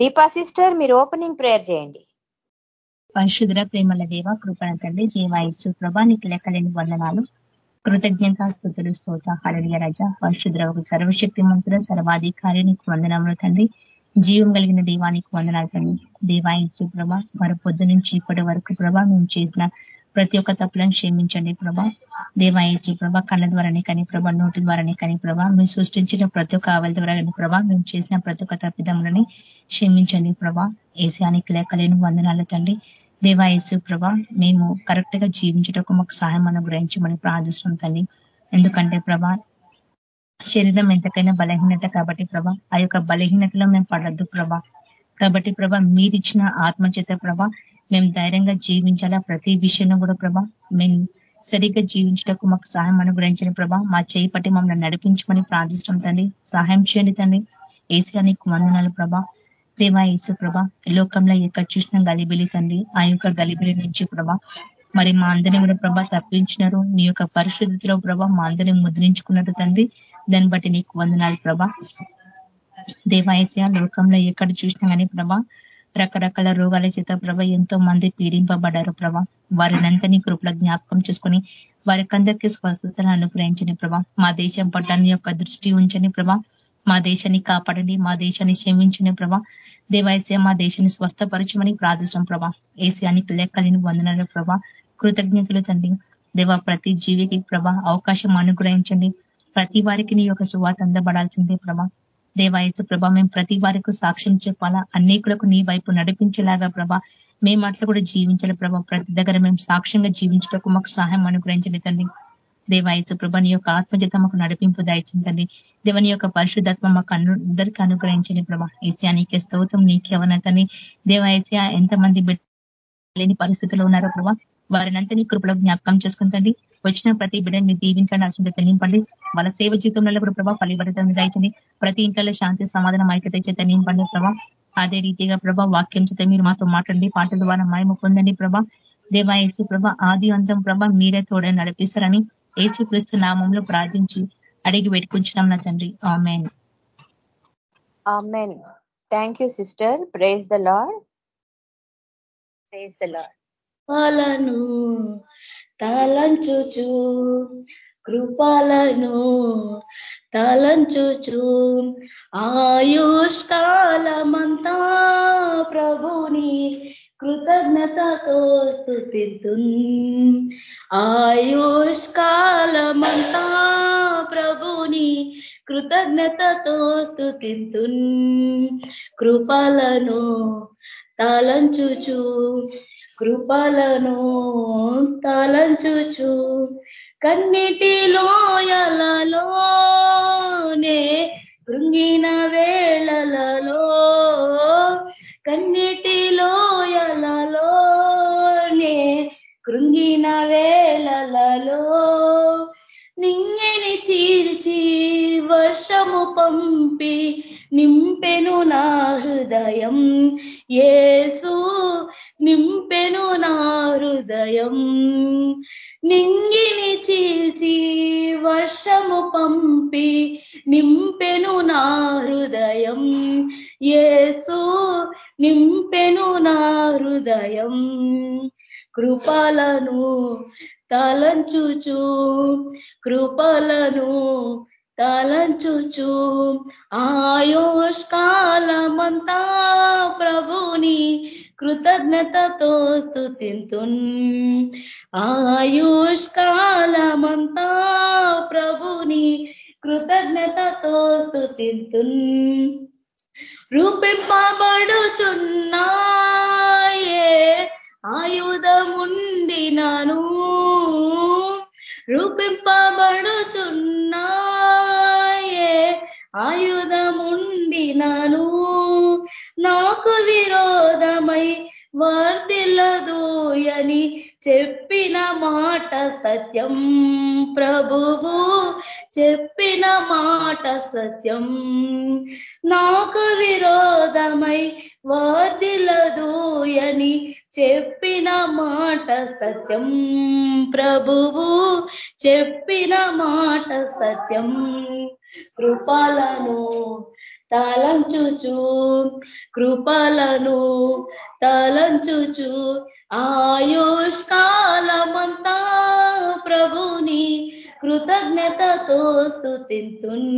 Deepa sister మీరు opening prayer చేయండి. పరిశుద్ర ప్రేమల దేవ కృపణ తండ్రి దేవాయసు ప్రభా నీకు లెక్కలేని వందనాలు. కృతజ్ఞత స్థుతులు స్తోత హరడియ రజ పరిశుద్ర ఒక సర్వశక్తి మంత్రుల సర్వాధికారి నీకు వందనములు తండ్రి. జీవం కలిగిన దేవానికి వందనాలు తండ్రి. దేవాయసు ప్రభ వారు పొద్దు నుంచి ఇప్పటి వరకు ప్రభా మేము చేసిన ప్రతి ఒక్క తప్పులను క్షమించండి ప్రభా. దేవాయసు ప్రభ కళ్ళ ద్వారానే కానీ ప్రభా నోటి ద్వారానే కానీ ప్రభా మేము సృష్టించిన ప్రతి ఒక్క ఆవల ద్వారా కానీ ప్రభా మేము చేసిన ప్రతి ఒక్క తప్పిదములని క్షమించండి ప్రభా. ఏసానికి లేకలేని వందనాలు తండ్రి దేవాయసు ప్రభా మేము కరెక్ట్గా జీవించటకు మాకు సహాయం అనుగ్రహించమని ప్రార్థిస్తున్నాం తండ్రి ఎందుకంటే ప్రభా శరీరం ఎంతకైనా బలహీనత కాబట్టి ప్రభా ఆ యొక్క బలహీనతలో మేము పడద్దు ప్రభా. కాబట్టి ప్రభా మీరిచ్చిన ఆత్మచేత ప్రభా మేము ధైర్యంగా జీవించాలా ప్రతి విషయంలో కూడా ప్రభా. మేము సరిగ్గా జీవించటకు మాకు సహాయం అనుగ్రహించిన ప్రభా. మా చేయి పట్టి మమ్మల్ని నడిపించమని ప్రార్థించడం తండ్రి. సహాయం చేయండి తండ్రి. ఏసియానికి వందనాలు ప్రభా. దేవా ఏసు ప్రభా. లోకంలో ఎక్కడ చూసినా గలిబిలి తండ్రి. ఆ యొక్క గలిబిలి నుంచి ప్రభా. మరి మా అందరినీ కూడా ప్రభా తప్పించినారు. నీ యొక్క పరిశుద్ధిలో ప్రభా మా అందరినీ ముద్రించుకున్నారు తండ్రి. దాన్ని బట్టి నీకు వందనాలు ప్రభా. దేవాయస్య లోకంలో ఎక్కడ చూసినా కానీ ప్రభా రకరకాల రోగాల చేత ప్రభ ఎంతో మంది పీడింపబడ్డారు ప్రభా. వారినంతని కృపల జ్ఞాపకం చేసుకొని వారికందరికీ స్వస్థతను అనుగ్రహించని ప్రభా. మా దేశం పట్ల యొక్క దృష్టి ఉంచని ప్రభా. మా దేశాన్ని కాపాడండి మా దేశాన్ని క్షమించని ప్రభా. దేవాయస్య మా దేశాన్ని స్వస్థపరచమని ప్రార్థిస్తాం ప్రభా. ఏసియానికి లెక్కలేని వందనాలు ప్రభా. కృతజ్ఞతలు తండ్రి. దేవ ప్రతి జీవికి ప్రభా అవకాశం అనుగ్రహించండి. ప్రతి వారికి నీ యొక్క సువాత అందబడాల్సిందే ప్రభా. దేవాయసు ప్రభ మేము ప్రతి వారికి సాక్ష్యం చెప్పాలా? అనేకులకు నీ వైపు నడిపించేలాగా ప్రభ మేము అట్లా కూడా జీవించాలి ప్రభ. ప్రతి దగ్గర మేము సాక్ష్యంగా జీవించటకు మాకు సహాయం అనుగ్రహించండి తండ్రి. దేవాయసు ప్రభ నీ యొక్క ఆత్మజత మాకు నడిపింపు దాయించండి దేవని యొక్క పరిశుద్ధత్వ మాకు అందరికీ అనుగ్రహించండి ప్రభ. ఏసియా నీకే స్తోత్రం నీకే అవనతని ఎంతమంది ఎంతమంది లేని పరిస్థితుల్లో ఉన్నారో ప్రభా వారినంతా నీ కృపలో జ్ఞాపకం చేసుకుంటండి వచ్చిన ప్రతి బిడ్డని మీరు దీవించండి అర్షణ నింపండి వాళ్ళ సేవ జీవితంలో కూడా ప్రభా ఫలిబడతాన్ని దయచండి ప్రతి ఇంట్లో శాంతి సమాధానం ఐక్యత చేత నింపండి ప్రభా. అదే రీతిగా ప్రభా వాక్యం చేత మీరు మాతో మాట్లాడండి పాటల ద్వారా మాయము పొందండి ప్రభా. దేవా ఏసు ప్రభ ఆది అంతం ప్రభ మీరే తోడని నడిపిస్తారని ఏసు క్రీస్తు నామంలో ప్రార్థించి అడిగి పెట్టుకుంటున్నాం నా తండ్రి. Amen. Amen. Thank you sister praise the Lord praise the Lord పాలను తలంచుచు కృపాలను తలంచుచు. ఆయుష్కాలమంతా ప్రభుని కృతజ్ఞతతో స్థుతిద్దు ఆయుష్కాలమంతా ప్రభుని కృతజ్ఞతతో స్థుతిద్దు కృపలను తలంచుచు. కృపలను తలంచుచు. కన్నిటి లోయలలోనే కృంగిన వేళలలో. కన్నిటి లోయలలోనే కృంగిన వేళలలో. నింగిని చీల్చి వర్షము పంపి నింపెను నా హృదయం. ఏసు నింప హృదయం నింగిని చీల్చి వర్షము పంపి నింపెను నా హృదయం. ఏసు నింపెను నా హృదయం. కృపలను తలంచుచు కృపలను తలంచుచు. ఆయుష్కాలమంతా ప్రభుని కృతజ్ఞతతో స్థుతింతు ఆయుష్కాలమంతా ప్రభుని కృతజ్ఞతతో స్థుతింతు రూపింపబడుచున్నాయే ఆయుధముండినాను. రూపింపబడుచున్నాయే ఆయుధముండినాను. నాకు విరోధమై వర్దిల్లదూయని చెప్పిన మాట సత్యం. ప్రభువు చెప్పిన మాట సత్యం. నాకు విరోధమై వర్దిల్లదూయని చెప్పిన మాట సత్యం. ప్రభువు చెప్పిన మాట సత్యం. కృపలను తలంచుచు కృపలను తలంచుచు ఆయుష్కాలమంతా ప్రభుని కృతజ్ఞతతో స్థుతింతున్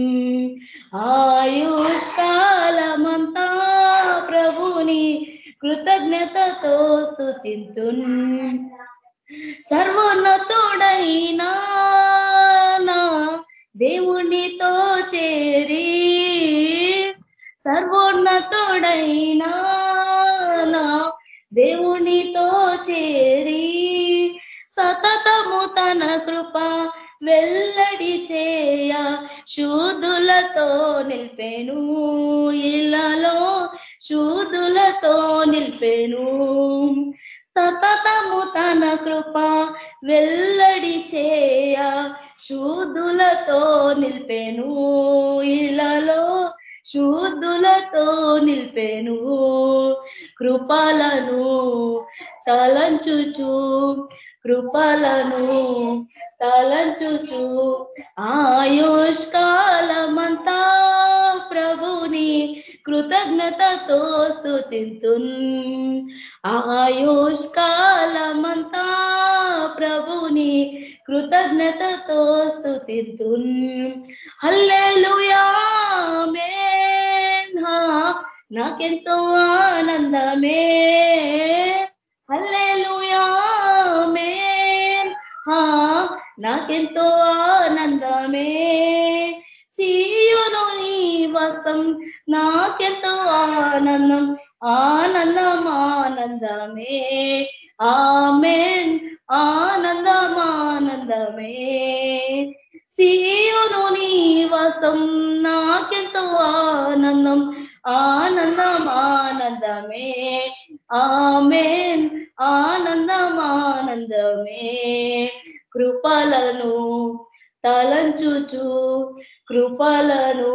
ఆయుష్కాలమంతా ప్రభుని కృతజ్ఞతతో స్థుతింతున్ సర్వోన్నతుడైనా నా దేవునితో చేరి సర్వోన్నతుడైనా నా దేవునితో చేరి సతతము తన కృప వెల్లడి చేయ. శూదులతో నిల్పెను ఇలాలో శూదులతో నిల్పెను. సతతము తన కృప వెల్లడి చేయ. శూదులతో నిల్పెను ఇలాలో శుద్ధులతో నిల్పెను. కృపలను తలంచుచు కృపలను తలంచుచు. ఆయుష్కాలమంతా ప్రభుని కృతజ్ఞతతో స్థుతింతున్ ఆయుష్కాలమంతా ప్రభుని కృతజ్ఞతతో స్థుతింతున్ హల్లెలూయామేన్ నాకెంతో ఆనందమే. హల్లెలూయామేన్ నాకెంతో ఆనందమే. సీయును నివాసం నాకెంతో ఆనందం ఆనందం ఆనందమే ఆమెన్ ఆనందం ఆనందమే సీయును నివాసం నాకెంతో ఆనందం. ఆనందం ఆనందమే ఆమెన్. ఆనందం ఆనందమే కృపలను తలంచుచు. కృపలను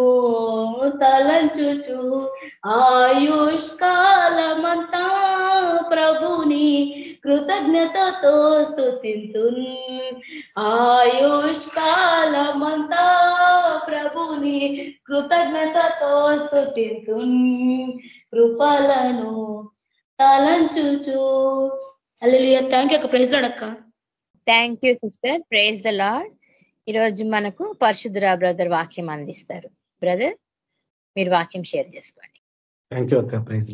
తలంచుచు. ఆయుష్కాలమంతా ప్రభుని కృతజ్ఞతతో స్థుతింతున్ ఆయుష్కాలమంతా ప్రభుని కృతజ్ఞతతో స్థుతింతున్ కృపలను తలంచుచు. Alleluia thank you praise అడక్క thank you sister praise the Lord ఈరోజు మనకు పరశుధురా బ్రదర్ వాక్యం అందిస్తారు. బ్రదర్ మీరు వాక్యం షేర్ చేసుకోండి. థ్యాంక్ యూ అక్క. ప్రైజ్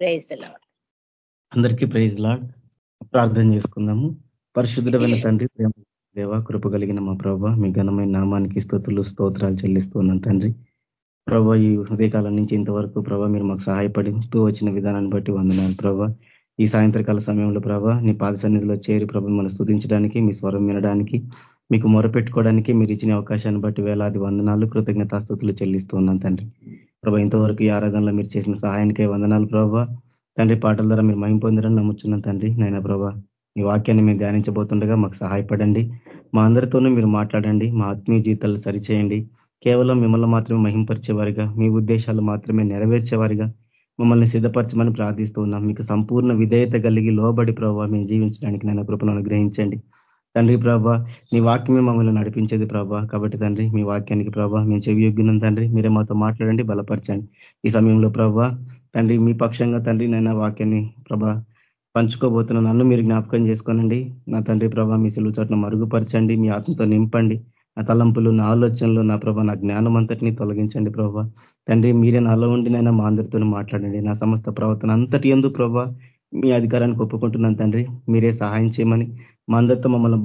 ప్రైజ్ ద లాడ్ అందరికీ ప్రైజ్ లాడ్. ప్రార్థన చేసుకుందాము. పరిశుద్ధుడమైన తండ్రి ప్రేమ దేవ కృప కలిగిన మా ప్రభ మీ ఘనమైన నామానికి స్థుతులు స్తోత్రాలు చెల్లిస్తున్నాను తండ్రి. ప్రభ ఈ హృదయకాలం నుంచి ఇంతవరకు ప్రభ మీరు మాకు సహాయపడుతూ వచ్చిన విధానాన్ని బట్టి వందనాలు ప్రభ. ఈ సాయంత్రకాల సమయంలో ప్రభ నీ పాద సన్నిధిలో చేరి ప్రభ మనం స్థుతించడానికి మీ స్వరం వినడానికి మీకు మొరపెట్టుకోవడానికి మీరు ఇచ్చిన అవకాశాన్ని బట్టి వేలాది వందనాలు కృతజ్ఞతాస్థుతులు చెల్లిస్తూ ఉన్నాను తండ్రి. ప్రభా ఇంతవరకు ఈ ఆరాధనలో మీరు చేసిన సహాయానికే వందనాలు ప్రభా. తండ్రి పాటల ద్వారా మీరు మహిం పొందరని నమ్ముచున్నాను తండ్రి. నైనా ప్రభా మీ వాక్యాన్ని మేము ధ్యానించబోతుండగా మాకు సహాయపడండి. మా అందరితోనూ మీరు మాట్లాడండి. మా ఆత్మీయ జీవితాలు సరిచేయండి. కేవలం మిమ్మల్ని మాత్రమే మహింపరిచేవారిగా మీ ఉద్దేశాలు మాత్రమే నెరవేర్చేవారిగా మమ్మల్ని సిద్ధపరచమని ప్రార్థిస్తూ ఉన్నాం. మీకు సంపూర్ణ విధేయత కలిగి లోబడి ప్రభావ మేము జీవించడానికి నన్ను కృపను అనుగ్రహించండి. తండ్రి ప్రభా నీ వాక్యమే మమ్మల్ని నడిపించేది ప్రభా. కాబట్టి తండ్రి మీ వాక్యానికి ప్రభా మేము చెవి యొగ్గినాం తండ్రి. మీరే మాతో మాట్లాడండి బలపరచండి. ఈ సమయంలో ప్రభా తండ్రి మీ పక్షంగా తండ్రి నైనా వాక్యాన్ని ప్రభా పంచుకోబోతున్న నన్ను మీరు జ్ఞాపకం చేసుకోనండి. నా తండ్రి ప్రభా మీ సెలవు చోట్ల మరుగుపరచండి మీ ఆత్మతో నింపండి. నా తలంపులు నా ఆలోచనలు నా ప్రభా నా జ్ఞానం అంతటిని తొలగించండి ప్రభా. తండ్రి మీరే నాలో ఉండినైనా మా అందరితో మాట్లాడండి. నా సమస్త ప్రవర్తన అంతటి ఎందు ప్రభా మీ అధికారానికి ఒప్పుకుంటున్నాను తండ్రి. మీరే సహాయం చేయమని మా అందరితో మమ్మల్ని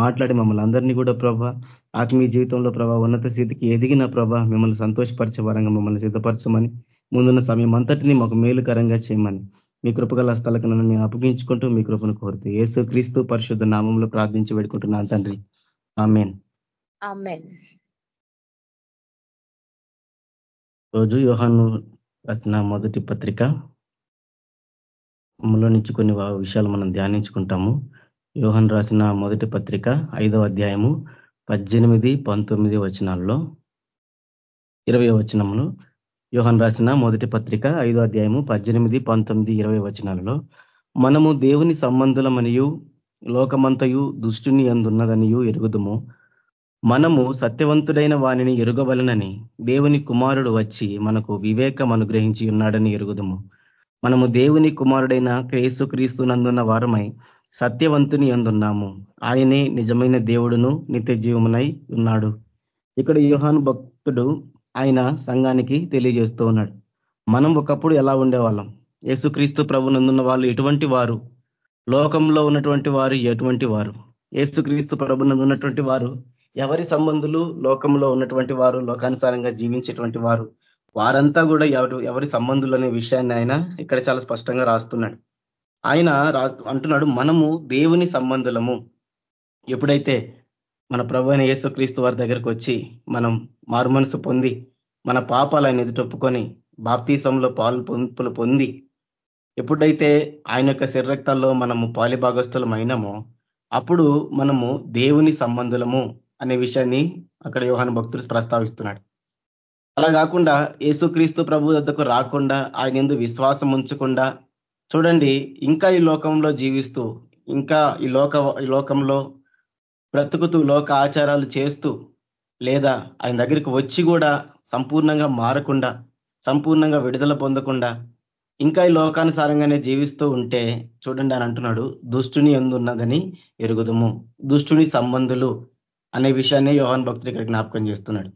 మాట్లాడి మమ్మల్ని అందరినీ కూడా ప్రభా ఆత్మీయ జీవితంలో ప్రభా ఉన్నత స్థితికి ఎదిగిన ప్రభా మిమ్మల్ని సంతోషపరిచే వరంగా మమ్మల్ని సిద్ధపరచమని ముందున్న సమయం అంతటిని మాకు మేలుకరంగా చేయమని. మీ కృపగల స్థలకు నన్ను నేను అప్పగించుకుంటూ మీ కృపను కోరుతూ ఏసు క్రీస్తు పరిశుద్ధ నామంలో ప్రార్థించి పెట్టుకుంటున్నాను తండ్రి. ఆమెన్. రోజు యోహాను రచన మొదటి పత్రిక. ములో నుంచి కొన్ని విషయాలు మనం ధ్యానించుకుంటాము. యోహన్ రాసిన మొదటి పత్రిక ఐదవ అధ్యాయము పద్దెనిమిది పంతొమ్మిది వచనాల్లో ఇరవై వచనములు. యోహన్ రాసిన మొదటి పత్రిక ఐదో అధ్యాయము పద్దెనిమిది పంతొమ్మిది ఇరవై వచనాలలో మనము దేవుని సంబంధులమనియు లోకమంతయు దుష్టుని అందున్నదనియు ఎరుగుదుము. మనము సత్యవంతుడైన వానిని ఎరుగవలనని దేవుని కుమారుడు వచ్చి మనకు వివేకం అనుగ్రహించి ఉన్నాడని ఎరుగుదము. మనము దేవుని కుమారుడైన క్రీస్తు క్రీస్తునందున్న వారమై సత్యవంతుని అందున్నాము ఆయనే నిజమైన దేవుడును నిత్య జీవమునై ఉన్నాడు. ఇక్కడ యోహాను భక్తుడు ఆయన సంఘానికి తెలియజేస్తూ ఉన్నాడు. మనం ఒకప్పుడు ఎలా ఉండేవాళ్ళం? యేసుక్రీస్తు ప్రభునందున్న వాళ్ళు ఎటువంటి వారు? లోకంలో ఉన్నటువంటి వారు ఎటువంటి వారు? యేసుక్రీస్తు ప్రభునందు ఉన్నటువంటి వారు ఎవరి సంబంధులు? లోకంలో ఉన్నటువంటి వారు? లోకానుసారంగా జీవించేటువంటి వారు? వారంతా కూడా ఎవరు ఎవరి సంబంధులు అనే విషయాన్ని ఆయన ఇక్కడ చాలా స్పష్టంగా రాస్తున్నాడు. ఆయన అంటున్నాడు మనము దేవుని సంబంధులము. ఎప్పుడైతే మన ప్రభు అయిన యేసుక్రీస్తు వారి దగ్గరకు వచ్చి మనం మారుమనసు పొంది మన పాపాలు ఆయన ఎదుటొప్పుకొని బాప్తీసంలో పాలు పొంపులు పొంది ఎప్పుడైతే ఆయన యొక్క శరీరక్తాల్లో మనము పాలిభాగస్థులం అయినామో అప్పుడు మనము దేవుని సంబంధులము అనే విషయాన్ని అక్కడ యోహాను భక్తులు ప్రస్తావిస్తున్నాడు. అలా కాకుండా యేసుక్రీస్తు ప్రభు వద్దకు రాకుండా ఆయన ఎందు విశ్వాసం ఉంచకుండా చూడండి ఇంకా ఈ లోకంలో జీవిస్తూ ఇంకా ఈ లోక ఈ లోకంలో బ్రతుకుతూ లోక ఆచారాలు చేస్తూ లేదా ఆయన దగ్గరికి వచ్చి కూడా సంపూర్ణంగా మారకుండా సంపూర్ణంగా విడుదల పొందకుండా ఇంకా ఈ లోకానుసారంగానే జీవిస్తూ ఉంటే చూడండి అని అంటున్నాడు. దుష్టుని ఎందున్నదని ఎరుగుదము. దుష్టుని సంబంధులు అనే విషయాన్ని యోహాన్ భక్తుడు ఇక్కడ జ్ఞాపకం చేస్తున్నాడు.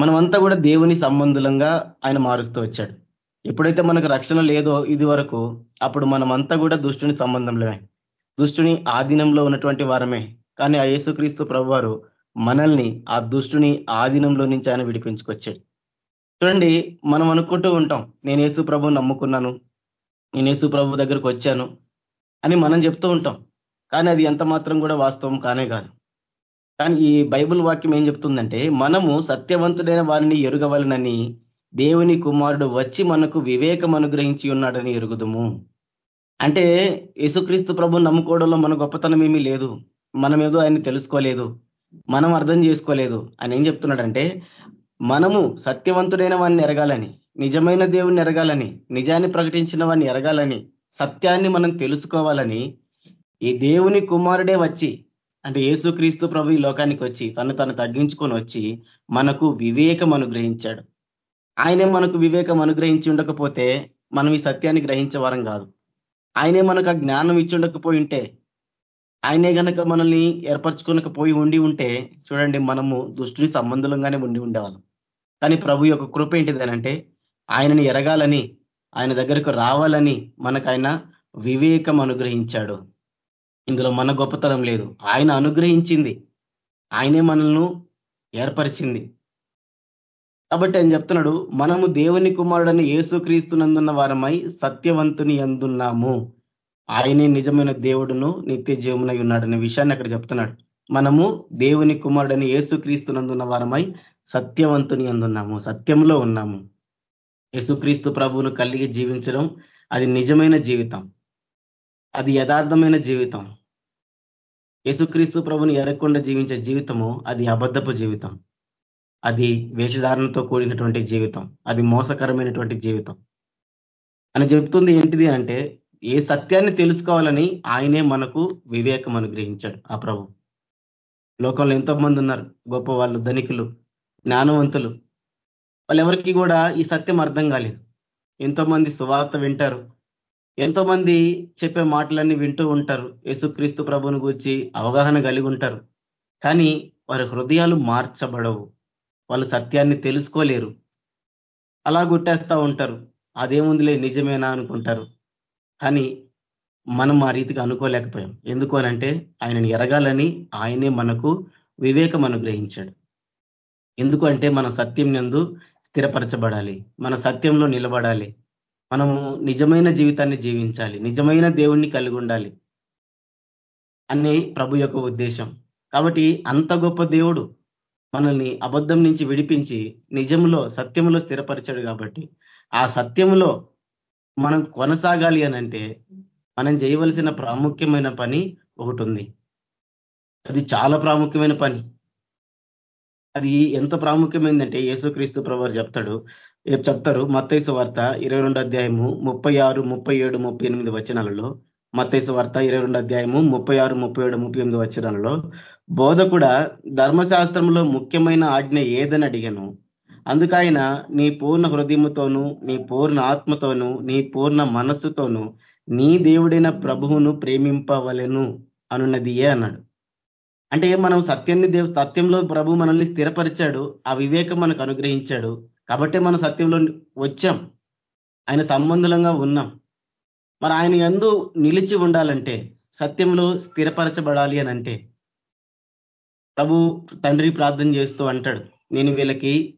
మనమంతా కూడా దేవుని సంబంధులంగా ఆయన మారుస్తూ వచ్చాడు. ఎప్పుడైతే మనకు రక్షణ లేదో ఇది వరకు అప్పుడు మనమంతా కూడా దుష్టుని సంబంధంలోమే దుష్టుని ఆధీనంలో ఉన్నటువంటి వారమే. కానీ ఆ యేసుక్రీస్తు ప్రభువారు మనల్ని ఆ దుష్టుని ఆధీనంలో నుంచి ఆయన విడిపించుకొచ్చాడు. చూడండి మనం అనుకుంటూ ఉంటాం నేను యేసు ప్రభు నమ్ముకున్నాను నేను యేసు ప్రభు దగ్గరకు వచ్చాను అని మనం చెప్తూ ఉంటాం. కానీ అది ఎంత మాత్రం కూడా వాస్తవం కానే కాదు. కానీ ఈ బైబుల్ వాక్యం ఏం చెప్తుందంటే మనము సత్యవంతుడైన వారిని ఎరుగవలనని దేవుని కుమారుడు వచ్చి మనకు వివేకం అనుగ్రహించి ఉన్నాడని ఎరుగుదము. అంటే యేసుక్రీస్తు ప్రభు నమ్ముకోవడంలో మన గొప్పతనం ఏమీ లేదు. మనం ఏదో ఆయన తెలుసుకోలేదు మనం అర్థం చేసుకోలేదు ఆయన ఏం చెప్తున్నాడంటే మనము సత్యవంతుడైన వాడిని ఎరగాలని నిజమైన దేవుణ్ణి ఎరగాలని నిజాన్ని ప్రకటించిన వాడిని ఎరగాలని సత్యాన్ని మనం తెలుసుకోవాలని ఈ దేవుని కుమారుడే వచ్చి అంటే యేసుక్రీస్తు ప్రభు ఈ లోకానికి వచ్చి తను తను తగ్గించుకొని వచ్చి మనకు వివేకం అనుగ్రహించాడు. ఆయనే మనకు వివేకం అనుగ్రహించి ఉండకపోతే మనం ఈ సత్యాన్ని గ్రహించే వారం కాదు. ఆయనే మనకు ఆ జ్ఞానం ఇచ్చి ఉండకపోయింటే ఆయనే గనక మనల్ని ఏర్పరచుకునకపోయి ఉండి ఉంటే చూడండి మనము దుష్టుని సంబంధులంగానే ఉండి ఉండేవాళ్ళం. కానీ ప్రభు యొక్క కృప ఏంటిదనంటే ఆయనని ఎరగాలని ఆయన దగ్గరకు రావాలని మనకు ఆయన వివేకం అనుగ్రహించాడు. ఇందులో మన గొప్పతనం లేదు. ఆయన అనుగ్రహించింది. ఆయనే మనల్ని ఏర్పరిచింది. కాబట్టి ఆయన చెప్తున్నాడు మనము దేవుని కుమారుడని యేసుక్రీస్తునందున్న వారమై సత్యవంతుని అందున్నాము ఆయనే నిజమైన దేవుడును నిత్య జీవమునై ఉన్నాడనే విషయాన్ని అక్కడ చెప్తున్నాడు. మనము దేవుని కుమారుడని యేసుక్రీస్తునందున్న వారమై సత్యవంతుని అందున్నాము సత్యంలో ఉన్నాము. యేసుక్రీస్తు ప్రభువును కలిగి జీవించడం అది నిజమైన జీవితం. అది యథార్థమైన జీవితం. యేసుక్రీస్తు ప్రభుని ఎరగకుండా జీవించే జీవితము అది అబద్ధపు జీవితం. అది వేషధారణతో కూడినటువంటి జీవితం. అది మోసకరమైనటువంటి జీవితం. అని చెప్తుంది ఏంటిది అంటే ఏ సత్యాన్ని తెలుసుకోవాలని ఆయనే మనకు వివేకం అనుగ్రహించాడు ఆ ప్రభు. లోకంలో ఎంతోమంది ఉన్నారు గొప్ప వాళ్ళు ధనికులు జ్ఞానవంతులు. వాళ్ళెవరికి కూడా ఈ సత్యం అర్థం కాలేదు. ఎంతోమంది సువార్త వింటారు ఎంతోమంది చెప్పే మాటలన్నీ వింటూ ఉంటారు యేసుక్రీస్తు ప్రభుని గురించి అవగాహన కలిగి ఉంటారు. కానీ వారి హృదయాలు మార్చబడవు వాళ్ళు సత్యాన్ని తెలుసుకోలేరు. అలా గుట్టేస్తూ ఉంటారు అదేముందిలే నిజమేనా అనుకుంటారు. కానీ మనం ఆ రీతిగా అనుకోలేకపోయాం. ఎందుకు అనంటే ఆయనను ఎరగాలని ఆయనే మనకు వివేకం అనుగ్రహించాడు. ఎందుకు అంటే మన సత్యం నందు స్థిరపరచబడాలి. మన సత్యంలో నిలబడాలి. మనము నిజమైన జీవితాన్ని జీవించాలి. నిజమైన దేవుణ్ణి కలిగి ఉండాలి అనే ప్రభు యొక్క ఉద్దేశం. కాబట్టి అంత గొప్ప దేవుడు మనల్ని అబద్ధం నుంచి విడిపించి నిజంలో సత్యంలో స్థిరపరిచాడు కాబట్టి ఆ సత్యంలో మనం కొనసాగాలి అనంటే మనం చేయవలసిన ప్రాముఖ్యమైన పని ఒకటి ఉంది అది చాలా ప్రాముఖ్యమైన పని. అది ఎంత ప్రాముఖ్యమైందంటే యేసుక్రీస్తు ప్రభు చెప్తాడు. చెప్తారు? మత్తైసు వార్త ఇరవై రెండు అధ్యాయము ముప్పై ఆరు ముప్పై ఏడు ముప్పై ఎనిమిది వచనాలలో మత్తైసు వార్త ఇరవై రెండు అధ్యాయము ముప్పై ఆరు ముప్పై ఏడు ముప్పై ఎనిమిది వచనాలలో బోధ కూడా ధర్మశాస్త్రంలో ముఖ్యమైన ఆజ్ఞ ఏదని అడిగాను. అందుకైన నీ పూర్ణ హృదయముతోను నీ పూర్ణ ఆత్మతోను నీ పూర్ణ మనస్సుతోను నీ దేవుడైన ప్రభువును ప్రేమింపవలెను అనున్నదియే అన్నాడు. అంటే మనం సత్యాన్ని దేవు సత్యంలో ప్రభు మనల్ని స్థిరపరిచాడు ఆ వివేకం మనకు అనుగ్రహించాడు. కాబట్టే మనం సత్యంలో వచ్చాం. ఆయన సంబంధులంగా ఉన్నాం. మరి ఆయన ఎందు నిలిచి ఉండాలంటే సత్యంలో స్థిరపరచబడాలి అని అంటే ప్రభు తండ్రి ప్రార్థన చేస్తూ అంటాడు. నేను వీళ్ళకి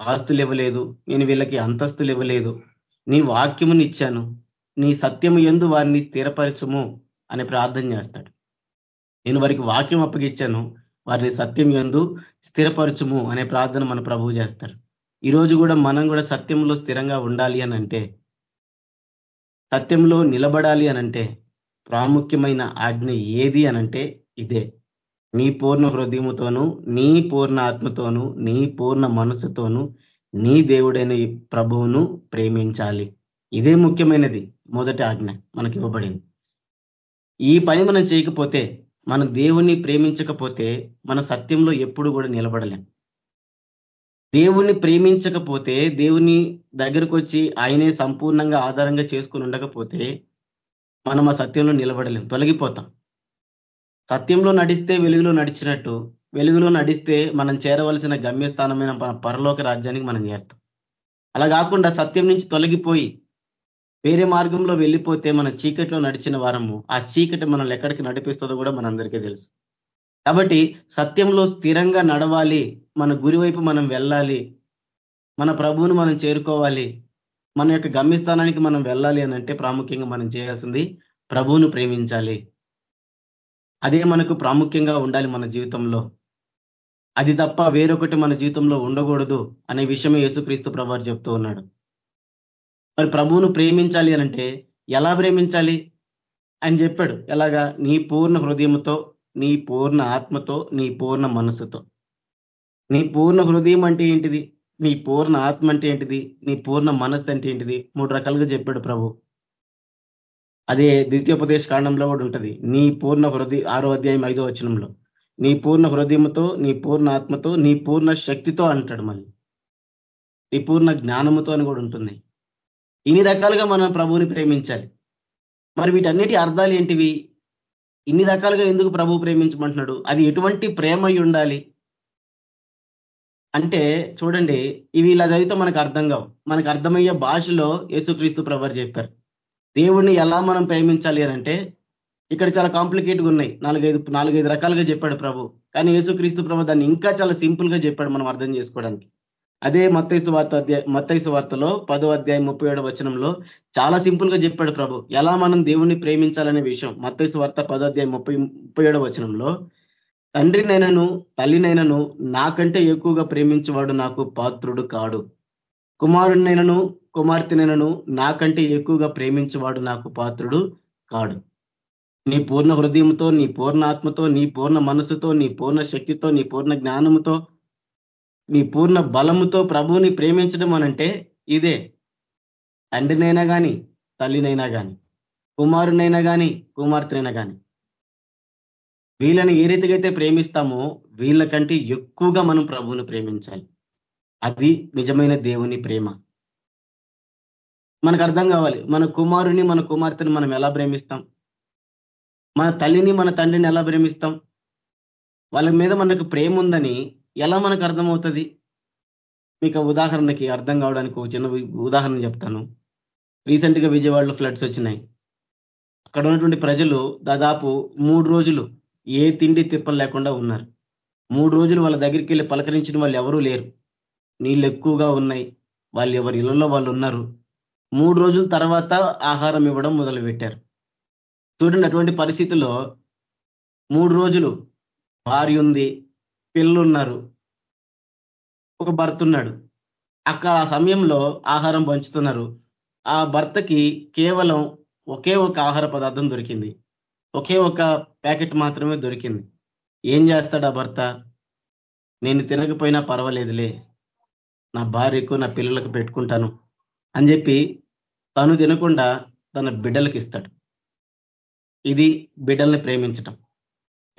ఆస్తులు ఇవ్వలేదు నేను వీళ్ళకి అంతస్తులు ఇవ్వలేదు నీ వాక్యముని ఇచ్చాను నీ సత్యము ఎందు వారిని స్థిరపరచము అని ప్రార్థన చేస్తాడు. నేను వారికి వాక్యం అప్పగిచ్చాను వారిని సత్యం ఎందు స్థిరపరచుము అనే ప్రార్థన మన ప్రభువు చేస్తారు ఈరోజు కూడా మనం కూడా సత్యంలో స్థిరంగా ఉండాలి అని అంటే సత్యంలో నిలబడాలి అనంటే ప్రాముఖ్యమైన ఆజ్ఞ ఏది అనంటే ఇదే. నీ పూర్ణ హృదయముతోను నీ పూర్ణ ఆత్మతోను నీ పూర్ణ మనసుతోను నీ దేవుడైన ప్రభువును ప్రేమించాలి. ఇదే ముఖ్యమైనది. మొదటి ఆజ్ఞ మనకి ఇవ్వబడింది. ఈ పని మనం చేయకపోతే మన దేవుణ్ణి ప్రేమించకపోతే మన సత్యంలో ఎప్పుడు కూడా నిలబడలేం. దేవుణ్ణి ప్రేమించకపోతే దేవుని దగ్గరకు వచ్చి ఆయనే సంపూర్ణంగా ఆధారంగా చేసుకుని ఉండకపోతే మనం ఆ సత్యంలో నిలబడలేం. తొలగిపోతాం. సత్యంలో నడిస్తే వెలుగులో నడిచినట్టు వెలుగులో నడిస్తే మనం చేరవలసిన గమ్యస్థానమైన మన పరలోక రాజ్యానికి మనం చేరుతాం. అలా కాకుండా సత్యం నుంచి తొలగిపోయి వేరే మార్గంలో వెళ్ళిపోతే మన చీకట్లో నడిచిన వారము ఆ చీకటి మనల్ని ఎక్కడికి నడిపిస్తుందో కూడా మనందరికీ తెలుసు. కాబట్టి సత్యంలో స్థిరంగా నడవాలి మన గురి వైపు మనం వెళ్ళాలి మన ప్రభువును మనం చేరుకోవాలి మన యొక్క గమ్యస్థానానికి మనం వెళ్ళాలి అని అంటే ప్రాముఖ్యంగా మనం చేయాల్సింది ప్రభువును ప్రేమించాలి. అదే మనకు ప్రాముఖ్యంగా ఉండాలి మన జీవితంలో. అది తప్ప వేరొకటి మన జీవితంలో ఉండకూడదు అనే విషయమే యేసుక్రీస్తు ప్రభారు చెప్తూ ఉన్నాడు. మరి ప్రభువును ప్రేమించాలి అనంటే ఎలా ప్రేమించాలి? అని చెప్పాడు. ఎలాగా? నీ పూర్ణ హృదయంతో నీ పూర్ణ ఆత్మతో నీ పూర్ణ మనస్సుతో నీ పూర్ణ హృదయం అంటే ఏంటిది? నీ పూర్ణ ఆత్మ అంటే ఏంటిది? నీ పూర్ణ మనస్సు అంటే ఏంటిది? మూడు రకాలుగా చెప్పాడు ప్రభు. అదే ద్వితీయోపదేశ కాండంలో కూడా ఉంటుంది. నీ పూర్ణ హృదయ ఆరో అధ్యాయం ఐదో వచనంలో. నీ పూర్ణ హృదయంతో నీ పూర్ణ ఆత్మతో నీ పూర్ణ శక్తితో అంటాడు మళ్ళీ. నీ పూర్ణ జ్ఞానముతో అని కూడా ఉంటుంది. ఇన్ని రకాలుగా మనం ప్రభువుని ప్రేమించాలి. మరి వీటన్నిటి అర్థాలు ఏంటివి? ఇన్ని రకాలుగా ఎందుకు ప్రభు ప్రేమించమంటున్నాడు? అది ఎటువంటి ప్రేమ ఉండాలి? అంటే చూడండి ఇవి ఇలా చదివితే మనకు అర్థం కావు. మనకు అర్థమయ్యే భాషలో యేసుక్రీస్తు ప్రభు చెప్పారు. దేవుణ్ణి ఎలా మనం ప్రేమించాలి అంటే ఇక్కడ చాలా కాంప్లికేట్గా ఉన్నాయి. నాలుగైదు నాలుగైదు రకాలుగా చెప్పాడు ప్రభు. కానీ యేసుక్రీస్తు ప్రభు దాన్ని ఇంకా చాలా సింపుల్గా చెప్పాడు మనం అర్థం చేసుకోవడానికి. అదే మత్తైసు వార్త అధ్యాయ మత్తైసు వార్తలో పదో అధ్యాయం ముప్పై ఏడు వచనంలో చాలా సింపుల్గా చెప్పాడు ప్రభు. ఎలా మనం దేవుణ్ణి ప్రేమించాలనే విషయం మత్తైసు వార్త పదో అధ్యాయం ముప్పై ముప్పై ఏడో వచనంలో తండ్రినైనను తల్లినైనను నాకంటే ఎక్కువగా ప్రేమించేవాడు నాకు పాత్రుడు కాడు. కుమారుడినైనను కుమార్తెనను నాకంటే ఎక్కువగా ప్రేమించేవాడు నాకు పాత్రుడు కాడు. నీ పూర్ణ హృదయంతో నీ పూర్ణ ఆత్మతో నీ పూర్ణ మనసుతో నీ పూర్ణ శక్తితో నీ పూర్ణ జ్ఞానముతో నీ పూర్ణ బలముతో ప్రభువుని ప్రేమించడం అనంటే ఇదే. తండ్రినైనా కానీ తల్లినైనా కానీ కుమారునైనా కానీ కుమార్తెనైనా కానీ వీళ్ళని ఏ రీతిగా అయితే ప్రేమిస్తామో వీళ్ళకంటే ఎక్కువగా మనం ప్రభువుని ప్రేమించాలి. అది నిజమైన దేవుని ప్రేమ. మనకు అర్థం కావాలి. మన కుమారుని మన కుమార్తెని మనం ఎలా ప్రేమిస్తాం? మన తల్లిని మన తండ్రిని ఎలా ప్రేమిస్తాం? వాళ్ళ మీద మనకు ప్రేమ ఉందని ఎలా మనకు అర్థమవుతుంది? మీకు ఉదాహరణకి అర్థం కావడానికి ఒక చిన్న ఉదాహరణ చెప్తాను. రీసెంట్గా విజయవాడలో ఫ్లడ్స్ వచ్చినాయి. అక్కడ ఉన్నటువంటి ప్రజలు దాదాపు మూడు రోజులు ఏ తిండి తిప్పలు లేకుండా ఉన్నారు. మూడు రోజులు వాళ్ళ దగ్గరికి వెళ్ళి పలకరించిన వాళ్ళు ఎవరూ లేరు. నీళ్ళు ఎక్కువగా ఉన్నాయి. వాళ్ళు ఎవరి ఇళ్ళలో వాళ్ళు ఉన్నారు. మూడు రోజుల తర్వాత ఆహారం ఇవ్వడం మొదలు పెట్టారు చూడండి అటువంటి పరిస్థితుల్లో మూడు రోజులు భార్య ఉంది పిల్లలు ఉన్నారు ఒక భర్త ఉన్నాడు. అక్కడ ఆ సమయంలో ఆహారం పంచుతున్నారు. ఆ భర్తకి కేవలం ఒకే ఒక ఆహార పదార్థం దొరికింది. ఒకే ఒక ప్యాకెట్ మాత్రమే దొరికింది. ఏం చేస్తాడు ఆ భర్త? నేను తినకపోయినా పర్వాలేదులే. నా భార్యకు నా పిల్లలకు పెట్టుకుంటాను. అని చెప్పి తను తినకుండా తన బిడ్డలకు ఇస్తాడు. ఇది బిడ్డల్ని ప్రేమించటం.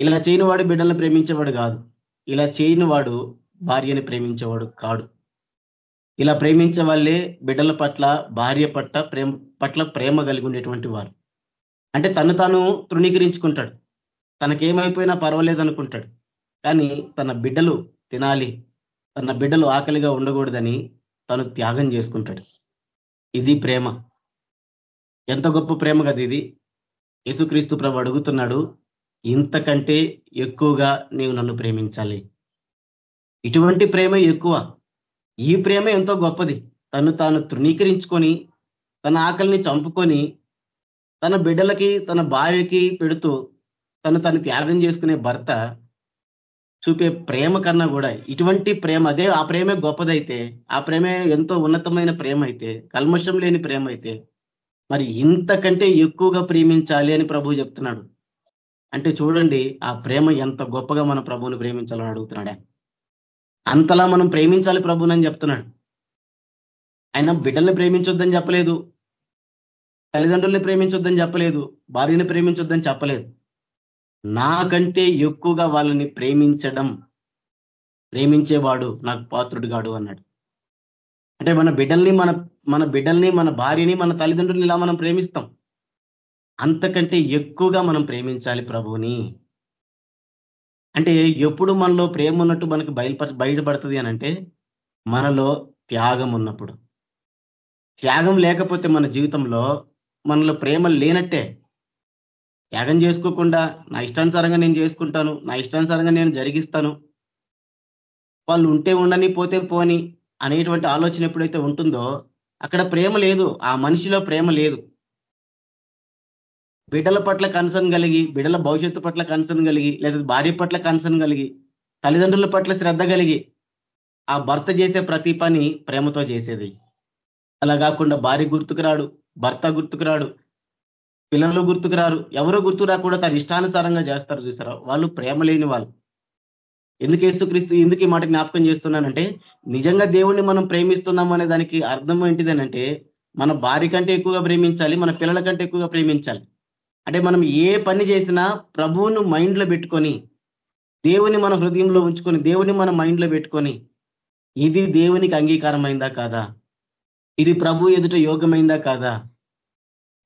ఇలా చేయని వాడు బిడ్డల్ని ప్రేమించేవాడు కాదు. ఇలా చేయని వాడు భార్యని ప్రేమించేవాడు కాడు. ఇలా ప్రేమించే వాళ్ళే బిడ్డల పట్ల భార్య పట్ల ప్రేమ పట్ల ప్రేమ కలిగి ఉండేటువంటి వారు. అంటే తను తాను తృణీకరించుకుంటాడు. తనకేమైపోయినా పర్వాలేదు అనుకుంటాడు కానీ తన బిడ్డలు తినాలి. తన బిడ్డలు ఆకలిగా ఉండకూడదని తను త్యాగం చేసుకుంటాడు. ఇది ప్రేమ. ఎంత గొప్ప ప్రేమ కదా ఇది? యేసుక్రీస్తు ప్రభు అడుగుతున్నాడు ఇంతకంటే ఎక్కువగా నీవు నన్ను ప్రేమించాలి. ఇటువంటి ప్రేమ ఎక్కువ. ఈ ప్రేమ ఎంతో గొప్పది. తను తాను తృణీకరించుకొని తన ఆకలిని చంపుకొని తన బిడ్డలకి తన భార్యకి పెడుతూ తను తను త్యాగం చేసుకునే భర్త చూపే ప్రేమ కన్నా కూడా ఇటువంటి ప్రేమ అదే ఆ ప్రేమే గొప్పదైతే ఆ ప్రేమే ఎంతో ఉన్నతమైన ప్రేమ అయితే కల్మషం లేని ప్రేమ అయితే మరి ఇంతకంటే ఎక్కువగా ప్రేమించాలి అని ప్రభు చెప్తున్నాడు. అంటే చూడండి ఆ ప్రేమ ఎంత గొప్పగా మన ప్రభువుని ప్రేమించాలని అడుగుతున్నాడు? అంతలా మనం ప్రేమించాలి ప్రభునని చెప్తున్నాడు. ఆయన బిడ్డల్ని ప్రేమించొద్దని చెప్పలేదు తల్లిదండ్రుల్ని ప్రేమించొద్దని చెప్పలేదు భార్యని ప్రేమించొద్దని చెప్పలేదు. నాకంటే ఎక్కువగా వాళ్ళని ప్రేమించడం ప్రేమించేవాడు నాకు పాత్రుడు కాడు అన్నాడు. అంటే మన బిడ్డల్ని మన మన బిడ్డల్ని మన భార్యని మన తల్లిదండ్రుల్ని ఇలా మనం ప్రేమిస్తాం. అంతకంటే ఎక్కువగా మనం ప్రేమించాలి ప్రభువుని. అంటే ఎప్పుడు మనలో ప్రేమ ఉన్నట్టు మనకి బయలుపర బయటపడుతుంది అని అంటే మనలో త్యాగం ఉన్నప్పుడు. త్యాగం లేకపోతే మన జీవితంలో మనలో ప్రేమ లేనట్టే. త్యాగం చేసుకోకుండా నా ఇష్టానుసారంగా నేను చేసుకుంటాను నా ఇష్టానుసారంగా నేను జరిగిస్తాను. వాళ్ళు ఉంటే ఉండని పోతే పోని అనేటువంటి ఆలోచన ఎప్పుడైతే ఉంటుందో అక్కడ ప్రేమ లేదు ఆ మనిషిలో ప్రేమ లేదు. బిడ్డల పట్ల కన్సర్న్ కలిగి బిడ్డల భవిష్యత్తు పట్ల కన్సర్న్ కలిగి లేదా భార్య పట్ల కన్సర్న్ కలిగి తల్లిదండ్రుల పట్ల శ్రద్ధ కలిగి ఆ భర్త చేసే ప్రతి పని ప్రేమతో చేసేది. అలా కాకుండా భార్య గుర్తుకు రాడు భర్త గుర్తుకు రాడు పిల్లలు గుర్తుకురారు ఎవరో గుర్తు రాకుండా తన ఇష్టానుసారంగా చేస్తారు చూసారా? వాళ్ళు ప్రేమ లేని వాళ్ళు. ఎందుకు యేసుక్రీస్తు ఎందుకు ఈ మాట జ్ఞాపకం చేస్తున్నానంటే నిజంగా దేవుణ్ణి మనం ప్రేమిస్తున్నాం అనే దానికి అర్థం ఏంటిదనంటే మన భార్య కంటే ఎక్కువగా ప్రేమించాలి మన పిల్లల కంటే ఎక్కువగా ప్రేమించాలి. అంటే మనం ఏ పని చేసినా ప్రభువును మైండ్లో పెట్టుకొని దేవుని మన హృదయంలో ఉంచుకొని దేవుని మన మైండ్లో పెట్టుకొని ఇది దేవునికి అంగీకారమైందా కాదా? ఇది ప్రభు ఎదుట యోగమైందా కాదా?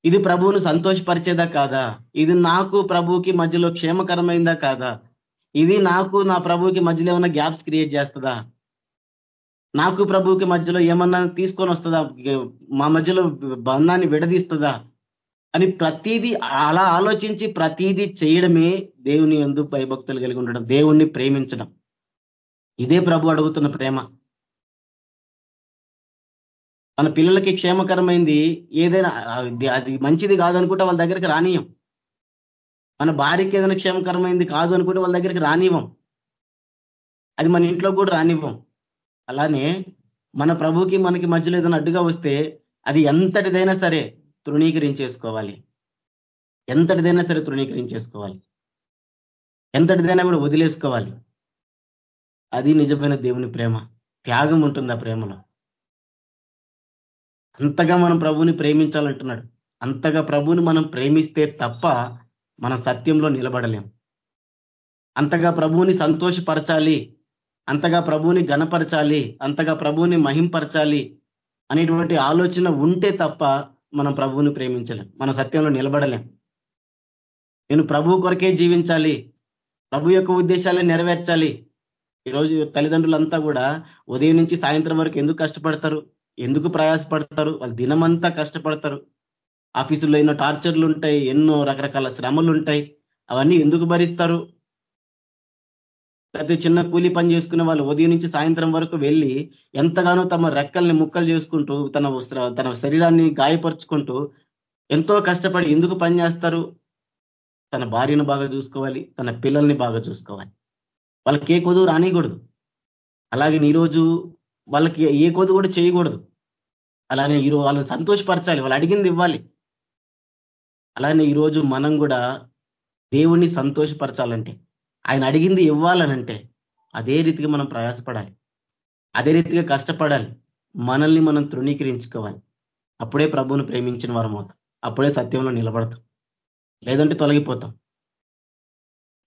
ఇది ప్రభువును సంతోషపరిచేదా కాదా? ఇది నాకు ప్రభువుకి మధ్యలో క్షేమకరమైందా కాదా? ఇది నాకు నా ప్రభువుకి మధ్యలో ఏమైనా గ్యాప్స్ క్రియేట్ చేస్తుందా? నాకు ప్రభువుకి మధ్యలో ఏమన్నా తీసుకొని వస్తుందా? మా మధ్యలో బంధాన్ని విడదీస్తుందా? అని ప్రతీది అలా ఆలోచించి ప్రతీది చేయడమే దేవుని ఎందు భయభక్తులు కలిగి ఉండడం దేవుణ్ణి ప్రేమించడం. ఇదే ప్రభు అడుగుతున్న ప్రేమ. మన పిల్లలకి క్షేమకరమైంది ఏదైనా అది మంచిది కాదనుకుంటే వాళ్ళ దగ్గరికి రానియం మన భార్యకి ఏదైనా క్షేమకరమైంది కాదు అనుకుంటే వాళ్ళ దగ్గరికి రానివ్వం. అది మన ఇంట్లో కూడా రానివ్వం. అలానే మన ప్రభుకి మనకి మధ్యలో ఏదైనా అడ్డుగా వస్తే అది ఎంతటిదైనా సరే తృణీకరించేసుకోవాలి. ఎంతటిదైనా సరే తృణీకరించేసుకోవాలి. ఎంతటిదైనా కూడా వదిలేసుకోవాలి. అది నిజమైన దేవుని ప్రేమ. త్యాగం ఉంటుంది ఆ ప్రేమలో. అంతగా మనం ప్రభుని ప్రేమించాలంటున్నాడు. అంతగా ప్రభుని మనం ప్రేమిస్తే తప్ప మనం సత్యంలో నిలబడలేం. అంతగా ప్రభువుని సంతోషపరచాలి అంతగా ప్రభువుని గణపరచాలి అంతగా ప్రభువుని మహింపరచాలి అనేటువంటి ఆలోచన ఉంటే తప్ప మనం ప్రభువుని ప్రేమించలేం. మన సత్యంలో నిలబడలేం. నేను ప్రభు కొరకే జీవించాలి ప్రభు యొక్క ఉద్దేశాలే నెరవేర్చాలి. ఈరోజు తల్లిదండ్రులంతా కూడా ఉదయం నుంచి సాయంత్రం వరకు ఎందుకు కష్టపడతారు? ఎందుకు ప్రయాసపడతారు? వాళ్ళు దినమంతా కష్టపడతారు. ఆఫీసుల్లో ఎన్నో టార్చర్లు ఉంటాయి ఎన్నో రకరకాల శ్రమలు ఉంటాయి అవన్నీ ఎందుకు భరిస్తారు? ప్రతి చిన్న కూలి పని చేసుకునే వాళ్ళు ఉదయం నుంచి సాయంత్రం వరకు వెళ్ళి ఎంతగానో తమ రెక్కల్ని ముక్కలు చేసుకుంటూ తన తన శరీరాన్ని గాయపరుచుకుంటూ ఎంతో కష్టపడి ఎందుకు పని చేస్తారు? తన భార్యను బాగా చూసుకోవాలి తన పిల్లల్ని బాగా చూసుకోవాలి. వాళ్ళకి ఏ కొదువు రానికూడదు అలాగే ఈరోజు వాళ్ళకి ఏ కొద్ది కూడా చేయకూడదు. అలానే ఈరోజు వాళ్ళని సంతోషపరచాలి వాళ్ళు అడిగింది ఇవ్వాలి. అలానే ఈరోజు మనం కూడా దేవుణ్ణి సంతోషపరచాలంటే ఆయన అడిగింది ఇవ్వాలనంటే అదే రీతిగా మనం ప్రయాసపడాలి. అదే రీతిగా కష్టపడాలి. మనల్ని మనం తృణీకరించుకోవాలి. అప్పుడే ప్రభువును ప్రేమించిన వారం అవుతాం. అప్పుడే సత్యంలో నిలబడతాం. లేదంటే తొలగిపోతాం.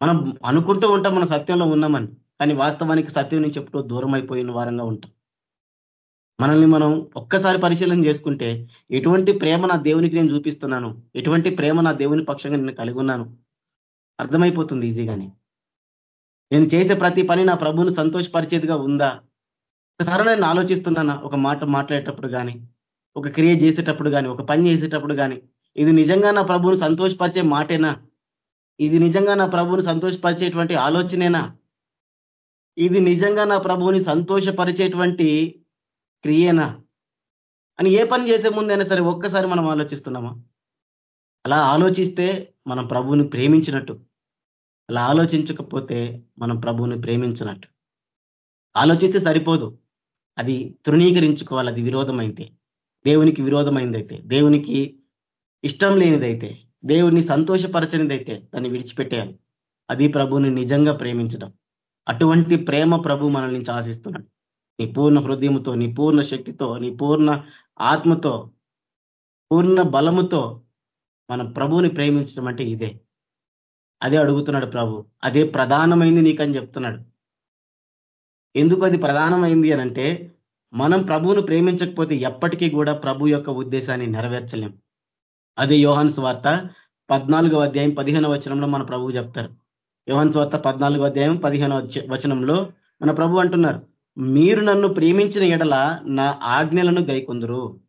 మనం అనుకుంటూ ఉంటాం మన సత్యంలో ఉన్నామని. కానీ వాస్తవానికి సత్యం నుంచి ఎప్పుడో దూరం అయిపోయిన వారంగా ఉంటాం. మనల్ని మనం ఒక్కసారి పరిశీలన చేసుకుంటే ఎటువంటి ప్రేమ నా దేవునికి నేను చూపిస్తున్నాను? ఎటువంటి ప్రేమ నా దేవుని పక్షంగా నేను కలిగి ఉన్నాను? అర్థమైపోతుంది ఈజీగానే. నేను చేసే ప్రతి పని నా ప్రభువును సంతోషపరిచేదిగా ఉందా? ఒకసారి నేను ఆలోచిస్తున్నానా? ఒక మాట మాట్లాడేటప్పుడు కానీ ఒక క్రియ చేసేటప్పుడు కానీ ఒక పని చేసేటప్పుడు కానీ ఇది నిజంగా నా ప్రభువును సంతోషపరిచే మాటేనా? ఇది నిజంగా నా ప్రభుని సంతోషపరిచేటువంటి ఆలోచనేనా? ఇది నిజంగా నా ప్రభువుని సంతోషపరిచేటువంటి క్రియేనా? అని ఏ పని చేసే ముందైనా సరే ఒక్కసారి మనం ఆలోచిస్తున్నామా? అలా ఆలోచిస్తే మనం ప్రభువుని ప్రేమించినట్టు. అలా ఆలోచించకపోతే మనం ప్రభువుని ప్రేమించినట్టు. ఆలోచిస్తే సరిపోదు. అది తృణీకరించుకోవాలి అది విరోధమైతే. దేవునికి విరోధమైందైతే దేవునికి ఇష్టం లేనిదైతే దేవుని సంతోషపరచనిదైతే దాన్ని విడిచిపెట్టేయాలి. అది ప్రభుని నిజంగా ప్రేమించడం. అటువంటి ప్రేమ ప్రభు మనల్ని ఆశిస్తున్నాడు. నీ పూర్ణ హృదయంతో నీ పూర్ణ శక్తితో నీ పూర్ణ ఆత్మతో పూర్ణ బలముతో మనం ప్రభువుని ప్రేమించడం అంటే ఇదే. అదే అడుగుతున్నాడు ప్రభు అదే ప్రధానమైంది నీకని చెప్తున్నాడు. ఎందుకు అది ప్రధానమైంది అనంటే మనం ప్రభువును ప్రేమించకపోతే ఎప్పటికీ కూడా ప్రభు యొక్క ఉద్దేశాన్ని నెరవేర్చలేం. అదే యోహాన్ స్వార్త పద్నాలుగో అధ్యాయం పదిహేనో వచనంలో మన ప్రభువు చెప్తారు. యోహాన్ స్వార్త పద్నాలుగో అధ్యాయం పదిహేనో వచనంలో మన ప్రభు అంటున్నారు. మీరు నన్ను ప్రేమించిన ఎడల నా ఆజ్ఞలను గైకొందరు.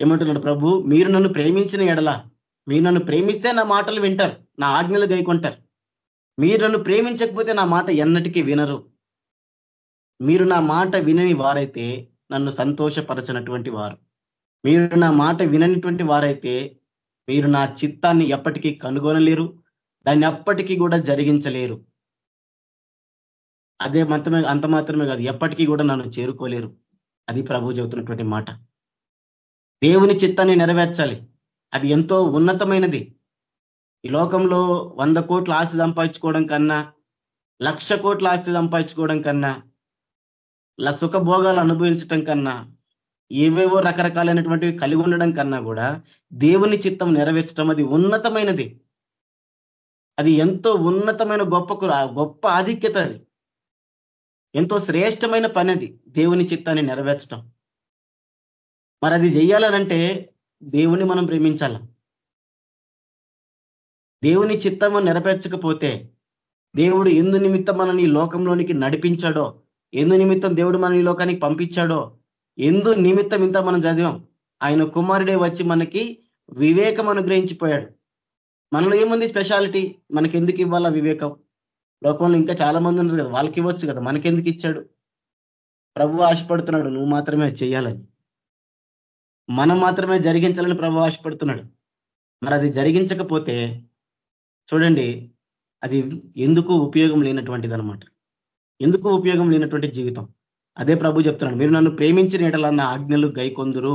ఏమంటున్నాడు ప్రభు? మీరు నన్ను ప్రేమించిన ఎడల మీరు నన్ను ప్రేమిస్తే నా మాటలు వింటారు నా ఆజ్ఞలు గైకొంటారు. మీరు నన్ను ప్రేమించకపోతే నా మాట ఎన్నటికీ వినరు. మీరు నా మాట వినని వారైతే నన్ను సంతోషపరచినటువంటి వారు. మీరు నా మాట విననిటువంటి వారైతే మీరు నా చిత్తాన్ని ఎప్పటికీ కనుగొనలేరు దాన్ని ఎప్పటికీ కూడా జరిగించలేరు. అదే మాత్రమే అంత మాత్రమే కాదు. ఎప్పటికీ కూడా నన్ను చేరుకోలేరు. అది ప్రభు చెబుతున్నటువంటి మాట. దేవుని చిత్తాన్ని నెరవేర్చాలి. అది ఎంతో ఉన్నతమైనది. ఈ లోకంలో వంద కోట్ల ఆస్తి సంపాదించుకోవడం కన్నా లక్ష కోట్ల ఆస్తి సంపాదించుకోవడం కన్నా సుఖభోగాలు అనుభవించటం కన్నా ఏవేవో రకరకాలైనటువంటివి కలిగి ఉండడం కన్నా కూడా దేవుని చిత్తం నెరవేర్చడం అది ఉన్నతమైనది. అది ఎంతో ఉన్నతమైన గొప్ప గొప్ప ఆధిక్యత అది. ఎంతో శ్రేష్టమైన పని అది దేవుని చిత్తాన్ని నెరవేర్చడం మరి అది చేయాలనంటే దేవుని మనం ప్రేమించాల. దేవుని చిత్తము నెరవేర్చకపోతే దేవుడు ఎందు నిమిత్తం మనని లోకంలోనికి నడిపించాడో ఎందు నిమిత్తం దేవుడు మన ఈ లోకానికి పంపించాడో ఎందు నిమిత్తం ఇంత మనం చదివాం ఆయన కుమారుడే వచ్చి మనకి వివేకం అనుగ్రహించిపోయాడు. మనలో ఏముంది స్పెషాలిటీ? మనకి ఎందుకు ఇవ్వాలా వివేకం? లోకంలో ఇంకా చాలా మంది ఉన్నారు కదా వాళ్ళకి ఇవ్వచ్చు కదా మనకెందుకు ఇచ్చాడు? ప్రభు ఆశపడుతున్నాడు నువ్వు మాత్రమే చేయాలని మనం మాత్రమే జరిగించాలని ప్రభు ఆశపడుతున్నాడు. మరి అది జరిగించకపోతే చూడండి అది ఎందుకు ఉపయోగం లేనటువంటిది అనమాట ఎందుకు ఉపయోగం లేనటువంటి జీవితం? అదే ప్రభు చెప్తున్నాడు మీరు నన్ను ప్రేమించిన ఎడల ఆజ్ఞలు గైకొందురు.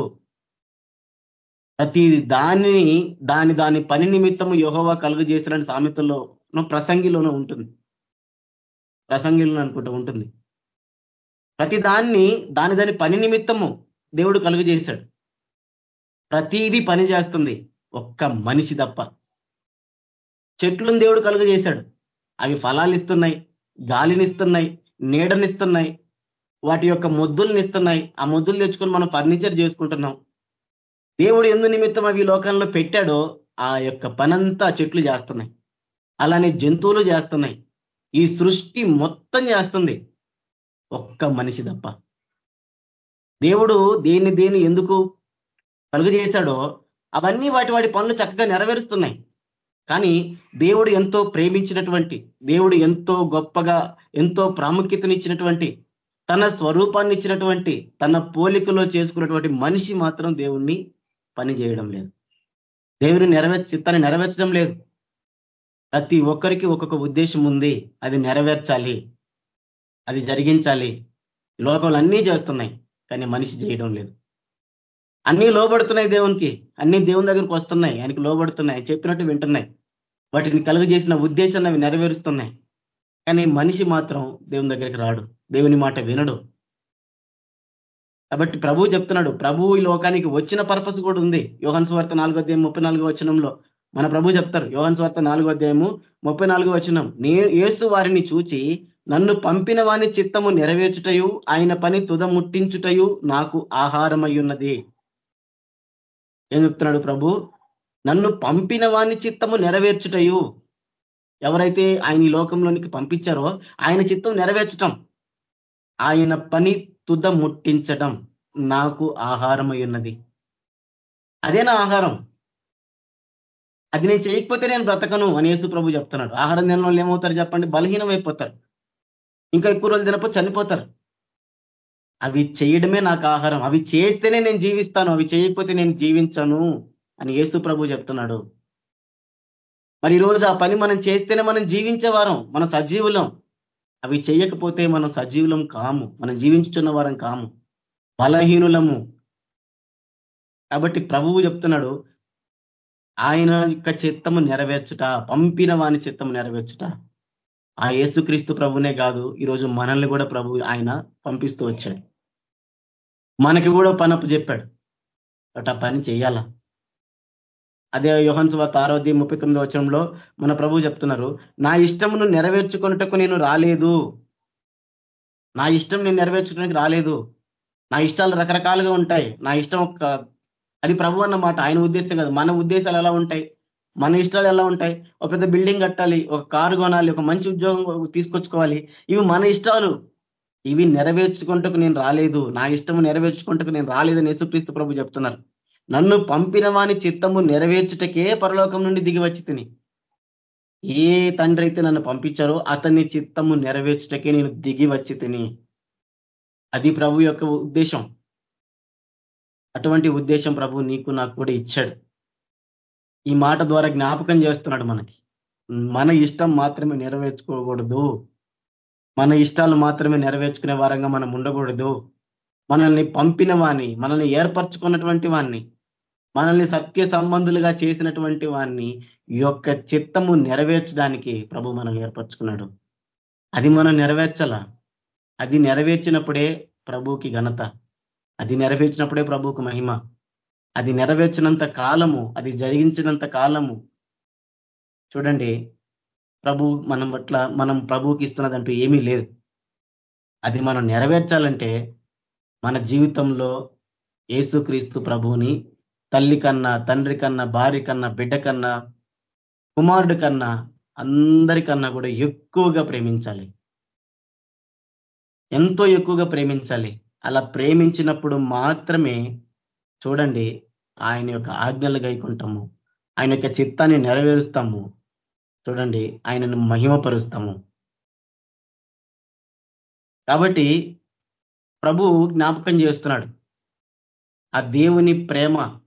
ప్రతి దానిని దాని దాని పని నిమిత్తము యోహోవా కలుగు చేస్తారని సామెతల్లోనూ ప్రసంగిలోనూ ఉంటుంది. ప్రసంగిలను అనుకుంటూ ఉంటుంది. ప్రతి దాన్ని దాని దాని పని నిమిత్తము దేవుడు కలుగు చేశాడు. ప్రతిదీ పని చేస్తుంది ఒక్క మనిషి తప్ప. చెట్లను దేవుడు కలుగు చేశాడు. అవి ఫలాలు ఇస్తున్నాయి గాలినిస్తున్నాయి నీడనిస్తున్నాయి వాటి యొక్క మొద్దుల్ని ఇస్తున్నాయి. ఆ మొద్దులు తెచ్చుకొని మనం ఫర్నిచర్ చేసుకుంటున్నాం. దేవుడు ఎందు నిమిత్తం అవి లోకంలో పెట్టాడో ఆ యొక్క పనంతా చెట్లు చేస్తున్నాయి. అలానే జంతువులు చేస్తున్నాయి. ఈ సృష్టి మొత్తం చేస్తుంది. ఒక్క మనిషి తప్ప. దేవుడు దేన్ని దేని ఎందుకు కలుగు చేశాడో అవన్నీ వాటి వాటి పనులు చక్కగా నెరవేరుస్తున్నాయి. కానీ దేవుడు ఎంతో ప్రేమించినటువంటి దేవుడు ఎంతో గొప్పగా ఎంతో ప్రాముఖ్యతనిచ్చినటువంటి తన స్వరూపాన్ని ఇచ్చినటువంటి తన పోలికలో చేసుకున్నటువంటి మనిషి మాత్రం దేవుణ్ణి పని చేయడం లేదు. దేవుని నెరవేర్చి చిత్తాన్ని నెరవేర్చడం లేదు. ప్రతి ఒక్కరికి ఒక్కొక్క ఉద్దేశం ఉంది. అది నెరవేర్చాలి. అది జరిగించాలి. లోకంలో అన్నీ చేస్తున్నాయి. కానీ మనిషి చేయడం లేదు. అన్నీ లోబడుతున్నాయి దేవునికి. అన్ని దేవుని దగ్గరికి వస్తున్నాయి. ఆయనకి లోబడుతున్నాయి. చెప్పినట్టు వింటున్నాయి. వాటిని కలుగజేసిన ఉద్దేశాన్ని అవి నెరవేరుస్తున్నాయి. కానీ మనిషి మాత్రం దేవుని దగ్గరికి రాడు. దేవుని మాట వినడు. కాబట్టి ప్రభు చెప్తున్నాడు. ప్రభువు ఈ లోకానికి వచ్చిన పర్పస్ కూడా ఉంది. యోహన్ స్వార్థ నాలుగో అధ్యాయం ముప్పై నాలుగో వచనంలో మన ప్రభు చెప్తారు యోహన్ స్వార్థ నాలుగో అధ్యాయము ముప్పై నాలుగో వచనం. నే ఏసు వారిని చూచి నన్ను పంపిన వాని చిత్తము నెరవేర్చుటయు ఆయన పని తుద ముట్టించుటయు నాకు ఆహారమై ఉన్నది ఏం చెప్తున్నాడు ప్రభు? నన్ను పంపిన వాని చిత్తము నెరవేర్చుటయు. ఎవరైతే ఆయన లోకంలోనికి పంపించారో ఆయన చిత్తం నెరవేర్చటం. ఆయన పని తుద ముట్టించటం నాకు ఆహారమై ఉన్నది అదే నా ఆహారం. అది నేను చేయకపోతే నేను బ్రతకను అని యేసు ప్రభు చెప్తున్నాడు. ఆహారం తినడం వాళ్ళు ఏమవుతారు చెప్పండి? బలహీనం అయిపోతారు. ఇంకా ఎక్కువ రోజులు తినపో చనిపోతారు. అవి చేయడమే నాకు ఆహారం. అవి చేస్తేనే నేను జీవిస్తాను. అవి చేయకపోతే నేను జీవించను అని యేసు ప్రభు చెప్తున్నాడు. మరి ఈరోజు ఆ పని మనం చేస్తేనే మనం జీవించేవారం మన సజీవులం. అవి చేయకపోతే మనం సజీవులం కాము. మనం జీవించుతున్న వారం కాము. బలహీనులము. కాబట్టి ప్రభువు చెప్తున్నాడు ఆయన యొక్క చిత్తము నెరవేర్చుట పంపిన వాని చిత్తము నెరవేర్చుట ఆ యేసుక్రీస్తు ప్రభునే కాదు. ఈరోజు మనల్ని కూడా ప్రభు ఆయన పంపిస్తూ వచ్చాడు. మనకి కూడా పనప్పు చెప్పాడు. బట్ ఆ పని చేయాలా? అదే యోహన్స్ వార్త ఆరోది ముప్పై తొమ్మిది వచ్చంలో మన ప్రభు చెప్తున్నారు నా ఇష్టమును నెరవేర్చుకున్నటకు నేను రాలేదు. నా ఇష్టం నేను నెరవేర్చుకోవడానికి రాలేదు. నా ఇష్టాలు రకరకాలుగా ఉంటాయి. నా ఇష్టం ఒక అది ప్రభు అన్నమాట ఆయన ఉద్దేశం కాదు. మన ఉద్దేశాలు ఎలా ఉంటాయి? మన ఇష్టాలు ఎలా ఉంటాయి? ఒక పెద్ద బిల్డింగ్ కట్టాలి ఒక కారు కొనాలి ఒక మంచి ఉద్యోగం తీసుకొచ్చుకోవాలి. ఇవి మన ఇష్టాలు. ఇవి నెరవేర్చుకుంటకు నేను రాలేదు. నా ఇష్టము నెరవేర్చుకుంటకు నేను రాలేదని యేసుక్రీస్తు ప్రభు చెప్తున్నారు. నన్ను పంపిన వాని చిత్తము నెరవేర్చుటకే పరలోకం నుండి దిగి వచ్చి తిని. ఏ తండ్రి అయితే నన్ను పంపించారో అతని చిత్తము నెరవేర్చుటకే నేను దిగి వచ్చి తిని. అది ప్రభు యొక్క ఉద్దేశం. అటువంటి ఉద్దేశం ప్రభు నీకు నాకు కూడా ఇచ్చాడు. ఈ మాట ద్వారా జ్ఞాపకం చేస్తున్నాడు మనకి. మన ఇష్టం మాత్రమే నెరవేర్చుకోకూడదు. మన ఇష్టాలు మాత్రమే నెరవేర్చుకునే వారంగా మనం ఉండకూడదు. మనల్ని పంపిన వాణ్ణి మనల్ని ఏర్పరచుకున్నటువంటి వాణ్ణి మనల్ని సత్య సంబంధులుగా చేసినటువంటి వాణ్ణి యొక్క చిత్తము నెరవేర్చడానికి ప్రభు మనం ఏర్పరచుకున్నాడు. అది మనం నెరవేర్చాల? అది నెరవేర్చినప్పుడే ప్రభుకి ఘనత. అది నెరవేర్చినప్పుడే ప్రభుకు మహిమ. అది నెరవేర్చినంత కాలము అది జరిగించినంత కాలము. చూడండి ప్రభు మనం పట్ల మనం ప్రభువుకి ఇస్తున్నదంటూ ఏమీ లేదు. అది మనం నెరవేర్చాలంటే మన జీవితంలో ఏసుక్రీస్తు ప్రభువుని తల్లి కన్నా తండ్రి కన్నా భార్య కన్నా బిడ్డ కన్నా కుమారుడు కన్నా అందరికన్నా కూడా ఎక్కువగా ప్రేమించాలి. ఎంతో ఎక్కువగా ప్రేమించాలి. అలా ప్రేమించినప్పుడు మాత్రమే చూడండి ఆయన యొక్క ఆజ్ఞలు గైకుంటాము. ఆయన యొక్క చిత్తాన్ని నెరవేరుస్తాము. చూడండి ఆయనను మహిమపరుస్తాము. కాబట్టి ప్రభు జ్ఞాపకం చేస్తున్నాడు. ఆ దేవుని ప్రేమ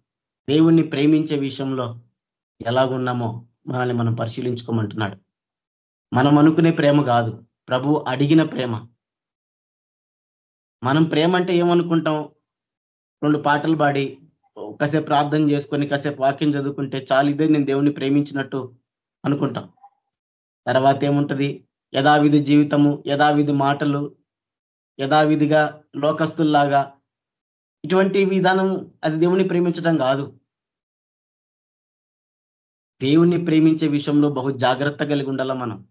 దేవుణ్ణి ప్రేమించే విషయంలో ఎలాగున్నామో మనల్ని మనం పరిశీలించుకోమంటున్నాడు. మనం అనుకునే ప్రేమ కాదు. ప్రభు అడిగిన ప్రేమ. మనం ప్రేమ అంటే ఏమనుకుంటాం? రెండు పాటలు పాడి కాసేపు ప్రార్థన చేసుకొని కాసేపు వాక్యం చదువుకుంటే చాలు ఇదే నేను దేవుణ్ణి ప్రేమించినట్టు అనుకుంటాం. తర్వాత ఏముంటుంది? యథావిధి జీవితము యథావిధి మాటలు యథావిధిగా లోకస్తుల్లాగా. ఇటువంటి విధానం అది దేవుణ్ణి ప్రేమించడం కాదు. దేవుణ్ణి ప్రేమించే విషయంలో బహు జాగ్రత్త కలిగి ఉండాల మనం?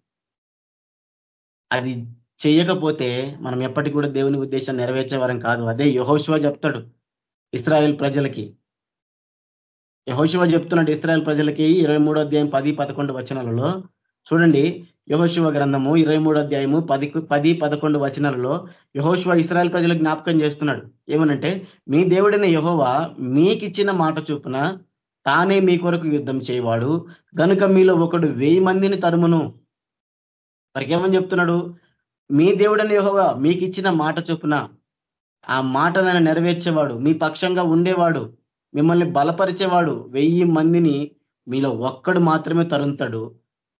అది చేయకపోతే మనం ఎప్పటికి కూడా దేవుని ఉద్దేశం నెరవేర్చేవారం కాదు. అదే యహోశివ చెప్తాడు ఇస్రాయేల్ ప్రజలకి. యహోశివ చెప్తున్నాడు ఇస్రాయల్ ప్రజలకి ఇరవై మూడో అధ్యాయం పది పదకొండు వచనాలలో. చూడండి యహోశివ గ్రంథము ఇరవై మూడో అధ్యాయము పది పది పదకొండు వచనాలలో యహోశివ ఇస్రాయల్ ప్రజలకు జ్ఞాపకం చేస్తున్నాడు. ఏమనంటే మీ దేవుడైన యహోవా మీకిచ్చిన మాట చూపున తానే మీ కొరకు యుద్ధం చేయవాడు. గనుక మీలో ఒకడు వెయ్యి మందిని తరుమును. మరికేమని చెప్తున్నాడు? మీ దేవుడని యహోవా మీకు ఇచ్చిన మాట చొప్పున ఆ మాట నన్ను నెరవేర్చేవాడు మీ పక్షంగా ఉండేవాడు మిమ్మల్ని బలపరిచేవాడు వెయ్యి మందిని మీలో ఒక్కడు మాత్రమే తరుంతాడు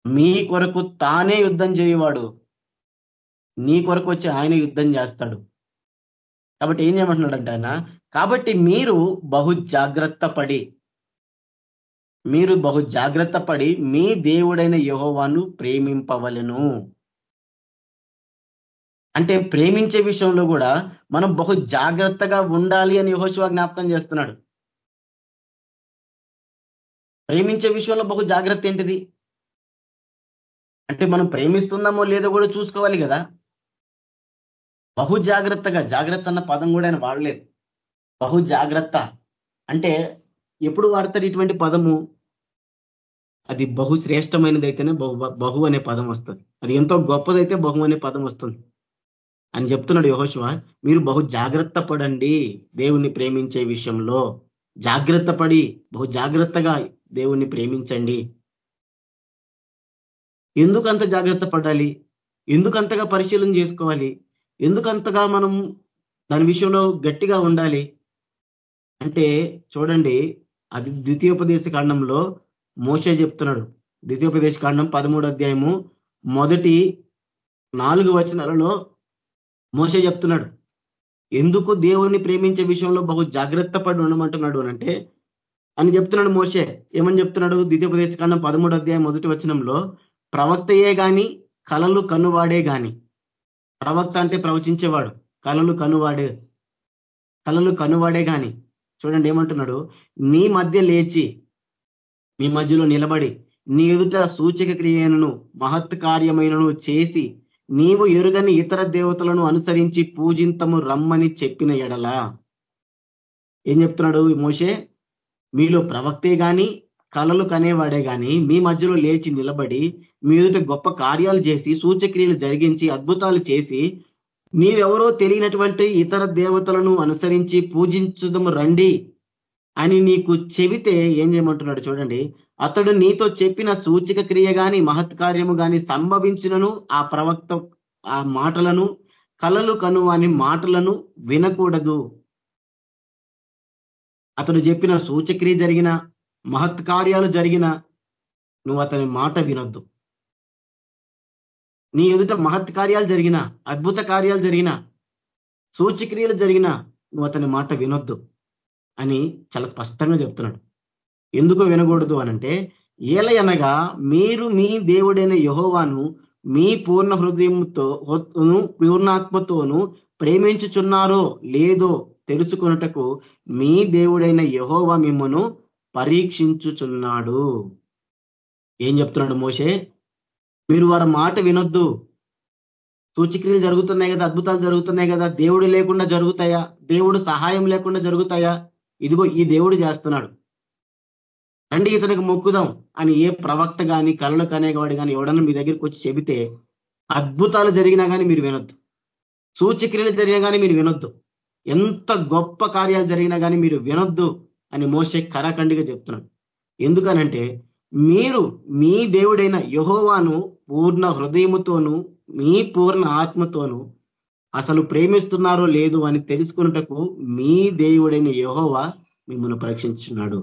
మీ కొరకు తానే యుద్ధం చేయవాడు నీ కొరకు వచ్చి ఆయన యుద్ధం చేస్తాడు. కాబట్టి ఏం చేయమంటున్నాడంటే ఆయన కాబట్టి మీరు బహు జాగ్రత్త పడి మీరు బహు జాగ్రత్త పడి మీ దేవుడైన యహోవాను ప్రేమింపవలను. అంటే ప్రేమించే విషయంలో కూడా మనం బహు జాగ్రత్తగా ఉండాలి అని యహోశివ జ్ఞాపకం చేస్తున్నాడు. ప్రేమించే విషయంలో బహు జాగ్రత్త ఏంటిది? అంటే మనం ప్రేమిస్తున్నామో లేదో కూడా చూసుకోవాలి కదా. బహు జాగ్రత్తగా జాగ్రత్త అన్న పదం కూడా ఆయన వాడలేదు. బహు జాగ్రత్త. అంటే ఎప్పుడు వాడతారు ఇటువంటి పదము? అది బహు శ్రేష్టమైనది అయితేనే బహు బహు అనే పదం వస్తుంది. అది ఎంతో గొప్పదైతే బహు అనే పదం వస్తుంది. అని చెప్తున్నాడు యహోశివ మీరు బహు జాగ్రత్త పడండి దేవుణ్ణి ప్రేమించే విషయంలో. జాగ్రత్త పడి బహు జాగ్రత్తగా దేవుణ్ణి ప్రేమించండి. ఎందుకంత జాగ్రత్త పడాలి ఎందుకంతగా పరిశీలన చేసుకోవాలి? ఎందుకంతగా మనం దాని విషయంలో గట్టిగా ఉండాలి? అంటే చూడండి అది ద్వితీయోపదేశ కాండంలో మోసే చెప్తున్నాడు. ద్వితీయోపదేశ కాండం పదమూడు అధ్యాయము మొదటి నాలుగు వచనాలలో మోసే చెప్తున్నాడు ఎందుకు దేవుణ్ణి ప్రేమించే విషయంలో బహు జాగ్రత్త పడి ఉండమంటున్నాడు అంటే అని చెప్తున్నాడు మోసే ఏమని చెప్తున్నాడు? ద్వితీయోపదేశ కాండం పదమూడు అధ్యాయం మొదటి వచనంలో ప్రవక్తయే గాని కలలు కనువాడే గాని. ప్రవక్త అంటే ప్రవచించేవాడు కలలు కనువాడే కలలు కనువాడే గాని. చూడండి ఏమంటున్నాడు నీ మధ్య లేచి మీ మధ్యలో నిలబడి నీ ఎదుట సూచక క్రియను మహత్ కార్యమైనను చేసి నీవు ఎరుగని ఇతర దేవతలను అనుసరించి పూజింతము రమ్మని చెప్పిన ఎడలా. ఏం చెప్తున్నాడు మోషే? మీలో ప్రవక్తే గాని కలలు కనేవాడే గాని మీ మధ్యలో లేచి నిలబడి మీ ఎదుట గొప్ప కార్యాలు చేసి సూచక్రియలు జరిగించి అద్భుతాలు చేసి నీవెవరో తెలియనటువంటి ఇతర దేవతలను అనుసరించి పూజించుదము రండి అని నీకు చెబితే ఏం చేయమంటున్నాడు చూడండి. అతడు నీతో చెప్పిన సూచిక క్రియ గాని మహత్ కార్యము గాని సంభవించినను ఆ ప్రవక్త ఆ మాటలను కలలు కను మాటలను వినకూడదు. అతడు చెప్పిన సూచక్రియ జరిగిన మహత్ కార్యాలు జరిగిన నువ్వు అతని మాట వినొద్దు. నీ ఎదుట మహత్ కార్యాలు జరిగిన అద్భుత కార్యాలు జరిగిన సూచక్రియలు జరిగిన నువ్వు అతని మాట వినొద్దు అని చాలా స్పష్టంగా చెప్తున్నాడు. ఎందుకు వినకూడదు అనంటే ఏలయనగా మీరు మీ దేవుడైన యహోవాను మీ పూర్ణ హృదయంతో పూర్ణాత్మతోను ప్రేమించుచున్నారో లేదో తెలుసుకొనుటకు మీ దేవుడైన యహోవా మిమ్మను పరీక్షించుచున్నాడు. ఏం చెప్తున్నాడు మోషే? మీరు వారి మాట వినొద్దు. సూచిక్రియలు జరుగుతున్నాయి కదా అద్భుతాలు జరుగుతున్నాయి కదా దేవుడు లేకుండా జరుగుతాయా? దేవుడు సహాయం లేకుండా జరుగుతాయా? ఇదిగో ఈ దేవుడు చేస్తున్నాడు. రండి ఇతనికి మొక్కుదాం అని ఏ ప్రవక్త కానీ కళలు కనేవాడు కానీ ఎవడన్నా మీ దగ్గరికి వచ్చి చెబితే అద్భుతాలు జరిగినా కానీ మీరు వినొద్దు. సూచక్రియలు జరిగినా కానీ మీరు వినొద్దు. ఎంత గొప్ప కార్యాలు జరిగినా కానీ మీరు వినొద్దు అని మోసే కరాఖండిగా చెప్తున్నాడు. ఎందుకనంటే మీరు మీ దేవుడైన యహోవాను పూర్ణ హృదయముతోను మీ పూర్ణ ఆత్మతోను అసలు ప్రేమిస్తున్నారో లేదు అని తెలుసుకున్నటకు మీ దేవుడైన యహోవా మిమ్మల్ని పరీక్షించున్నాడు.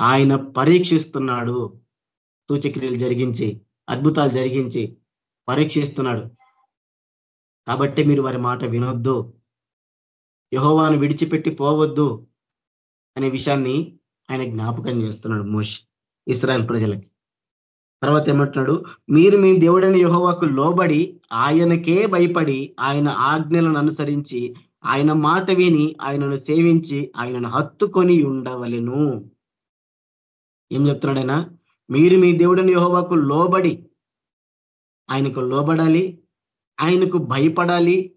ఆయన పరీక్షిస్తున్నాడు. సూచక్రియలు జరిగించి అద్భుతాలు జరిగించి పరీక్షిస్తున్నాడు. కాబట్టి మీరు వారి మాట వినొద్దు. యహోవాను విడిచిపెట్టి పోవద్దు అనే విషయాన్ని ఆయన జ్ఞాపకం చేస్తున్నాడు మోష్ ఇస్రాయల్ ప్రజలకి. తర్వాత ఏమంటున్నాడు? మీరు మీ దేవుడైన యహోవాకు లోబడి ఆయనకే భయపడి ఆయన ఆజ్ఞలను అనుసరించి ఆయన మాట విని ఆయనను సేవించి ఆయనను హత్తుకొని ఉండవలెను. ఏం చెప్తున్నాడైనా మీరు మీ దేవుడిని యహోవాకు లోబడి ఆయనకు లోబడాలి ఆయనకు భయపడాలి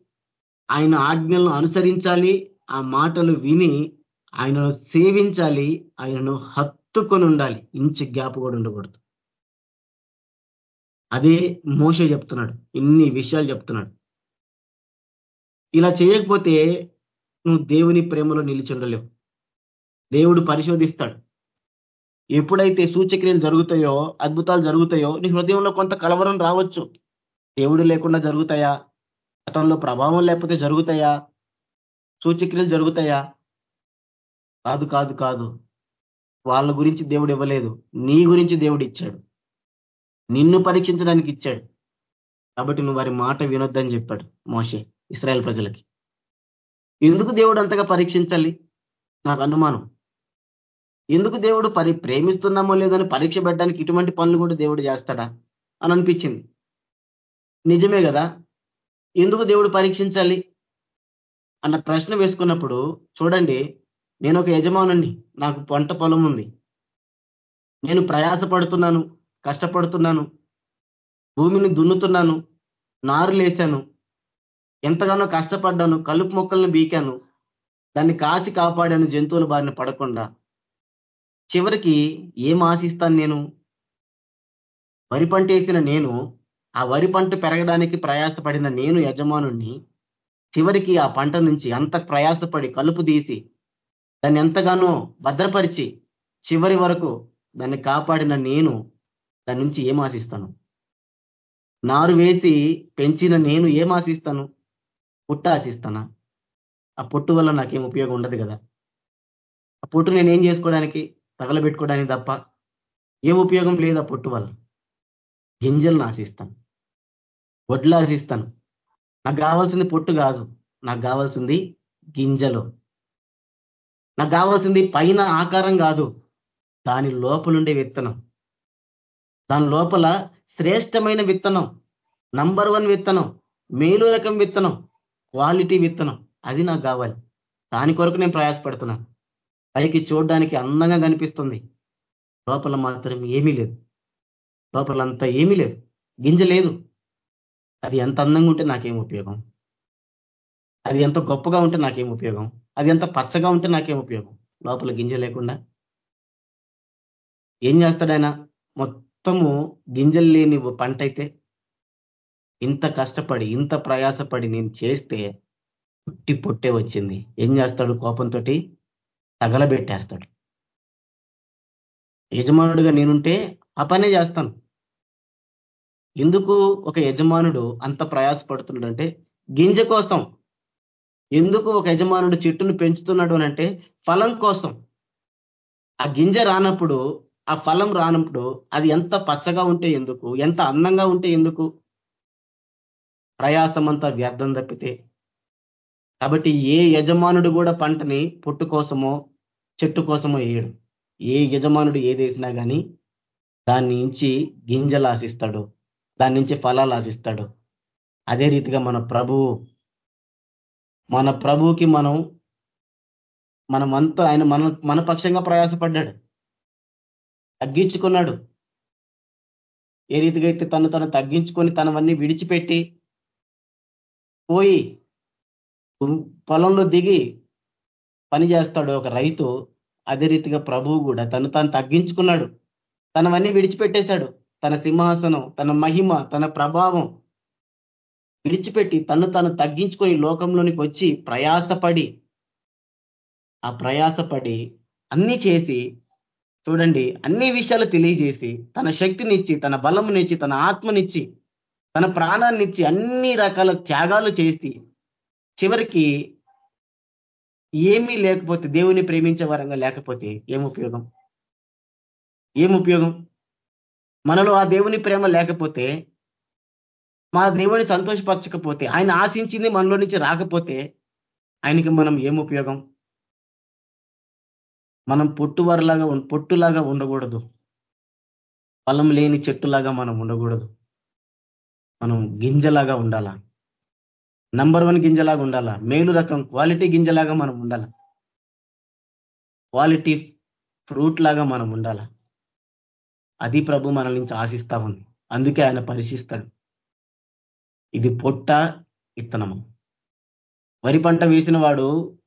ఆయన ఆజ్ఞలను అనుసరించాలి ఆ మాటలు విని ఆయనను సేవించాలి ఆయనను హత్తుకొని ఉండాలి ఇంచి గ్యాప్ కూడా ఉండకూడదు. అదే మోస చెప్తున్నాడు ఇన్ని విషయాలు చెప్తున్నాడు. ఇలా చేయకపోతే నువ్వు దేవుని ప్రేమలో నిలిచి ఉండలేవు. దేవుడు పరిశోధిస్తాడు. ఎప్పుడైతే సూచక్రియలు జరుగుతాయో అద్భుతాలు జరుగుతాయో నీ హృదయంలో కొంత కలవరం రావచ్చు. దేవుడు లేకుండా జరుగుతాయా? గతంలో ప్రభావం లేకపోతే జరుగుతాయా? సూచక్రియలు జరుగుతాయా? కాదు కాదు కాదు. వాళ్ళ గురించి దేవుడు ఇవ్వలేదు. నీ గురించి దేవుడు ఇచ్చాడు. నిన్ను పరీక్షించడానికి ఇచ్చాడు. కాబట్టి నువ్వు వారి మాట వినొద్దని చెప్పాడు మోషే ఇస్రాయల్ ప్రజలకి. ఎందుకు దేవుడు అంతగా పరీక్షించాలి? నాకు అనుమానం. ఎందుకు దేవుడు పరి ప్రేమిస్తున్నామో లేదని పరీక్ష పెట్టడానికి ఇటువంటి పనులు కూడా దేవుడు చేస్తాడా? అని అనిపించింది. నిజమే కదా? ఎందుకు దేవుడు పరీక్షించాలి? అన్న ప్రశ్న వేసుకున్నప్పుడు చూడండి నేను ఒక యజమానుని నాకు పంట పొలం ఉంది. నేను ప్రయాసపడుతున్నాను కష్టపడుతున్నాను భూమిని దున్నుతున్నాను నారు లేశాను ఎంతగానో కష్టపడ్డాను కలుపు మొక్కలను బీకాను దాన్ని కాచి కాపాడాను జంతువుల బారిన పడకుండా. చివరికి ఏం ఆశిస్తాను నేను? వరి పంట వేసిన నేను ఆ వరి పంట పెరగడానికి ప్రయాసపడిన నేను యజమానుణ్ణి చివరికి ఆ పంట నుంచి అంత ప్రయాసపడి కలుపు తీసి దాన్ని ఎంతగానో భద్రపరిచి చివరి వరకు దాన్ని కాపాడిన నేను దాని నుంచి ఏం ఆశిస్తాను? నారు వేసి పెంచిన నేను ఏం ఆశిస్తాను? పుట్ట ఆశిస్తానా? ఆ పొట్టు వల్ల నాకేం ఉపయోగం ఉండదు కదా. ఆ పొట్టు నేను ఏం చేసుకోవడానికి? తగలబెట్టుకోవడానికి తప్ప ఏం ఉపయోగం లేదు ఆ పొట్టు వల్ల? గింజలను ఆశిస్తాను వడ్లు ఆశిస్తాను. నాకు కావాల్సింది పొట్టు కాదు. నాకు కావాల్సింది గింజలు. నాకు కావాల్సింది పైన ఆకారం కాదు. దాని లోపలుండే విత్తనం. దాని లోపల శ్రేష్టమైన విత్తనం. నంబర్ వన్ విత్తనం. మేలు రకం విత్తనం. క్వాలిటీ విత్తనం. అది నాకు కావాలి. దాని కొరకు నేను ప్రయాసపడుతున్నాను. పైకి చూడడానికి అందంగా కనిపిస్తుంది. లోపల మాత్రం ఏమీ లేదు. లోపల అంతా ఏమీ లేదు. గింజ లేదు. అది ఎంత అందంగా ఉంటే నాకేం ఉపయోగం? అది ఎంత గొప్పగా ఉంటే నాకేం ఉపయోగం? అది ఎంత పచ్చగా ఉంటే నాకేం ఉపయోగం? లోపల గింజ లేకుండా. ఏం చేస్తాడాయన మొత్తము గింజలు లేని పంట అయితే ఇంత కష్టపడి ఇంత ప్రయాసపడి నేను చేస్తే పుట్టి పొట్టే వచ్చింది. ఏం చేస్తాడు కోపంతో తగలబెట్టేస్తాడు. యజమానుడిగా నేనుంటే ఆ పనే చేస్తాను. ఎందుకు ఒక యజమానుడు అంత ప్రయాసపడుతున్నాడు అంటే గింజ కోసం. ఎందుకు ఒక యజమానుడు చెట్టును పెంచుతున్నాడు అంటే ఫలం కోసం. ఆ గింజ రానప్పుడు ఆ ఫలం రానప్పుడు అది ఎంత పచ్చగా ఉంటే ఎందుకు ఎంత అందంగా ఉంటే ఎందుకు? ప్రయాసం అంతా వ్యర్థం తప్పితే కాబట్టి ఏ యజమానుడు కూడా పంటని పొట్టు కోసమో చెట్టు కోసమో వేయడు. ఏ యజమానుడు ఏదేసినా కానీ దాని నుంచి గింజలు ఆశిస్తాడు. దాని నుంచి ఫలాలు ఆశిస్తాడు. అదే రీతిగా మన ప్రభువు మన ప్రభువుకి మనం మనమంతా ఆయన మన మన పక్షంగా ప్రయాసపడ్డాడు. తగ్గించుకున్నాడు. ఏ రీతిగా అయితే తను తను తగ్గించుకొని తనవన్నీ విడిచిపెట్టి పోయి పొలంలో దిగి పని చేస్తాడు ఒక రైతు. అదే రీతిగా ప్రభువు కూడా తను తాను తగ్గించుకున్నాడు. తనవన్నీ విడిచిపెట్టేశాడు. తన సింహాసనం తన మహిమ తన ప్రభావం విడిచిపెట్టి తను తను తగ్గించుకొని లోకంలోనికి వచ్చి ప్రయాసపడి ఆ ప్రయాసపడి అన్నీ చేసి చూడండి అన్ని విషయాలు తెలియజేసి తన శక్తినిచ్చి తన బలమునిచ్చి తన ఆత్మనిచ్చి తన ప్రాణాన్నిచ్చి అన్ని రకాల త్యాగాలు చేసి చివరికి ఏమీ లేకపోతే దేవుని ప్రేమించే వరంగా లేకపోతే ఏం ఉపయోగం? ఏం ఉపయోగం? మనలో ఆ దేవుని ప్రేమ లేకపోతే మా దేవుని సంతోషపరచకపోతే ఆయన ఆశించింది మనలో నుంచి రాకపోతే ఆయనకి మనం ఏం ఉపయోగం? మనం పొట్టువరలాగా పొట్టులాగా ఉండకూడదు. ఫలం లేని చెట్టులాగా మనం ఉండకూడదు. మనం గింజలాగా ఉండాలా? నంబర్ వన్ గింజలాగా ఉండాలా? మేలు రకం క్వాలిటీ గింజలాగా మనం ఉండాల? క్వాలిటీ ఫ్రూట్ లాగా మనం ఉండాల? అది ప్రభు మన నుంచి ఆశిస్తా ఉంది. అందుకే ఆయన పరీక్షిస్తాడు. ఇది పొట్ట ఇత్తనము వరి పంట వేసిన వాడు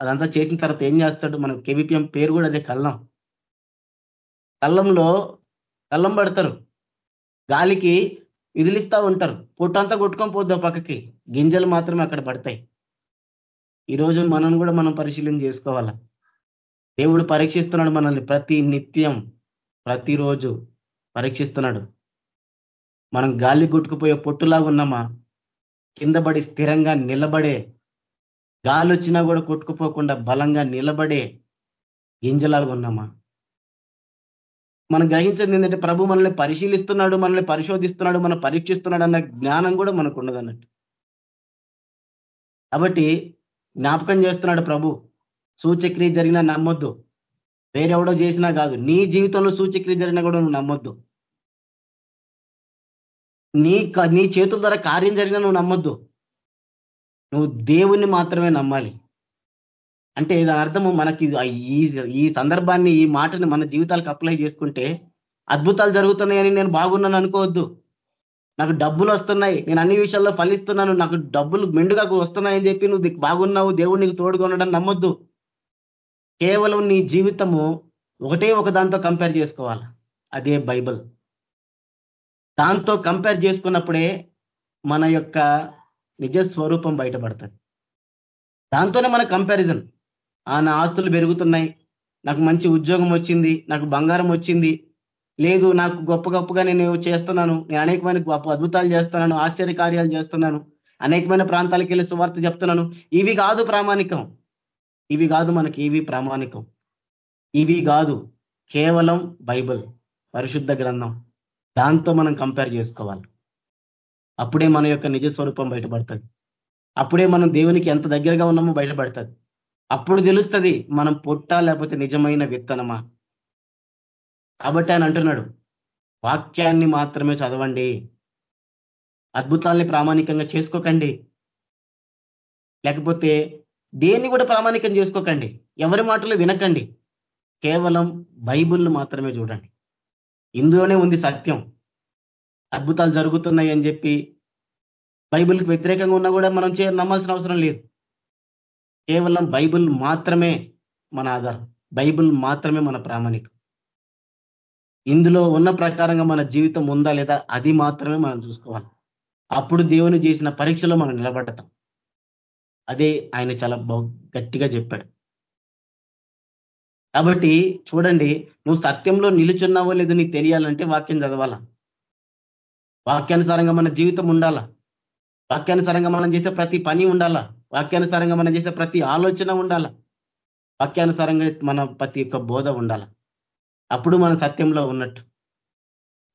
అదంతా చేసిన తర్వాత ఏం చేస్తాడు? మనం కేవీపీఎం పేరు కూడా అదే కల్లం. కల్లంలో కల్లం పడతారు. గాలికి విదిలిస్తూ ఉంటారు. పొట్టంతా కొట్టుకొని పోద్దాం పక్కకి. గింజలు మాత్రమే అక్కడ పడతాయి. ఈరోజు మనం కూడా మనం పరిశీలన చేసుకోవాలా? దేవుడు పరీక్షిస్తున్నాడు మనల్ని ప్రతి నిత్యం ప్రతిరోజు పరీక్షిస్తున్నాడు. మనం గాలి కొట్టుకుపోయే పొట్టులాగా ఉన్నామా? కిందబడి స్థిరంగా నిలబడే గాలి వచ్చినా కూడా కొట్టుకుపోకుండా బలంగా నిలబడే గింజలాగా ఉన్నామా? మనం గ్రహించేది ఏంటంటే ప్రభు మనల్ని పరిశీలిస్తున్నాడు మనల్ని పరిశోధిస్తున్నాడు మనం పరీక్షిస్తున్నాడు అన్న జ్ఞానం కూడా మనకు ఉండదు అన్నట్టు. కాబట్టి జ్ఞాపకం చేస్తున్నాడు ప్రభు సూచక్రియ జరిగినా నమ్మొద్దు. వేరెవడో చేసినా కాదు నీ జీవితంలో సూచక్రియ జరిగినా కూడా నువ్వు నమ్మొద్దు. నీ నీ చేతుల ద్వారా కార్యం జరిగినా నువ్వు నమ్మొద్దు. నువ్వు దేవుణ్ణి మాత్రమే నమ్మాలి. అంటే దాని అర్థము మనకి ఈ ఈ సందర్భాన్ని ఈ మాటని మన జీవితాలకు అప్లై చేసుకుంటే అద్భుతాలు జరుగుతున్నాయని నేను బాగున్నాను అనుకోవద్దు. నాకు డబ్బులు వస్తున్నాయి. నేను అన్ని విషయాల్లో ఫలిస్తున్నాను. నాకు డబ్బులు మెండుగా వస్తున్నాయని చెప్పి నువ్వు బాగున్నావు. దేవుడు నీకు తోడుగా ఉండడం నమ్మొద్దు. కేవలం నీ జీవితము ఒకటే ఒక దాంతో కంపేర్ చేసుకోవాలి. అదే బైబిల్. దాంతో కంపేర్ చేసుకున్నప్పుడే మన యొక్క నిజ స్వరూపం బయటపడుతుంది. దాంతోనే మన కంపారిజన్ నా ఆస్తులు పెరుగుతున్నాయి. నాకు మంచి ఉద్యోగం వచ్చింది. నాకు బంగారం వచ్చింది. లేదు నాకు గొప్ప గొప్పగా నేను చేస్తున్నాను. నేను అనేకమైన గొప్ప అద్భుతాలు చేస్తున్నాను. ఆశ్చర్య కార్యాలు చేస్తున్నాను. అనేకమైన ప్రాంతాలకు వెళ్ళి సువార్త చెప్తున్నాను. ఇవి కాదు ప్రామాణికం. ఇవి కాదు మనకి ఇవి ప్రామాణికం. ఇవి కాదు కేవలం బైబిల్ పరిశుద్ధ గ్రంథం. దాంతో మనం కంపేర్ చేసుకోవాలి. అప్పుడే మన యొక్క నిజ స్వరూపం బయటపడుతుంది. అప్పుడే మనం దేవునికి ఎంత దగ్గరగా ఉన్నామో బయటపడుతుంది. అప్పుడు తెలుస్తుంది మనం పొట్ట లేకపోతే నిజమైన విత్తనమా కాబట్టి ఆయన అంటున్నాడు వాక్యాన్ని మాత్రమే చదవండి. అద్భుతాల్ని ప్రామాణికంగా చేసుకోకండి. లేకపోతే దేన్ని కూడా ప్రామాణికం చేసుకోకండి. ఎవరి మాటలు వినకండి. కేవలం బైబుల్ను మాత్రమే చూడండి. ఇందులోనే ఉంది సత్యం. అద్భుతాలు జరుగుతున్నాయి అని చెప్పి బైబిల్కి వ్యతిరేకంగా ఉన్నా కూడా మనం చే నమ్మాల్సిన అవసరం లేదు. కేవలం బైబిల్ మాత్రమే మన ఆధారం. బైబిల్ మాత్రమే మన ప్రామాణికం. ఇందులో ఉన్న ప్రకారంగా మన జీవితం ఉందా లేదా అది మాత్రమే మనం చూసుకోవాలి. అప్పుడు దేవుని చేసిన పరీక్షలో మనం నిలబడతాం. అదే ఆయన చాలా గట్టిగా చెప్పాడు. కాబట్టి చూడండి నువ్వు సత్యంలో నిలుచున్నావో లేదో నీకు తెలియాలంటే వాక్యం చదవాలా? వాక్యానుసారంగా మన జీవితం ఉండాలా? వాక్యానుసారంగా మనం చేసే ప్రతి పని ఉండాలా? వాక్యానుసారంగా మనం చేసే ప్రతి ఆలోచన ఉండాల. వాక్యానుసారంగా మన ప్రతి ఒక్క బోధ ఉండాల. అప్పుడు మన సత్యంలో ఉన్నట్టు.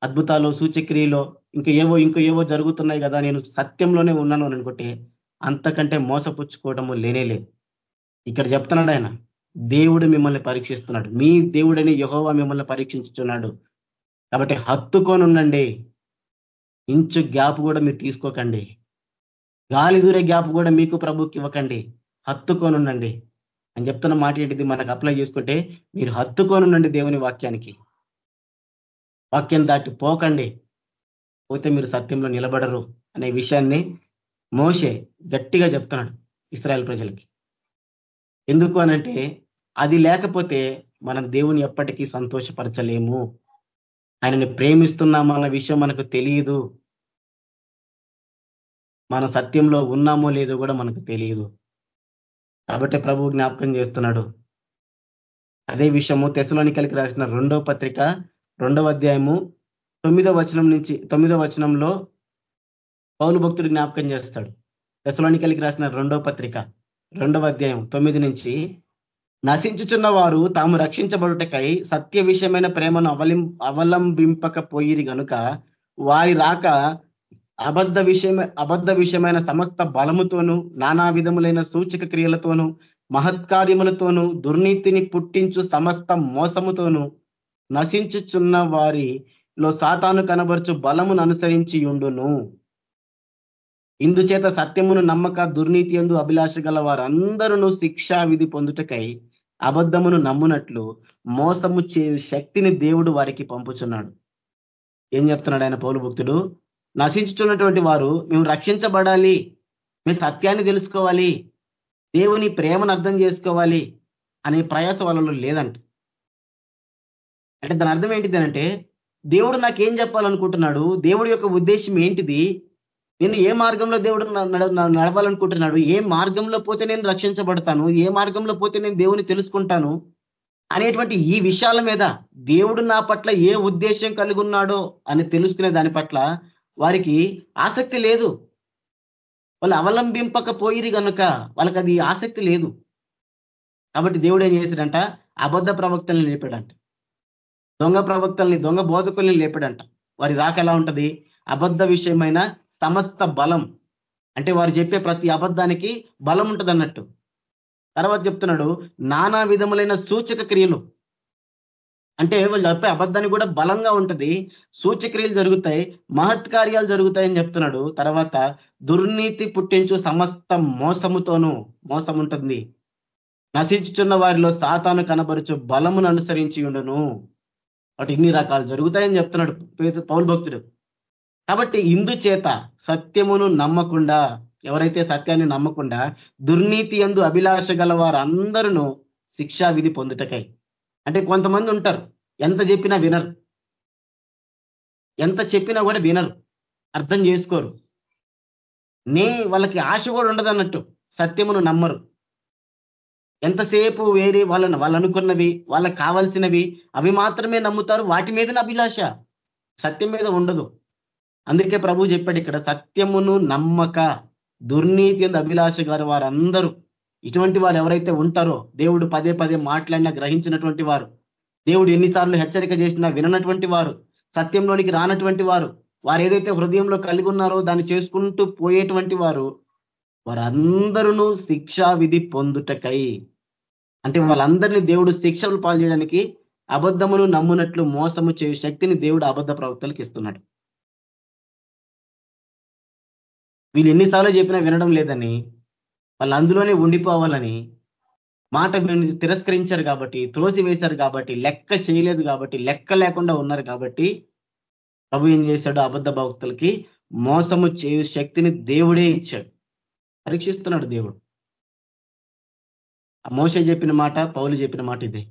అద్భుతాలు సూచక్రియలో ఇంకా ఏవో ఇంకో ఏవో జరుగుతున్నాయి కదా నేను సత్యంలోనే ఉన్నాను అని అనుకుంటే అంతకంటే మోసపుచ్చుకోవడము లేనేలేదు ఇక్కడ చెప్తున్నాడు ఆయన దేవుడు మిమ్మల్ని పరీక్షిస్తున్నాడు. మీ దేవుడని యహోవా మిమ్మల్ని పరీక్షించుతున్నాడు కాబట్టి హత్తుకొని ఉండండి. ఇంచు గ్యాప్ కూడా మీరు తీసుకోకండి. గాలి దూరే గ్యాప్ కూడా మీకు ప్రభుకి ఇవ్వకండి. హత్తుకోనుండండి. అని చెప్తున్న మాట ఏంటిది? మనకు అప్లై చేసుకుంటే మీరు హత్తుకోనుండండి దేవుని వాక్యానికి. వాక్యం దాటి పోకండి. పోతే మీరు సత్యంలో నిలబడరు అనే విషయాన్ని మోసే గట్టిగా చెప్తున్నాడు ఇస్రాయల్ ప్రజలకి. ఎందుకు అనంటే అది లేకపోతే మనం దేవుని ఎప్పటికీ సంతోషపరచలేము. ఆయనని ప్రేమిస్తున్నామన్న విషయం మనకు తెలియదు. మన సత్యంలో ఉన్నామో లేదో కూడా మనకు తెలియదు. కాబట్టి ప్రభు జ్ఞాపకం చేస్తున్నాడు. అదే విషయము తెసలోనికలికి రాసిన రెండో పత్రిక రెండవ అధ్యాయము తొమ్మిదో వచనం నుంచి తొమ్మిదో వచనంలో పౌలు భక్తుడు జ్ఞాపకం చేస్తాడు. తెసలోనికలికి రాసిన రెండో పత్రిక రెండవ అధ్యాయం తొమ్మిది నుంచి నశించుచున్న వారు తాము రక్షించబడుటకై సత్య విషయమైన ప్రేమను అవలిం అవలంబింపకపోయిరి గనుక వారి రాక అబద్ధ విషయమే అబద్ధ విషయమైన సమస్త బలముతోనూ నానా విధములైన సూచక క్రియలతోనూ మహత్కార్యములతోనూ దుర్నీతిని పుట్టించు సమస్త మోసముతోనూ నశించుచున్న వారిలో సాతాను కనబరుచు బలమును అనుసరించి ఉండును. ఇందుచేత సత్యమును నమ్మక దుర్నీతి ఎందు అభిలాష గల వారందరూ శిక్షా విధి పొందుటకై అబద్ధమును నమ్మునట్లు మోసము చే శక్తిని దేవుడు వారికి పంపుచున్నాడు. ఏం చెప్తున్నాడు ఆయన పౌరు భక్తుడు? నశించుతున్నటువంటి వారు మేము రక్షించబడాలి. మేము సత్యాన్ని తెలుసుకోవాలి. దేవుని ప్రేమను అర్థం చేసుకోవాలి అనే ప్రయాస వాళ్ళలో లేదంట. అంటే దాని అర్థం ఏంటిది అంటే దేవుడు నాకేం చెప్పాలనుకుంటున్నాడు దేవుడి యొక్క ఉద్దేశం ఏంటిది నేను ఏ మార్గంలో దేవుడు నడవాలనుకుంటున్నాడు ఏ మార్గంలో పోతే నేను రక్షించబడతాను ఏ మార్గంలో పోతే నేను దేవుని తెలుసుకుంటాను అనేటువంటి ఈ విషయాల మీద దేవుడు నా పట్ల ఏ ఉద్దేశం కలిగి ఉన్నాడో అని తెలుసుకునే దాని పట్ల వారికి ఆసక్తి లేదు. వాళ్ళు అవలంబింపకపోయిరి కనుక వాళ్ళకి అది ఆసక్తి లేదు. కాబట్టి దేవుడు ఏం చేశాడంట? అబద్ధ ప్రవక్తల్ని లేపాడంట. దొంగ ప్రవక్తల్ని దొంగ బోధకుల్ని లేపాడంట. వారి రాక ఎలా ఉంటుంది? అబద్ధ విషయమైన సమస్త బలం. అంటే వారు చెప్పే ప్రతి అబద్ధానికి బలం ఉంటుంది అన్నట్టు తర్వాత చెప్తున్నాడు నానా విధములైన సూచక క్రియలు. అంటే వాళ్ళు చెప్పే అబద్ధాన్ని కూడా బలంగా ఉంటుంది. సూచక్రియలు జరుగుతాయి మహత్కార్యాలు జరుగుతాయని చెప్తున్నాడు. తర్వాత దుర్నీతి పుట్టించు సమస్త మోసముతోనూ మోసం ఉంటుంది నశించుచున్న వారిలో సాతాను కనబరుచు బలమును అనుసరించి ఉండును. వాటి ఇన్ని రకాలు జరుగుతాయని చెప్తున్నాడు పౌరు భక్తుడు. కాబట్టి ఇందుచేత సత్యమును నమ్మకుండా ఎవరైతే సత్యాన్ని నమ్మకుండా దుర్నీతి ఎందు అభిలాష గల వారందరూ శిక్షా విధి పొందుటకై అంటే కొంతమంది ఉంటారు ఎంత చెప్పినా వినరు. ఎంత చెప్పినా కూడా వినరు. అర్థం చేసుకోరు. నే వాళ్ళకి ఆశ కూడా ఉండదు అన్నట్టు. సత్యమును నమ్మరు. ఎంతసేపు వేరే వాళ్ళని వాళ్ళు అనుకున్నవి వాళ్ళకి కావాల్సినవి అవి మాత్రమే నమ్ముతారు. వాటి మీదనే అభిలాష. సత్యం మీద ఉండదు. అందుకే ప్రభు చెప్పాడు ఇక్కడ సత్యమును నమ్మక. దుర్నీతి అభిలాష గారు వారందరూ ఇటువంటి వారు ఎవరైతే ఉంటారో దేవుడు పదే పదే మాట్లాడినా గ్రహించినటువంటి వారు దేవుడు ఎన్నిసార్లు హెచ్చరిక చేసినా విననటువంటి వారు సత్యంలోనికి రానటువంటి వారు వారు ఏదైతే హృదయంలో కలిగి ఉన్నారో దాన్ని చేసుకుంటూ పోయేటువంటి వారు వారందరూ శిక్షా విధి పొందుటకై. అంటే వాళ్ళందరినీ దేవుడు శిక్షలు పాల్చేయడానికి అబద్ధములు అబద్ధమును నమ్మునట్లు మోసము చేయు శక్తిని దేవుడు అబద్ధ ప్రవక్తలకు ఇస్తున్నాడు. వీళ్ళు ఎన్నిసార్లు చెప్పినా వినడం లేదని వాళ్ళు అందులోనే ఉండిపోవాలని మాట తిరస్కరించారు కాబట్టి త్రోసివేశారు కాబట్టి లెక్క చేయలేదు కాబట్టి లెక్క లేకుండా ఉన్నారు కాబట్టి ప్రభు ఏం చేశాడు? అబద్ధ భక్తులకి మోసము చేయు శక్తిని దేవుడే ఇచ్చాడు. పరీక్షిస్తున్నాడు దేవుడు. ఆ మోస చెప్పిన మాట పౌలు చెప్పిన మాట ఇదే.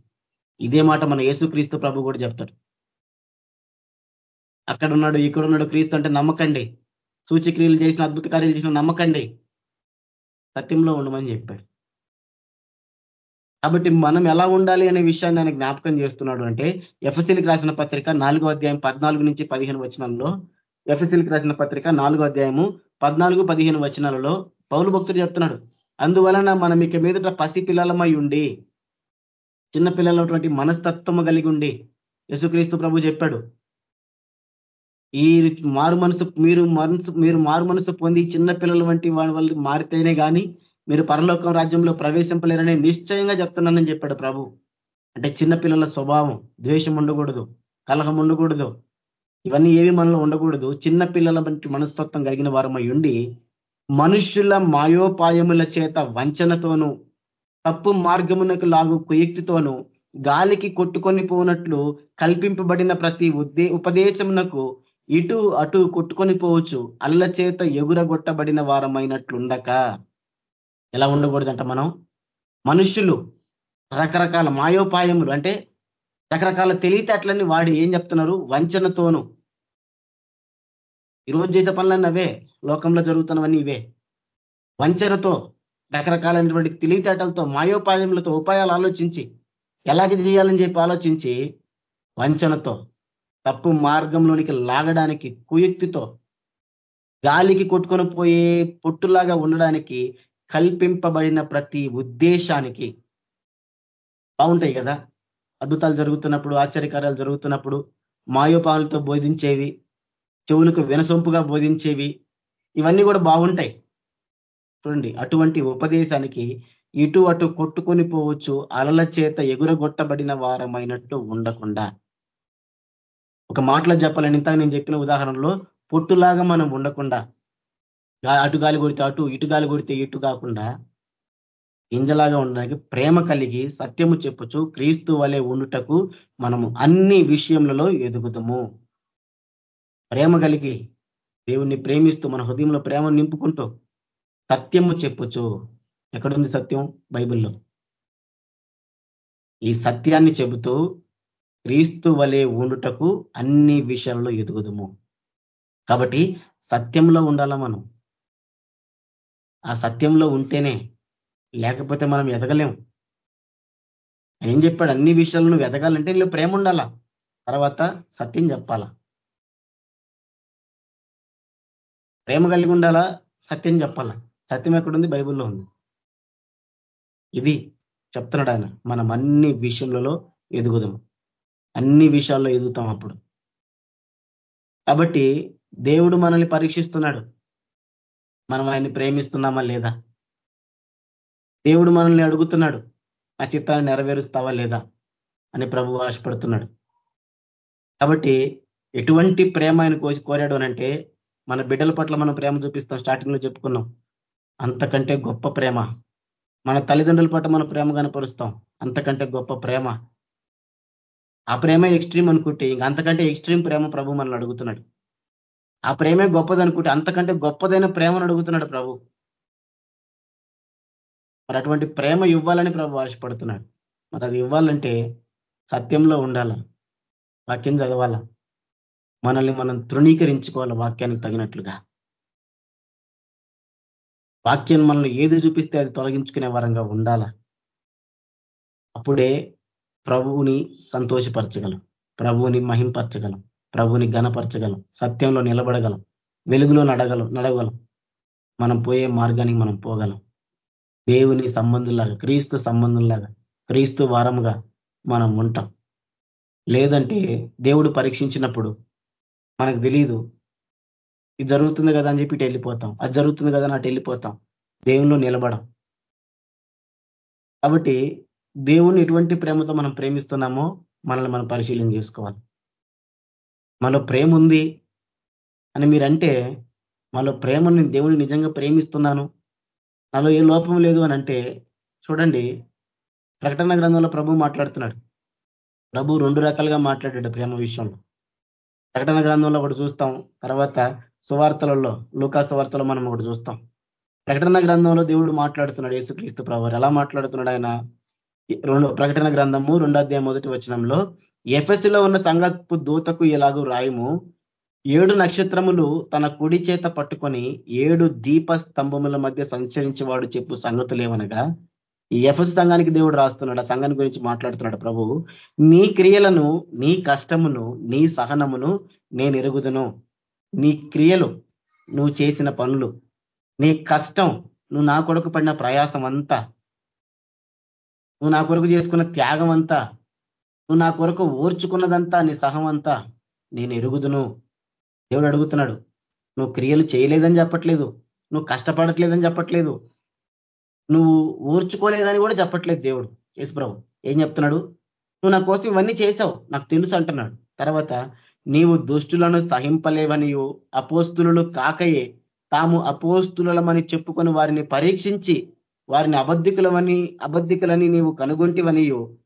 ఇదే మాట మన యేసుక్రీస్తు ప్రభు కూడా చెప్తాడు. అక్కడ ఉన్నాడు ఇక్కడ ఉన్నాడు క్రీస్తు అంటే నమ్మకండి. సూచక్రియలు చేసిన అద్భుత కార్యాలు చేసిన నమ్మకండి. సత్యంలో ఉండమని చెప్పాడు. కాబట్టి మనం ఎలా ఉండాలి అనే విషయాన్ని ఆయన జ్ఞాపకం చేస్తున్నాడు అంటే ఎఫ్ఎస్సీలకు రాసిన పత్రిక నాలుగో అధ్యాయం పద్నాలుగు నుంచి పదిహేను వచనంలో ఎఫ్ఎస్సీలకు రాసిన పత్రిక నాలుగో అధ్యాయము పద్నాలుగు పదిహేను వచనాలలో పౌలు భక్తుడు చెప్తున్నాడు. అందువలన మనం ఇక మీదట పసి పిల్లలమై ఉండి చిన్నపిల్లలటువంటి మనస్తత్వము కలిగి ఉండి యశుక్రీస్తు ప్రభు చెప్పాడు ఈ మారు మనసు మీరు మనసు మీరు మారు మనసు పొంది చిన్న పిల్లల వంటి వాడి వాళ్ళు మారితేనే కానీ మీరు పరలోకం రాజ్యంలో ప్రవేశింపలేరని నిశ్చయంగా చెప్తున్నానని చెప్పాడు ప్రభు. అంటే చిన్న పిల్లల స్వభావం ద్వేషం ఉండకూడదు కలహం ఉండకూడదు. ఇవన్నీ ఏవి మనలో ఉండకూడదు. చిన్న పిల్లల వంటి మనస్తత్వం కలిగిన వారమై ఉండి మనుష్యుల మాయోపాయముల చేత వంచనతోనూ తప్పు మార్గమునకు లాగు కుయుక్తితోనూ గాలికి కొట్టుకొని పోనట్లు కల్పింపబడిన ప్రతి ఉద్దే ఉపదేశమునకు ఇటు అటు కొట్టుకొని పోవచ్చు. అల్ల చేత ఎగురగొట్టబడిన వారమైనట్లుండక. ఎలా ఉండకూడదంట మనం? మనుషులు రకరకాల మాయోపాయములు అంటే రకరకాల తెలివితేటలన్నీ వాడి ఏం చెప్తున్నారు? వంచనతోను. ఈరోజు చేసే పనులన్నీ అవే. లోకంలో జరుగుతున్నవన్నీ ఇవే. వంచనతో రకరకాలైనటువంటి తెలివితేటలతో మాయోపాయములతో ఉపాయాలు ఆలోచించి ఎలాగ చేయాలని చెప్పి ఆలోచించి వంచనతో. తప్పు మార్గంలోనికి లాగడానికి కుయుక్తితో గాలికి కొట్టుకొని పోయే పొట్టులాగా ఉండడానికి కల్పింపబడిన ప్రతి ఉద్దేశానికి బాగుంటాయి కదా. అద్భుతాలు జరుగుతున్నప్పుడు ఆశ్చర్యకార్యాలు జరుగుతున్నప్పుడు మాయోపాలతో బోధించేవి చెవులకు వినసొంపుగా బోధించేవి ఇవన్నీ కూడా బాగుంటాయి. చూడండి అటువంటి ఉపదేశానికి ఇటు అటు కొట్టుకొని పోవచ్చు అలల చేత ఎగురగొట్టబడిన వారమైనట్టు ఉండకుండా. ఒక మాటలో చెప్పాలని ఇంత నేను చెప్పిన ఉదాహరణలో పొట్టులాగా మనం ఉండకుండా అటు గాలి కొడితే అటు ఇటు గాలి కొడితే ఇటు కాకుండా గింజలాగా ఉండడానికి ప్రేమ కలిగి సత్యము చెప్పచ్చు క్రీస్తు వలె ఉండుటకు మనము అన్ని విషయములలో ఎదుగుతాము ప్రేమ కలిగి దేవుణ్ణి ప్రేమిస్తూ మన హృదయంలో ప్రేమ నింపుకుంటూ సత్యము చెప్పొచ్చు ఎక్కడుంది సత్యం బైబిల్లో? ఈ సత్యాన్ని చెబుతూ క్రీస్తు వలె ఉండుటకు అన్ని విషయాల్లో ఎదుగుదము. కాబట్టి సత్యంలో ఉండాలా మనం? ఆ సత్యంలో ఉంటేనే లేకపోతే మనం ఎదగలేం ఏం చెప్పాడు? అన్ని విషయాలు నువ్వు ఎదగాలంటే నీళ్ళు ప్రేమ ఉండాలా? తర్వాత సత్యం చెప్పాలా? ప్రేమ కలిగి ఉండాలా? సత్యం చెప్పాలా? సత్యం ఎక్కడుంది బైబిల్లో ఉంది. ఇది చెప్తున్నాడు ఆయన. మనం అన్ని విషయంలో ఎదుగుదాము. అన్ని విషయాల్లో ఎదుగుతాం అప్పుడు. కాబట్టి దేవుడు మనల్ని పరీక్షిస్తున్నాడు. మనం ఆయన్ని ప్రేమిస్తున్నామా లేదా? దేవుడు మనల్ని అడుగుతున్నాడు ఆ చిత్తాన్ని నెరవేరుస్తావా లేదా? అని ప్రభు ఆశపడుతున్నాడు. కాబట్టి ఎటువంటి ప్రేమ ఆయన కోసి కోరాడు అంటే మన బిడ్డల పట్ల మనం ప్రేమ చూపిస్తాం స్టార్టింగ్లో చెప్పుకున్నాం. అంతకంటే గొప్ప ప్రేమ. మన తల్లిదండ్రుల పట్ల మనం ప్రేమ కనపరుస్తాం. అంతకంటే గొప్ప ప్రేమ. ఆ ప్రేమ ఎక్స్ట్రీమ్ అనుకుంటే ఇంక అంతకంటే ఎక్స్ట్రీమ్ ప్రేమ ప్రభు మనల్ని అడుగుతున్నాడు. ఆ ప్రేమే గొప్పది అనుకుంటే అంతకంటే గొప్పదైన ప్రేమను అడుగుతున్నాడు ప్రభు. మరి అటువంటి ప్రేమ ఇవ్వాలని ప్రభు ఆశపడుతున్నాడు. మరి అది ఇవ్వాలంటే సత్యంలో ఉండాల? వాక్యం చదవాల? మనల్ని మనం తృణీకరించుకోవాలి వాక్యానికి తగినట్లుగా? వాక్యం మనల్ని ఏది చూపిస్తే అది తొలగించుకునే వరంగా ఉండాల? అప్పుడే ప్రభువుని సంతోషపరచగలం. ప్రభువుని మహింపరచగలం. ప్రభువుని ఘనపరచగలం. సత్యంలో నిలబడగలం. వెలుగులో నడగలం. నడగలం మనం పోయే మార్గానికి మనం పోగలం. దేవుని సంబంధంలాగా క్రీస్తు సంబంధంలాగా క్రీస్తు వారముగా మనం ఉంటాం. లేదంటే దేవుడు పరీక్షించినప్పుడు మనకు తెలియదు ఇది జరుగుతుంది కదా అని చెప్పి వెళ్ళిపోతాం. అది జరుగుతుంది కదా అని అటు వెళ్ళిపోతాం. దేవునిలో నిలబడం. కాబట్టి దేవుణ్ణి ఎటువంటి ప్రేమతో మనం ప్రేమిస్తున్నామో మనల్ని మనం పరిశీలన చేసుకోవాలి. మనలో ప్రేమ ఉంది అని మీరంటే మనలో ప్రేమను నేను దేవుని నిజంగా ప్రేమిస్తున్నాను. నాలో ఏ లోపం లేదు అని అంటే చూడండి ప్రకటన గ్రంథంలో ప్రభు మాట్లాడుతున్నాడు. ప్రభు రెండు రకాలుగా మాట్లాడాడు ప్రేమ విషయంలో. ప్రకటన గ్రంథంలో ఒకటి చూస్తాం తర్వాత సువార్తలలో లూకా సువార్తలో మనం ఒకటి చూస్తాం. ప్రకటన గ్రంథంలో దేవుడు మాట్లాడుతున్నాడు యేసుక్రీస్తు ప్రభు ఎలా మాట్లాడుతున్నాడు ఆయన? రెండు ప్రకటన గ్రంథము రెండో అధ్యాయం మొదటి వచనంలో ఎఫెస్లో ఉన్న సంగపు దూతకు ఎలాగూ రాయము? ఏడు నక్షత్రములు తన కుడి చేత పట్టుకొని ఏడు దీప స్తంభముల మధ్య సంచరించి వాడు చెప్పు సంగతులేమనగా ఈ ఎఫెస్ సంఘానికి దేవుడు రాస్తున్నాడు ఆ సంఘాన్ని గురించి మాట్లాడుతున్నాడు ప్రభు. నీ క్రియలను నీ కష్టమును నీ సహనమును నేను ఎరుగుదును. నీ క్రియలు నువ్వు చేసిన పనులు నీ కష్టం నువ్వు నా కొడుకు పడిన ప్రయాసం అంతా నువ్వు నా కొరకు చేసుకున్న త్యాగం అంతా నువ్వు నా కొరకు ఓర్చుకున్నదంతా నీ సహం అంతా నేను ఎరుగుదును. దేవుడు అడుగుతున్నాడు నువ్వు క్రియలు చేయలేదని చెప్పట్లేదు నువ్వు కష్టపడట్లేదని చెప్పట్లేదు నువ్వు ఓర్చుకోలేదని కూడా చెప్పట్లేదు దేవుడు యేసుప్రభు ఏం చెప్తున్నాడు? నువ్వు నా కోసం ఇవన్నీ చేసావు నాకు తెలుసు అంటున్నాడు. తర్వాత నీవు దుష్టులను సహింపలేవనియు అపోస్తులు కాకయే తాము అపోస్తులమని చెప్పుకొని వారిని పరీక్షించి వారిని అబద్ధికులమని అబద్ధికులని నీవు కనుగొంటివనియు.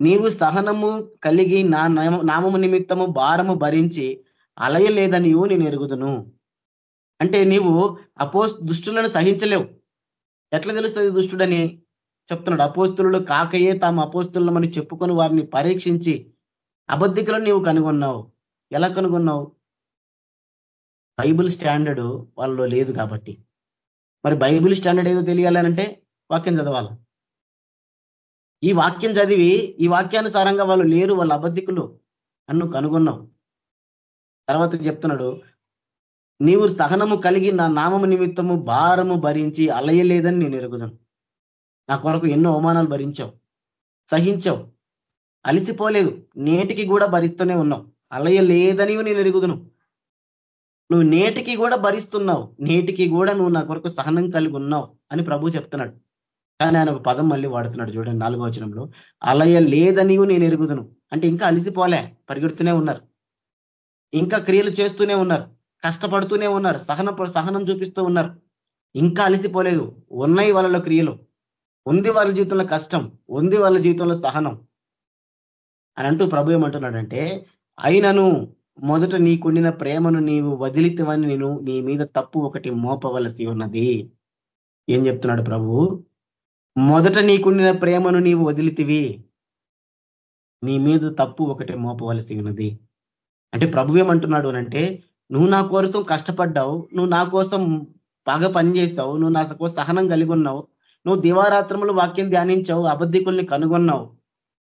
నీవు సహనము కలిగి నా నామము నిమిత్తము భారము భరించి అలయలేదనియు నేను ఎరుగుదును. అంటే నీవు అపోస్ దుష్టులను సహించలేవు. ఎట్లా తెలుస్తుంది దుష్టుడని? చెప్తున్నాడు. అపోస్తులు కాకయే తాము అపోస్తులమని చెప్పుకొని వారిని పరీక్షించి అబద్ధికులను నీవు కనుగొన్నావు. ఎలా కనుగొన్నావు? బైబిల్ స్టాండర్డ్ వాళ్ళలో లేదు కాబట్టి. మరి బైబిల్ స్టాండర్డ్ ఏదో తెలియాలనంటే వాక్యం చదవాలి. ఈ వాక్యం చదివి ఈ వాక్యానుసారంగా వాళ్ళు లేరు వాళ్ళ అబద్ధికులు అన్ను కనుగొన్నావు. తర్వాత చెప్తున్నాడు నీవు సహనము కలిగి నా నామము నిమిత్తము భారము భరించి అలయలేదని నేను ఎరుగుదాను. నా కొరకు ఎన్నో అవమానాలు భరించావు సహించావు అలిసిపోలేదు నేటికి కూడా భరిస్తూనే ఉన్నావు. అలయలేదని నేను ఎరుగుదును. నువ్వు నేటికి కూడా భరిస్తున్నావు నేటికి కూడా నువ్వు నా కొరకు సహనం కలిగి ఉన్నావు అని ప్రభు చెప్తున్నాడు. కానీ ఆయన ఒక పదం మళ్ళీ వాడుతున్నాడు చూడండి నాలుగో వచనంలో. అలయ లేదని నేను ఎరుగుదును. అంటే ఇంకా అలిసిపోలే పరిగెడుతూనే ఉన్నారు. ఇంకా క్రియలు చేస్తూనే ఉన్నారు కష్టపడుతూనే ఉన్నారు సహన సహనం చూపిస్తూ ఉన్నారు. ఇంకా అలిసిపోలేదు. ఉన్నాయి వాళ్ళలో క్రియలు ఉంది వాళ్ళ జీవితంలో కష్టం ఉంది వాళ్ళ జీవితంలో సహనం. అని అంటూ ప్రభు ఏమంటున్నాడంటే అయినను మొదట నీకుండిన ప్రేమను నీవు వదిలితవని నేను నీ మీద తప్పు ఒకటి మోపవలసి ఉన్నది. ఏం చెప్తున్నాడు ప్రభు? మొదట నీకుండిన ప్రేమను నీవు వదిలితివి. నీ మీద తప్పు ఒకటి మోపవలసి ఉన్నది. అంటే ప్రభు ఏమంటున్నాడు అంటే నువ్వు నా కోసం కష్టపడ్డావు నువ్వు నా కోసం బాగా పనిచేసావు నువ్వు నా కోసం సహనం కలిగి ఉన్నావు నువ్వు దివారాత్రములు వాక్యం ధ్యానించావు అబద్ధికుల్ని కనుగొన్నావు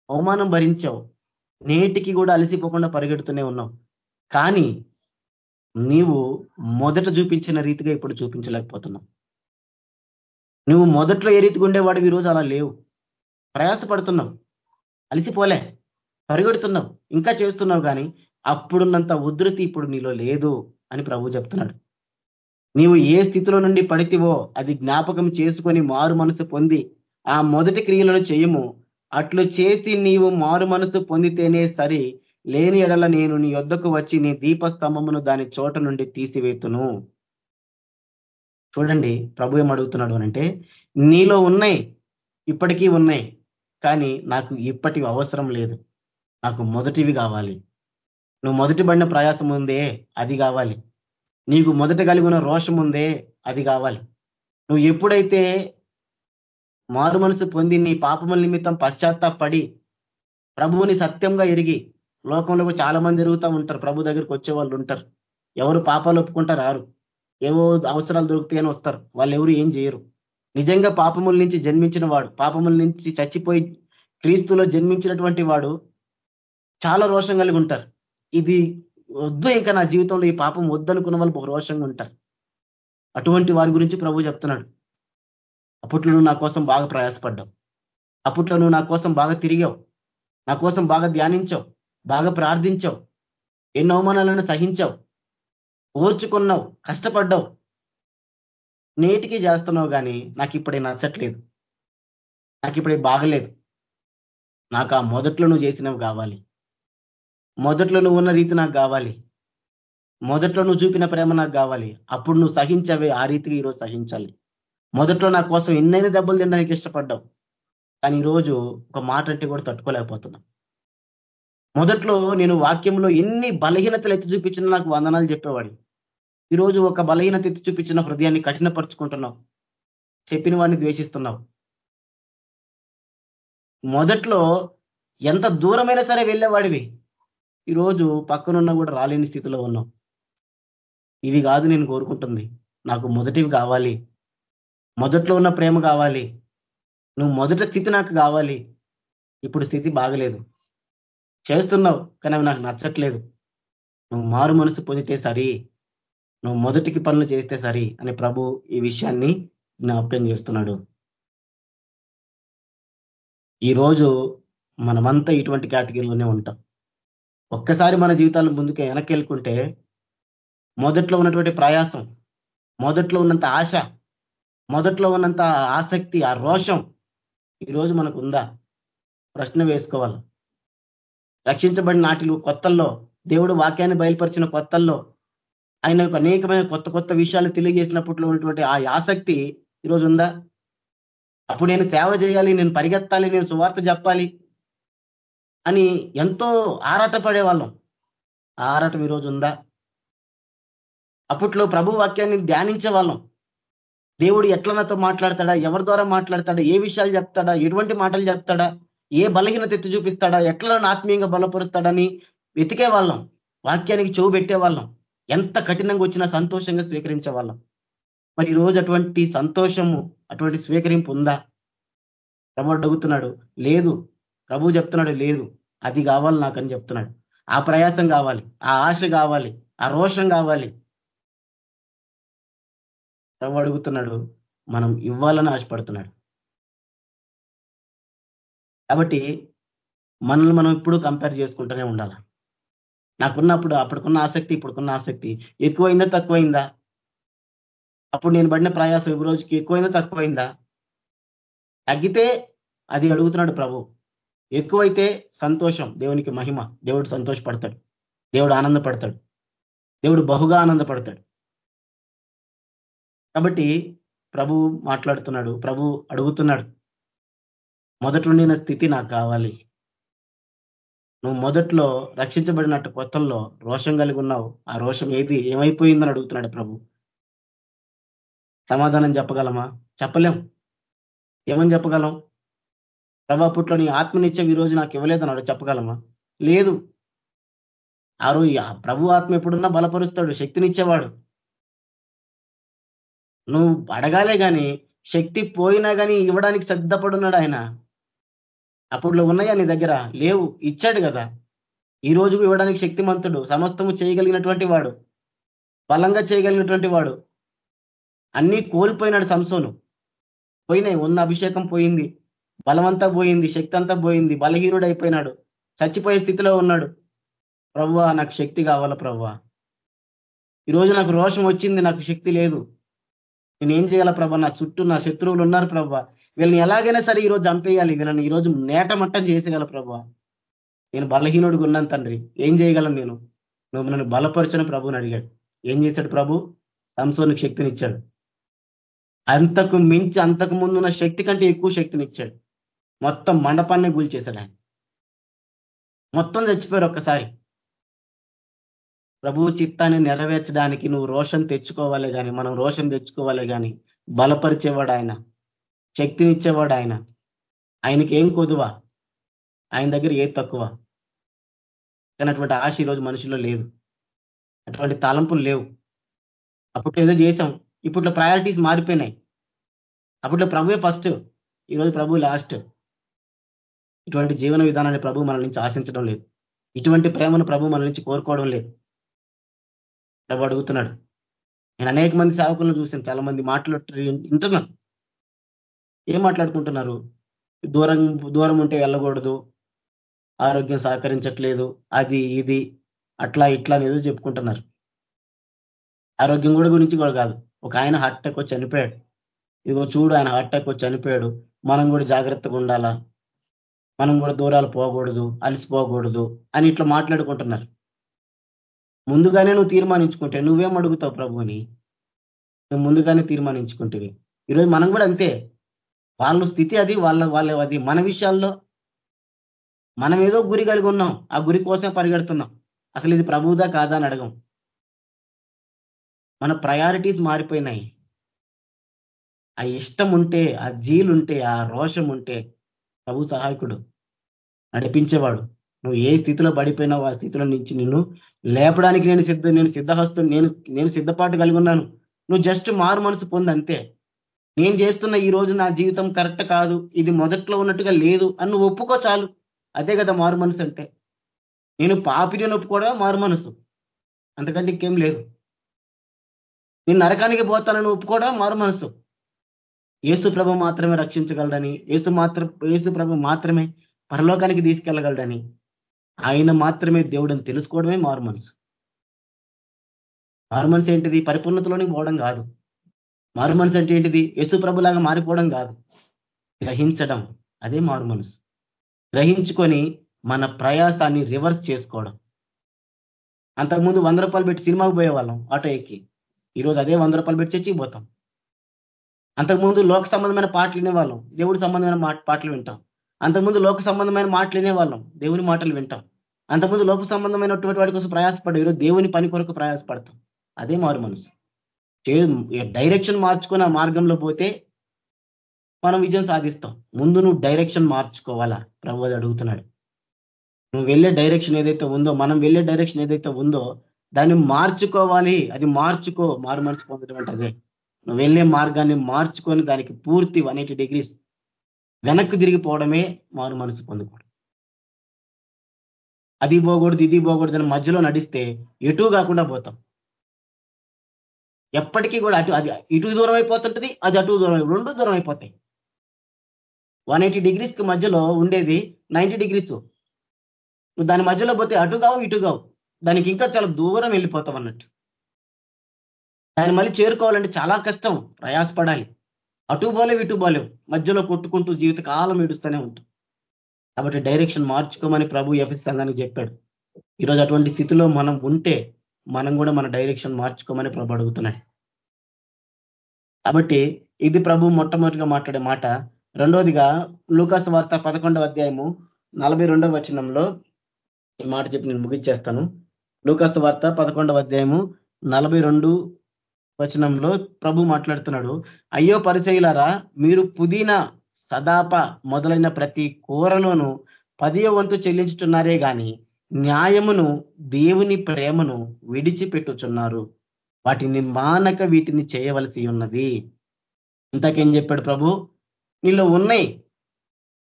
అవమానం భరించావు నేటికి కూడా అలసిపోకుండా పరిగెడుతూనే ఉన్నావు. కానీ నీవు మొదట చూపించిన రీతిగా ఇప్పుడు చూపించలేకపోతున్నావు. నువ్వు మొదట్లో ఏ రీతిగా ఉండేవాడు ఈరోజు అలా లేవు. ప్రయాసపడుతున్నావు. అలసిపోలే. పరిగెడుతున్నావు. ఇంకా చేస్తున్నావు కానీ అప్పుడున్నంత ఉధృతి ఇప్పుడు నీలో లేదు అని ప్రభు చెప్తున్నాడు. నీవు ఏ స్థితిలో నుండి పడితివో అది జ్ఞాపకం చేసుకొని మారు మనసు పొంది ఆ మొదటి క్రియలను చేయము. అట్లు చేసి నీవు మారు మనసు పొందితేనే సరి. లేని ఎడల నేను నీ యొద్దకు వచ్చి నీ దీపస్తంభమును దాని చోట నుండి తీసివేతును. చూడండి ప్రభు ఏం అడుగుతున్నాడు అంటే నీలో ఉన్నాయి ఇప్పటికీ ఉన్నాయి కానీ నాకు ఇప్పటివి అవసరం లేదు. నాకు మొదటివి కావాలి. నువ్వు మొదటి పడిన ప్రయాసం ఉందే అది కావాలి. నీకు మొదట కలిగి ఉన్న రోషం ఉందే అది కావాలి. నువ్వు ఎప్పుడైతే మారు మనసు పొంది నీ పాపముల నిమిత్తం పశ్చాత్తాపడి ప్రభువుని సత్యంగా ఎరిగి లోకంలో చాలా మంది తిరుగుతూ ఉంటారు ప్రభు దగ్గరికి వచ్చే వాళ్ళు ఉంటారు. ఎవరు పాపాలు ఒప్పుకుంటారు రారు. ఏవో అవసరాలు దొరుకుతాయని వస్తారు. వాళ్ళు ఎవరు ఏం చేయరు. నిజంగా పాపముల నుంచి జన్మించిన వాడు పాపముల నుంచి చచ్చిపోయి క్రీస్తులో జన్మించినటువంటి వాడు చాలా రోషం కలిగి ఉంటారు. ఇది వద్దు ఇంకా నా జీవితంలో ఈ పాపం వద్దనుకున్న వాళ్ళు రోషంగా ఉంటారు. అటువంటి వారి గురించి ప్రభు చెప్తున్నాడు. అప్పట్లో నువ్వు నా కోసం బాగా ప్రయాసపడ్డావు. అప్పట్లో నువ్వు నా కోసం బాగా తిరిగావు. నా కోసం బాగా ధ్యానించావు. బాగా ప్రార్థించావు. ఎన్నో అవమానాలను సహించావు. ఓర్చుకున్నావు కష్టపడ్డావు. నేటికి చేస్తున్నావు కానీ నాకు ఇప్పుడే నచ్చట్లేదు. నాకు ఇప్పుడే బాగలేదు. నాకు ఆ మొదట్లో నువ్వు చేసినవి కావాలి. మొదట్లో నువ్వు ఉన్న రీతి నాకు కావాలి. మొదట్లో నువ్వు చూపిన ప్రేమ నాకు కావాలి. అప్పుడు నువ్వు సహించవే ఆ రీతికి ఈరోజు సహించాలి. మొదట్లో నా కోసం ఎన్నైనా దెబ్బలు తినడానికి ఇష్టపడ్డావు. కానీ ఈరోజు ఒక మాట అంటే కూడా తట్టుకోలేకపోతున్నా. మొదట్లో నేను వాక్యంలో ఎన్ని బలహీనతలు ఎత్తి చూపించినా నాకు వందనాలు చెప్పేవాడి ఈరోజు ఒక బలహీనత ఎత్తి చూపించిన హృదయాన్ని కఠినపరుచుకుంటున్నావు. చెప్పిన వాడిని ద్వేషిస్తున్నావు. మొదట్లో ఎంత దూరమైనా సరే వెళ్ళేవాడివి. ఈరోజు పక్కనున్నా కూడా రాలేని స్థితిలో ఉన్నావు. ఇవి కాదు నేను కోరుకుంటుంది. నాకు మొదటివి కావాలి. మొదట్లో ఉన్న ప్రేమ కావాలి. నువ్వు మొదట స్థితి నాకు కావాలి. ఇప్పుడు స్థితి బాగలేదు. చేస్తున్నావు కానీ అవి నాకు నచ్చట్లేదు. నువ్వు మారు మనసు పొందితే సరి. నువ్వు మొదటికి పనులు చేస్తే సరి అని ప్రభు ఈ విషయాన్ని జ్ఞాపకం చేస్తున్నాడు. ఈరోజు మనమంతా ఇటువంటి కేటగిరీలోనే ఉంటాం. ఒక్కసారి మన జీవితాలు ముందుకు వెనక్కి వెళ్ళుకుంటే మొదట్లో ఉన్నటువంటి ప్రయాసం మొదట్లో ఉన్నంత ఆశ మొదట్లో ఉన్నంత ఆసక్తి ఆ రోషం ఈరోజు మనకు ఉందా? ప్రశ్న వేసుకోవాలి. రక్షించబడిన నాటిలు కొత్తల్లో దేవుడు వాక్యాన్ని బయలుపరిచిన కొత్తల్లో ఆయన అనేకమైన కొత్త కొత్త విషయాలు తెలియజేసినప్పట్లో ఉన్నటువంటి ఆ ఆసక్తి ఈరోజు ఉందా? అప్పుడు నేను సేవ చేయాలి నేను పరిగెత్తాలి నేను సువార్త చెప్పాలి అని ఎంతో ఆరాట పడేవాళ్ళం ఆ ఆరాటం ఈరోజు ఉందా? అప్పట్లో ప్రభు వాక్యాన్ని ధ్యానించే వాళ్ళం దేవుడు ఎట్లా నాతో మాట్లాడతాడా? ఎవరి ద్వారా మాట్లాడతాడా? ఏ విషయాలు చెప్తాడా? ఎటువంటి మాటలు చెప్తాడా? ఏ బలహీనత ఎత్తి చూపిస్తాడా? ఎట్లా ఆత్మీయంగా బలపరుస్తాడని వెతికే వాళ్ళం వాక్యానికి చెవు పెట్టే వాళ్ళం ఎంత కఠినంగా వచ్చినా సంతోషంగా స్వీకరించే వాళ్ళం. మరి ఈ రోజు అటువంటి సంతోషము అటువంటి స్వీకరింపు ఉందా? ప్రభు అడుగుతున్నాడు లేదు. ప్రభు చెప్తున్నాడు లేదు. అది కావాలి నాకని చెప్తున్నాడు. ఆ ప్రయాసం కావాలి ఆ ఆశ కావాలి ఆ రోషం కావాలి. ప్రభు అడుగుతున్నాడు మనం ఇవ్వాలని ఆశపడుతున్నాడు. కాబట్టి మనల్ని మనం ఇప్పుడు కంపేర్ చేసుకుంటూనే ఉండాలి? నాకున్నప్పుడు అప్పటికున్న ఆసక్తి ఇప్పుడుకున్న ఆసక్తి. ఎక్కువైందా తక్కువైందా? అప్పుడు నేను పడిన ప్రయాసం ఈ రోజుకి ఎక్కువైందా తక్కువైందా? తగ్గితే అది అడుగుతున్నాడు ప్రభు. ఎక్కువైతే సంతోషం దేవునికి మహిమ. దేవుడు సంతోషపడతాడు. దేవుడు ఆనందపడతాడు. దేవుడు బహుగా ఆనందపడతాడు. కాబట్టి ప్రభు మాట్లాడుతున్నాడు ప్రభు అడుగుతున్నాడు. మొదటి స్థితి నాకు కావాలి. నువ్వు మొదట్లో రక్షించబడినట్టు కొత్తల్లో రోషం కలిగి ఉన్నావు. ఆ రోషం ఏది? ఏమైపోయిందని అడుగుతున్నాడు ప్రభు. సమాధానం చెప్పగలమా? చెప్పలేం. ఏమని చెప్పగలం? ప్రభా పుట్లో నీ ఆత్మనిచ్చే ఈ రోజు నాకు ఇవ్వలేదన్నాడు చెప్పగలమా? లేదు. ఆ రోజు ప్రభు ఆత్మ ఎప్పుడున్నా బలపరుస్తాడు శక్తినిచ్చేవాడు. నువ్వు అడగాలే కానీ శక్తి పోయినా కానీ ఇవ్వడానికి సిద్ధపడున్నాడు ఆయన. అప్పట్లో ఉన్నాయా నీ దగ్గర? లేవు. ఇచ్చాడు కదా. ఈ రోజు ఇవ్వడానికి శక్తిమంతుడు సమస్తము చేయగలిగినటువంటి వాడు బలంగా చేయగలిగినటువంటి వాడు. అన్నీ కోల్పోయినాడు సంసోను. పోయినాయి. ఉన్న అభిషేకం పోయింది. బలమంతా పోయింది. శక్తి అంతా పోయింది. బలహీనుడు అయిపోయినాడు చచ్చిపోయే స్థితిలో ఉన్నాడు. ప్రవ్వా నాకు శక్తి కావాలా ప్రవ్వా? ఈరోజు నాకు రోషం వచ్చింది. నాకు శక్తి లేదు. నేనేం చేయాలా ప్రభా నా చుట్టూ నా శత్రువులు ఉన్నారు ప్రభా వీళ్ళని ఎలాగైనా సరే ఈరోజు చంపేయాలి. వీళ్ళని ఈరోజు నేటమట్టం చేసేయగల ప్రభు. నేను బలహీనుడిగా ఉన్నాను తండ్రి. ఏం చేయగలను నేను? నువ్వు నన్ను బలపరచని ప్రభుని అడిగాడు. ఏం చేశాడు ప్రభు? సంసోనికి శక్తిని ఇచ్చాడు అంతకు మించి అంతకు ముందు ఉన్న శక్తి కంటే ఎక్కువ శక్తిని ఇచ్చాడు మొత్తం మండపాన్ని కూల్చేశాడు ఆయన. మొత్తం చచ్చిపోయారు ఒక్కసారి. ప్రభువు చిత్తాన్ని నెరవేర్చడానికి నువ్వు రోషన్ తెచ్చుకోవాలి కానీ మనం రోషన్ తెచ్చుకోవాలి కానీ బలపరిచేవాడు ఆయన. శక్తినిచ్చేవాడు ఆయన. ఆయనకి ఏం కొదువ? ఆయన దగ్గర ఏ తక్కువ? కానీ అటువంటి ఆశ ఈరోజు మనుషుల్లో లేదు. అటువంటి తలంపులు లేవు. అప్పట్లో ఏదో చేసాం ఇప్పట్లో ప్రయారిటీస్ మారిపోయినాయి. అప్పట్లో ప్రభువే ఫస్ట్ ఈరోజు ప్రభు లాస్ట్ ఇటువంటి జీవన విధానాన్ని ప్రభు మన నుంచి ఆశించడం లేదు. ఇటువంటి ప్రేమను ప్రభు మన నుంచి కోరుకోవడం లేదు. ప్రభు అడుగుతున్నాడు. నేను అనేక మంది సేవకులను చూసాను చాలా మంది మాట్లాడు వింటున్నాను. ఏం మాట్లాడుకుంటున్నారు? దూరం దూరం ఉంటే వెళ్ళకూడదు. ఆరోగ్యం సహకరించట్లేదు. అది ఇది అట్లా ఇట్లా అని ఏదో చెప్పుకుంటున్నారు. ఆరోగ్యం కూడా గురించి కూడా కాదు. ఒక ఆయన హార్ట్ అటాక్ వచ్చి చనిపోయాడు. ఇదిగో చూడు ఆయన హార్ట్ అటాక్ వచ్చి చనిపోయాడు. మనం కూడా జాగ్రత్తగా ఉండాలా? మనం కూడా దూరాలు పోకూడదు అలసిపోకూడదు అని ఇట్లా మాట్లాడుకుంటున్నారు. ముందుగానే నువ్వు తీర్మానించుకుంటే నువ్వేం అడుగుతావు ప్రభుని నువ్వు ముందుగానే తీర్మానించుకుంటేవి ఈరోజు మనం కూడా అంతే. వాళ్ళ స్థితి అది వాళ్ళ వాళ్ళ అది. మన విషయాల్లో మనం ఏదో గురి కలిగి ఉన్నాం ఆ గురి కోసం పరిగెడుతున్నాం. అసలు ఇది ప్రభువుదా కాదా అని అడగం. మన ప్రయారిటీస్ మారిపోయినాయి. ఆ ఇష్టం ఉంటే ఆ జీలుంటే ఆ రోషం ఉంటే ప్రభు సహాయకుడు నడిపించేవాడు. నువ్వు ఏ స్థితిలో పడిపోయినావు ఆ స్థితిలో నుంచి నిన్ను లేపడానికి నేను సిద్ధ నేను సిద్ధహస్తు నేను నేను సిద్ధపాటు కలిగి ఉన్నాను. నువ్వు జస్ట్ మారు మనసు పొంది అంతే. నేను చేస్తున్న ఈ రోజు నా జీవితం కరెక్ట్ కాదు ఇది మొదట్లో ఉన్నట్టుగా లేదు అని నువ్వు ఒప్పుకో చాలు. అదే కదా మారు మనసు అంటే. నేను పాపిని ఒప్పుకోవడమే మారు మనసు. అంతకంటే ఇంకేం లేదు. నేను నరకానికి పోతానని ఒప్పుకోవడం మారు మనసు. ఏసు ప్రభు మాత్రమే రక్షించగలడని ఏసు మాత్రం ఏసు ప్రభు మాత్రమే పరలోకానికి తీసుకెళ్ళగలడని ఆయన మాత్రమే దేవుడని తెలుసుకోవడమే మారు మనసు. మారు మనసు ఏంటిది? పరిపూర్ణతలోనికి పోవడం కాదు. మారు మనసు అంటే ఏంటిది? యేసు ప్రభులాగా మారిపోవడం కాదు. గ్రహించడం. అదే మారు మనసు. గ్రహించుకొని మన ప్రయాసాన్ని రివర్స్ చేసుకోవడం. అంతకుముందు వంద రూపాయలు పెట్టి సినిమాకు పోయేవాళ్ళం ఆటో ఎక్కి. ఈరోజు అదే వంద రూపాయలు పెట్టి చచ్చి పోతాం. అంతకుముందు లోక సంబంధమైన పాటలు వినేవాళ్ళం. దేవుడి సంబంధమైన పాటలు వింటాం. అంతకుముందు లోక సంబంధమైన మాటలు వినేవాళ్ళం. దేవుని మాటలు వింటాం. అంతకుముందు లోక సంబంధమైనటువంటి వాడి కోసం ప్రయాసపడ్డాం ఈరోజు దేవుని పని కొరకు ప్రయాసపడతాం. అదే మారు మనసు. డైరెక్షన్ మార్చుకొని ఆ మార్గంలో పోతే మనం విజయం సాధిస్తాం. ముందు నువ్వు డైరెక్షన్ మార్చుకోవాలా? ప్రభు అడుగుతున్నాడు. నువ్వు వెళ్ళే డైరెక్షన్ ఏదైతే ఉందో మనం వెళ్ళే డైరెక్షన్ ఏదైతే ఉందో దాన్ని మార్చుకోవాలి. అది మార్చుకో. మారు మనసు పొందడం అంటే అదే నువ్వు వెళ్ళే మార్గాన్ని మార్చుకొని దానికి పూర్తి వన్ డిగ్రీస్ వెనక్కి తిరిగిపోవడమే మారు మనసు పొందుకోవడం. అది పోకూడదు ఇది పోకూడదు అని మధ్యలో నడిస్తే ఎటు కాకుండా పోతాం. ఎప్పటికీ కూడా అటు అది ఇటు దూరం అయిపోతుంటది అది అటు దూరం రెండు దూరం అయిపోతాయి. వన్ ఎయిటీ డిగ్రీస్కి మధ్యలో ఉండేది నైంటీ డిగ్రీస్. నువ్వు దాని మధ్యలో పోతే అటు కావు ఇటు కావు. దానికి ఇంకా చాలా దూరం వెళ్ళిపోతాం అన్నట్టు. దాన్ని మళ్ళీ చేరుకోవాలంటే చాలా కష్టం ప్రయాసపడాలి. అటు పోలేవు ఇటు పోలేవు. మధ్యలో కొట్టుకుంటూ జీవిత కాలం ఏడుస్తూనే ఉంటాం కాబట్టి డైరెక్షన్ మార్చుకోమని ప్రభు ఎఫ్ఎస్ సంఘానికి చెప్పాడు. ఈరోజు అటువంటి స్థితిలో మనం ఉంటే మనం కూడా మన డైరెక్షన్ మార్చుకోమని ప్రభు అడుగుతున్నాడు. కాబట్టి ఇది ప్రభు మొట్టమొదటిగా మాట్లాడే మాట. రెండోదిగా లూకాస్ వార్త పదకొండవ అధ్యాయము నలభై రెండవ వచనంలో ఈ మాట చెప్పి నేను ముగించేస్తాను. లూకాస్ వార్త పదకొండవ అధ్యాయము నలభై రెండు వచనంలో ప్రభు మాట్లాడుతున్నాడు. అయ్యో పరిశైలారా మీరు పుదీనా సదాప మొదలైన ప్రతి కూరలోను పదియ వంతు చెల్లించుతున్నారే కానీ న్యాయమును దేవుని ప్రేమను విడిచిపెట్టుచున్నారు. వాటిని మానక వీటిని చేయవలసి ఉన్నది. ఇంతకేం చెప్పాడు ప్రభు? నీలో ఉన్నాయి.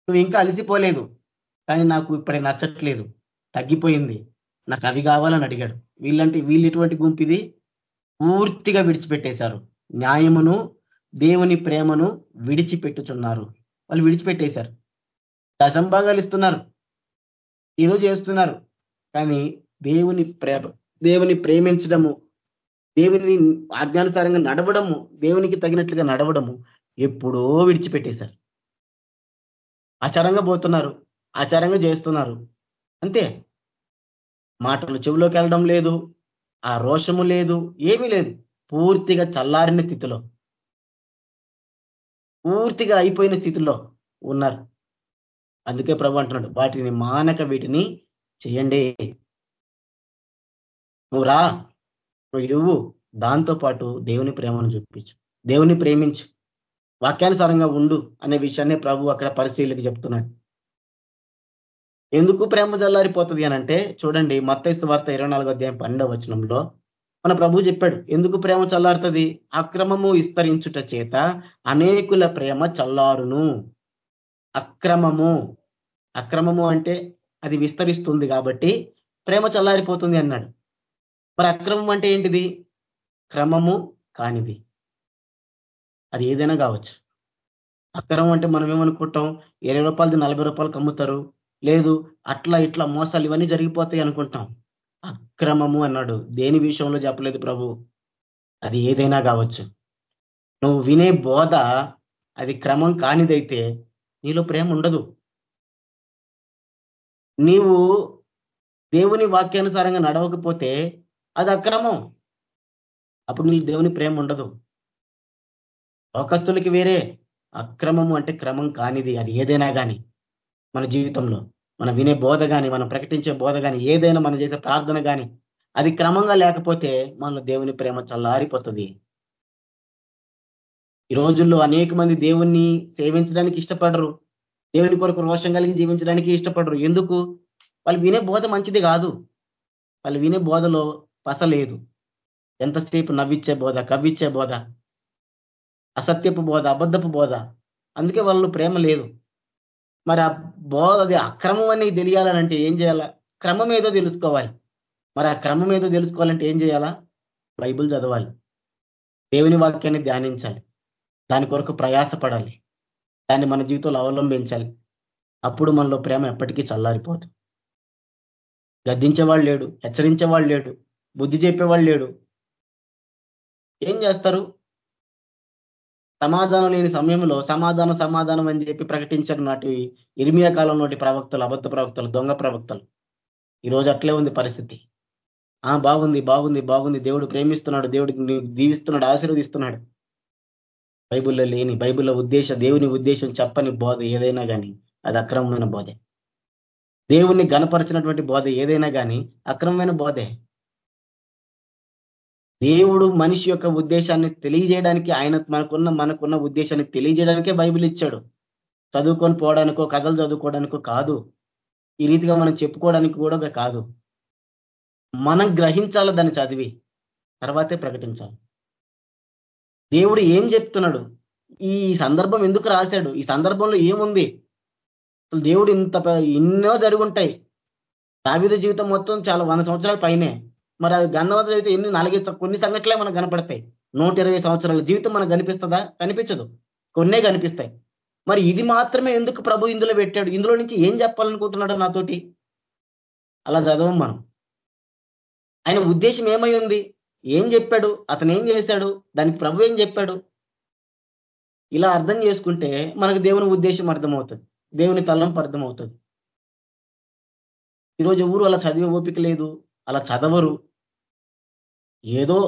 నువ్వు ఇంకా అలసిపోలేదు. కానీ నాకు ఇప్పుడే నచ్చట్లేదు. తగ్గిపోయింది. నాకు అవి కావాలని అడిగాడు. వీళ్ళంటే వీళ్ళు ఎటువంటి గుంపిది పూర్తిగా విడిచిపెట్టేశారు. న్యాయమును దేవుని ప్రేమను విడిచిపెట్టుచున్నారు. వాళ్ళు విడిచిపెట్టేశారు. దశంభాగాలు ఇస్తున్నారు. ఏదో చేస్తున్నారు. కానీ దేవుని ప్రేమ దేవుని ప్రేమించడము దేవుని ఆజ్ఞానుసారంగా నడవడము దేవునికి తగినట్లుగా నడవడము ఎప్పుడో విడిచిపెట్టేశారు. ఆచారంగా పోతున్నారు ఆచారంగా చేస్తున్నారు. అంతే. మాటలు చెవిలోకి వెళ్ళడం లేదు ఆ రోషము లేదు ఏమీ లేదు. పూర్తిగా చల్లారిన స్థితిలో పూర్తిగా అయిపోయిన స్థితిలో ఉన్నారు. అందుకే ప్రభు అంటున్నాడు వాటిని మానక వీటిని చేయండి. నువ్వు రా నువ్వు ఇవ్వు దాంతో పాటు దేవుని ప్రేమను చూపించు దేవుని ప్రేమించు వాక్యానుసారంగా ఉండు అనే విషయాన్ని ప్రభు అక్కడ పరిశీలికి చెప్తున్నాడు. ఎందుకు ప్రేమ జల్లారిపోతుంది అనంటే చూడండి మత్తైస్తు వార్త ఇరవై నాలుగో అధ్యాయం పన్నెండవ వచనంలో మన ప్రభు చెప్పాడు ఎందుకు ప్రేమ చల్లారుతుంది? అక్రమము విస్తరించుట చేత అనేకుల ప్రేమ చల్లారును. అక్రమము. అక్రమము అంటే అది విస్తరిస్తుంది కాబట్టి ప్రేమ చల్లారిపోతుంది అన్నాడు. మరి అక్రమం అంటే ఏంటిది? క్రమము కానిది. అది ఏదైనా కావచ్చు. అక్రమం అంటే మనం ఏమనుకుంటాం? ఇరవై రూపాయలది నలభై రూపాయలకు అమ్ముతారు. లేదు అట్లా ఇట్లా మోసాలు ఇవన్నీ జరిగిపోతాయి అనుకుంటాం. అక్రమము అన్నాడు. దేని విషయంలో చెప్పలేదు ప్రభు? అది ఏదైనా కావచ్చు. నువ్వు వినే బోధ అది క్రమం కానిదైతే నీలో ప్రేమ ఉండదు. నీవు దేవుని వాక్యానుసారంగా నడవకపోతే అది అక్రమం. అప్పుడు నీ దేవుని ప్రేమ ఉండదు. లోకస్తులకి వేరే అక్రమము అంటే క్రమం కానిది. అది ఏదైనా కానీ మన జీవితంలో. మనం వినే బోధ కానీ మనం ప్రకటించే బోధ కానీ ఏదైనా మనం చేసే ప్రార్థన కానీ అది క్రమంగా లేకపోతే మనలో దేవుని ప్రేమ చల్లారిపోతుంది. ఈ రోజుల్లో అనేక మంది దేవుణ్ణి సేవించడానికి ఇష్టపడరు. దేవుని కొరకు రోషం కలిగి జీవించడానికి ఇష్టపడరు. ఎందుకు? వాళ్ళు వినే బోధ మంచిది కాదు. వాళ్ళు వినే బోధలో పస లేదు. ఎంతసేపు నవ్విచ్చే బోధ కవ్విచ్చే బోధ అసత్యపు బోధ అబద్ధపు బోధ. అందుకే వాళ్ళు ప్రేమ లేదు. మరి ఆ బోధ అది అక్రమం అని తెలియాలనంటే ఏం చేయాలా? క్రమం ఏదో తెలుసుకోవాలి. మరి ఆ క్రమం ఏదో తెలుసుకోవాలంటే ఏం చేయాలా? బైబుల్ చదవాలి. దేవుని వాక్యాన్ని ధ్యానించాలి. దాని కొరకు ప్రయాసపడాలి. దాన్ని మన జీవితంలో అవలంబించాలి. అప్పుడు మనలో ప్రేమ ఎప్పటికీ చల్లారిపోదు. గద్దించేవాడు లేడు హెచ్చరించేవాడు లేడు బుద్ధి చెప్పేవాళ్ళు లేడు. ఏం చేస్తారు? సమాధానం లేని సమయంలో సమాధానం సమాధానం అని చెప్పి ప్రకటించారు నాటి ఇరిమియా కాలం నాటి ప్రవక్తలు అబద్ధ ప్రవక్తలు దొంగ ప్రవక్తలు. ఈరోజు అట్లే ఉంది పరిస్థితి. ఆ బాగుంది బాగుంది బాగుంది. దేవుడు ప్రేమిస్తున్నాడు దేవుడికి దీవిస్తున్నాడు ఆశీర్వదిస్తున్నాడు. బైబుల్లో లేని బైబుల్లో ఉద్దేశ దేవుని ఉద్దేశం చెప్పని బోధ ఏదైనా కానీ అది అక్రమమైన బోధే. దేవుణ్ణి గనపరచినటువంటి బోధ ఏదైనా కానీ అక్రమమైన బోధే. దేవుడు మనిషి యొక్క ఉద్దేశాన్ని తెలియజేయడానికి ఆయన మనకున్న మనకున్న ఉద్దేశాన్ని తెలియజేయడానికే బైబిల్ ఇచ్చాడు. చదువుకొని పోవడానికో కథలు చదువుకోవడానికో కాదు. ఈ రీతిగా మనం చెప్పుకోవడానికి కూడా కాదు. మనం గ్రహించాలి దాన్ని చదివి తర్వాతే ప్రకటించాలి. దేవుడు ఏం చెప్తున్నాడు? ఈ సందర్భం ఎందుకు రాశాడు? ఈ సందర్భంలో ఏముంది? దేవుడు ఇంత ఎన్నో జరుగుంటాయి. దావిద జీవితం మొత్తం చాలా వంద సంవత్సరాల పైనే. మరి అది గన్నవత జీవితం ఎన్ని? నాలుగైదు కొన్ని సంఘటనలే మనకు కనపడతాయి. నూట ఇరవై సంవత్సరాల జీవితం మనకు కనిపిస్తుందా? కనిపించదు. కొన్నే కనిపిస్తాయి. మరి ఇది మాత్రమే ఎందుకు ప్రభు ఇందులో పెట్టాడు? ఇందులో నుంచి ఏం చెప్పాలనుకుంటున్నాడు నాతోటి? అలా చదవం మనం. ఆయన ఉద్దేశం ఏమై ఉంది? ఏం చెప్పాడు? అతను ఏం చేశాడు? దానికి ప్రభు ఏం చెప్పాడు? ఇలా అర్థం చేసుకుంటే మనకు దేవుని ఉద్దేశం అర్థమవుతుంది. దేవుని తలంపు అర్థమవుతుంది. ఈరోజు ఎవరు అలా చదివే ఓపిక లేదు అలా చదవరు. ఏదో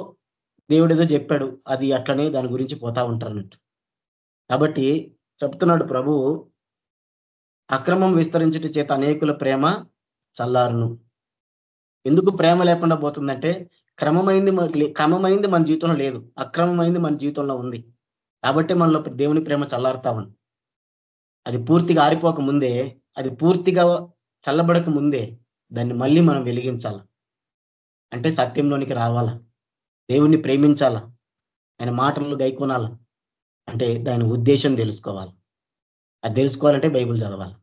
దేవుడు ఏదో చెప్పాడు అది అట్లనే దాని గురించి పోతా ఉంటారన్నట్టు కాబట్టి చెప్తున్నాడు ప్రభు అక్రమం విస్తరించట చేత అనేకుల ప్రేమ చల్లారును. ఎందుకు ప్రేమ లేకుండా పోతుందంటే క్రమమైంది క్రమమైంది మన జీవితంలో లేదు. అక్రమమైంది మన జీవితంలో ఉంది. కాబట్టి మనలో దేవుని ప్రేమ చల్లారుతా ఉంది. అది పూర్తిగా ఆరిపోక ముందే అది పూర్తిగా చల్లబడక ముందే దాన్ని మళ్ళీ మనం వెలిగించాల? అంటే సత్యంలోనికి రావాలా? దేవుణ్ణి ప్రేమించాలా? ఆయన మాటలు గైకొనాలా? అంటే దాని ఉద్దేశం తెలుసుకోవాలి? అది తెలుసుకోవాలంటే బైబుల్ చదవాలి.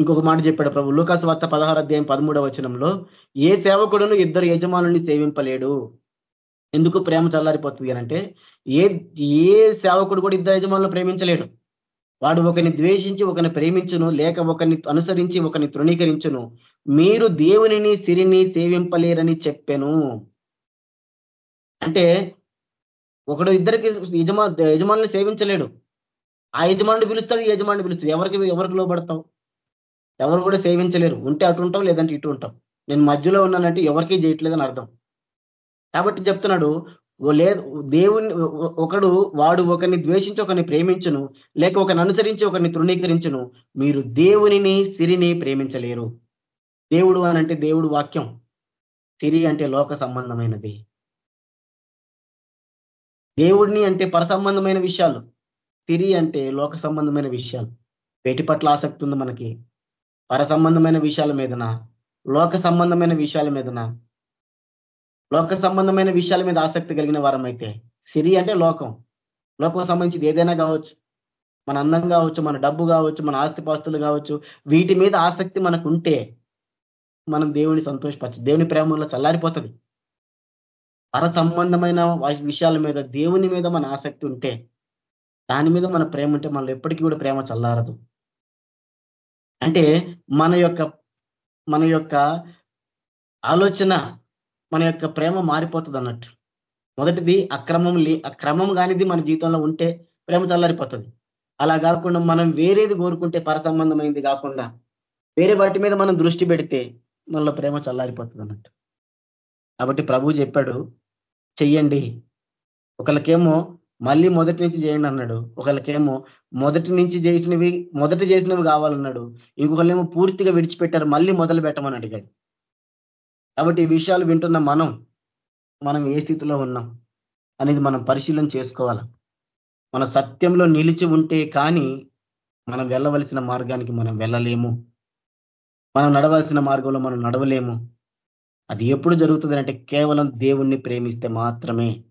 ఇంకొక మాట చెప్పాడు ప్రభు. లూకాసు వార్త పదహారు అధ్యాయం పదమూడవ వచనంలో ఏ సేవకుడును ఇద్దరు యజమానుల్ని సేవింపలేడు. ఎందుకు ప్రేమ చల్లారిపోతుంది అంటే ఏ ఏ సేవకుడు కూడా ఇద్దరు యజమానులు ప్రేమించలేడు. వాడు ఒకరిని ద్వేషించి ఒకరిని ప్రేమించును లేక ఒకరిని అనుసరించి ఒకరిని తృణీకరించును. మీరు దేవునిని సిరిని సేవింపలేరని చెప్పాను. అంటే ఒకడు ఇద్దరికి యజమా యజమానులు సేవించలేడు. ఆ యజమానుడు పిలుస్తాడు ఈ యజమానుడు పిలుస్తాడు. ఎవరికి ఎవరికి లోబడతావు? ఎవరు కూడా సేవించలేరు. ఉంటే అటు ఉంటాం లేదంటే ఇటు ఉంటావు. నేను మధ్యలో ఉన్నానంటే ఎవరికీ చేయట్లేదని అర్థం. కాబట్టి చెప్తున్నాడు ఓ దేవుని ఒకడు వాడు ఒకరిని ద్వేషించి ఒకరిని ప్రేమించును లేక ఒకరిని అనుసరించి ఒకరిని తృణీకరించును మీరు దేవునిని సిరిని ప్రేమించలేరు. దేవుడు అని అంటే దేవుడు వాక్యం. సిరి అంటే లోక సంబంధమైనది. దేవుడిని అంటే పరసంబంధమైన విషయాలు. సిరి అంటే లోక సంబంధమైన విషయాలు. వేటి పట్ల ఆసక్తి ఉంది మనకి? పర సంబంధమైన విషయాల మీదన? లోక సంబంధమైన విషయాల మీదన? లోక సంబంధమైన విషయాల మీద ఆసక్తి కలిగిన వారం అయితే సిరి అంటే లోకం. లోకం సంబంధించింది ఏదైనా కావచ్చు. మన అందం కావచ్చు మన డబ్బు కావచ్చు మన ఆస్తిపాస్తులు కావచ్చు వీటి మీద ఆసక్తి మనకు ఉంటే మనం దేవుని సంతోషపరచు దేవుని ప్రేమలో చల్లారిపోతుంది. పర సంబంధమైన విషయాల మీద దేవుని మీద మన ఆసక్తి ఉంటే దాని మీద మన ప్రేమ ఉంటే మనలో ఎప్పటికీ కూడా ప్రేమ చల్లారదు. అంటే మన యొక్క మన యొక్క ఆలోచన మన యొక్క ప్రేమ మారిపోతుంది అన్నట్టు మొదటిది అక్రమం లే అక్రమం కానిది మన జీవితంలో ఉంటే ప్రేమ చల్లారిపోతుంది. అలా కాకుండా మనం వేరేది కోరుకుంటే పరసంబంధమైంది కాకుండా వేరే వాటి మీద మనం దృష్టి పెడితే మనలో ప్రేమ చల్లారిపోతుంది అన్నట్టు కాబట్టి ప్రభు చెప్పాడు చెయ్యండి. ఒకరికేమో మళ్ళీ మొదటి నుంచి చేయండి అన్నాడు. ఒకరికేమో మొదటి నుంచి చేసినవి మొదటి చేసినవి కావాలన్నాడు. ఇంకొకళ్ళేమో పూర్తిగా విడిచిపెట్టారు మళ్ళీ మొదలు పెట్టమని అడిగాడు. కాబట్టి ఈ విషయాలు వింటున్న మనం మనం ఏ స్థితిలో ఉన్నాం అనేది మనం పరిశీలన చేసుకోవాలి? మన సత్యంలో నిలిచి ఉంటే కానీ మనం వెళ్ళవలసిన మార్గానికి మనం వెళ్ళలేము. మనం నడవలసిన మార్గంలో మనం నడవలేము. అది ఎప్పుడు జరుగుతుంది అంటే కేవలం దేవుణ్ణి ప్రేమిస్తే మాత్రమే.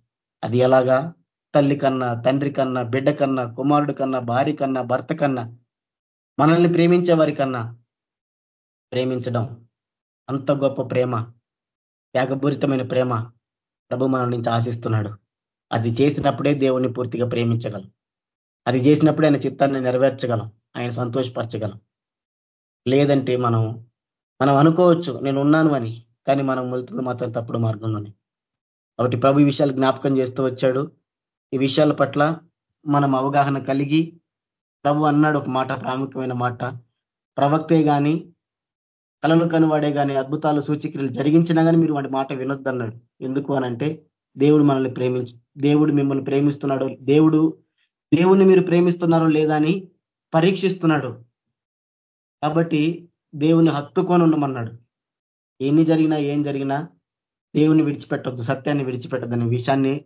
అది ఎలాగా? తల్లి కన్నా తండ్రి కన్నా బిడ్డ కన్నా కుమారుడి కన్నా భార్య కన్నా భర్త కన్నా మనల్ని ప్రేమించే వారి కన్నా ప్రేమించడం అంత గొప్ప ప్రేమ త్యాగపూరితమైన ప్రేమ ప్రభు మన నుంచి ఆశిస్తున్నాడు. అది చేసినప్పుడే దేవుణ్ణి పూర్తిగా ప్రేమించగలం. అది చేసినప్పుడే ఆయన చిత్తాన్ని నెరవేర్చగలం. ఆయన సంతోషపరచగలం. లేదంటే మనం మనం అనుకోవచ్చు నేను ఉన్నాను అని కానీ మనం వెళ్తుంది మాత్రం తప్పుడు మార్గంలోనే. కాబట్టి ప్రభు విషయాలు జ్ఞాపకం చేస్తూ వచ్చాడు. ఈ విషయాల పట్ల మనం అవగాహన కలిగి ప్రభు అన్నాడు ఒక మాట ప్రాముఖ్యమైన మాట. ప్రవక్తే కానీ కలలు కనువాడే కానీ అద్భుతాలు సూచిక్రియలు జరిగించినా కానీ మీరు వాటి మాట వినొద్దన్నాడు. ఎందుకు అనంటే దేవుడు మనల్ని ప్రేమించు దేవుడు మిమ్మల్ని ప్రేమిస్తున్నాడు. దేవుడు దేవుణ్ణి మీరు ప్రేమిస్తున్నారో లేదా అని పరీక్షిస్తున్నాడు. కాబట్టి దేవుని హత్తుకొని ఉండమన్నాడు. ఎన్ని జరిగినా ఏం జరిగినా దేవుని విడిచిపెట్టొద్దు సత్యాన్ని విడిచిపెట్టద్దు అనే విషయాన్ని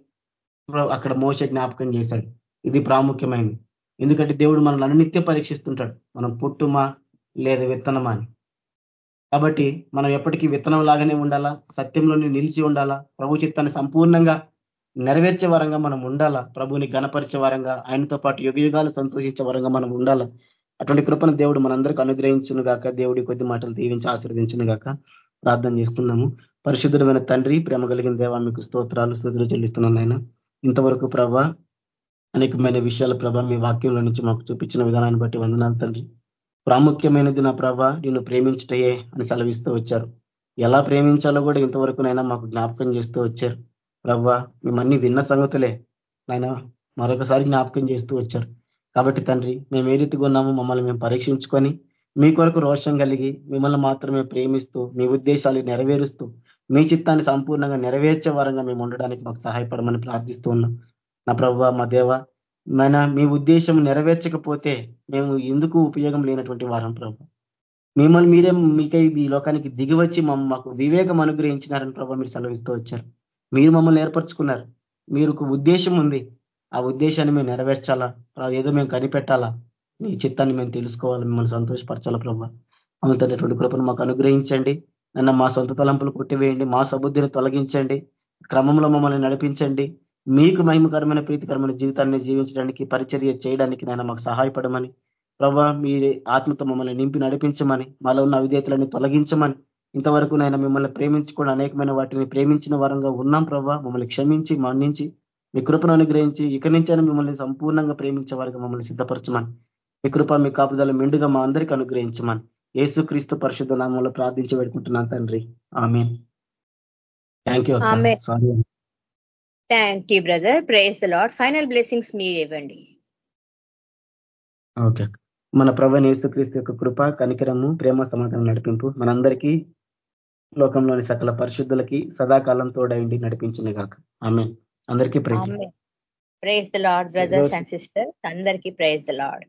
అక్కడ మోస జ్ఞాపకం చేశాడు. ఇది ప్రాముఖ్యమైనది. ఎందుకంటే దేవుడు మనల్ని అనునిత్య పరీక్షిస్తుంటాడు. మనం పుట్టుమా లేదా విత్తనమా అని. కాబట్టి మనం ఎప్పటికీ విత్తనం లాగానే ఉండాలా? సత్యంలోనే నిలిచి ఉండాలా? ప్రభు చిత్తాన్ని సంపూర్ణంగా నెరవేర్చే వరంగా మనం ఉండాలా? ప్రభుని గణపరిచే వరంగా ఆయనతో పాటు యుగయుగాలు సంతోషించే వరంగా మనం ఉండాలా? అటువంటి కృపను దేవుడు మనందరికీ అనుగ్రహించును గాక. దేవుడి కొద్ది మాటలు దీవించి ఆశీర్వదించును గాక. ప్రార్థన చేసుకుందాము. పరిశుద్ధమైన తండ్రి ప్రేమ కలిగిన దేవా మీకు స్తోత్రాలు స్థుతులు చెల్లిస్తున్నాను ఆయన ఇంతవరకు ప్రభా అనేకమైన విషయాల ప్రభ మీ వాక్యంలో నుంచి మాకు చూపించిన విధానాన్ని బట్టి వందనాలు తండ్రి. ప్రాముఖ్యమైనది నా ప్రభ నిన్ను ప్రేమించటయే అని సెలవిస్తూ వచ్చారు. ఎలా ప్రేమించాలో కూడా ఇంతవరకు నైనా మాకు జ్ఞాపకం చేస్తూ వచ్చారు. ప్రభా మేమన్నీ విన్న సంగతులే. నాయన మరొకసారి జ్ఞాపకం చేస్తూ వచ్చారు. కాబట్టి తండ్రి మేము ఏ రీతిగా ఉన్నామో మమ్మల్ని మేము పరీక్షించుకొని మీ కొరకు రోషం కలిగి మిమ్మల్ని మాత్రమే ప్రేమిస్తూ మీ ఉద్దేశాలు నెరవేరుస్తూ మీ చిత్తాన్ని సంపూర్ణంగా నెరవేర్చే వారంగా మేము ఉండడానికి మాకు సహాయపడమని ప్రార్థిస్తూ ఉన్నాం నా ప్రభు మా దేవ మన మీ ఉద్దేశం నెరవేర్చకపోతే మేము ఎందుకు ఉపయోగం లేనటువంటి వారం ప్రభు. మిమ్మల్ని మీరే మీకై ఈ లోకానికి దిగివచ్చి మాకు వివేకం అనుగ్రహించినారని ప్రభావ మీరు సెలవిస్తూ వచ్చారు. మీరు మమ్మల్ని ఏర్పరచుకున్నారు. మీరు ఉద్దేశం ఉంది. ఆ ఉద్దేశాన్ని మేము నెరవేర్చాలా? ఏదో మేము కనిపెట్టాలా? నీ చిత్తాన్ని మేము తెలుసుకోవాలి మిమ్మల్ని సంతోషపరచాలా ప్రభావ అమలుతున్నటువంటి కృపను మాకు అనుగ్రహించండి. నన్న మా సొంత తలంపులు కొట్టివేయండి మా సబుద్ధిని తొలగించండి క్రమంలో మమ్మల్ని నడిపించండి. మీకు మహిమకరమైన ప్రీతికరమైన జీవితాన్ని జీవించడానికి పరిచర్య చేయడానికి నేను మాకు సహాయపడమని. ప్రభా మీ ఆత్మతో మమ్మల్ని నింపి నడిపించమని మాలో ఉన్న అవిధేతలన్నీ తొలగించమని. ఇంతవరకు నేను మిమ్మల్ని ప్రేమించుకుని అనేకమైన వాటిని ప్రేమించిన వరంగా ఉన్నాం ప్రభా. మమ్మల్ని క్షమించి మన్నించి మీ కృపను అనుగ్రహించి ఇక్కడి నుంచైనా మిమ్మల్ని సంపూర్ణంగా ప్రేమించే వారికి మమ్మల్ని సిద్ధపరచమని. మీ కృప మీ కాపుదల మెండుగా మా అందరికీ అనుగ్రహించమని. యేసు క్రీస్తు పరిశుద్ధ నామంలో ప్రార్థించి పెట్టుకుంటున్నాను తండ్రి ఆమె thank you sorry thank you brother praise the Lord final blessings మీరు ఇవ్వండి. ఓకే మన ప్రభు యేసుక్రీస్తు యొక్క కృప కనికరము ప్రేమ సమాధానం నడిపింపు మనందరికీ లోకంలోని సకల పరిశుద్ధులకి సదాకాలం తోడైండి నడిపించింది కాక ఆమె అందరికీ ప్రేమ praise the Lord brothers and sisters అందరికీ ప్రైజ్ ద లాడ్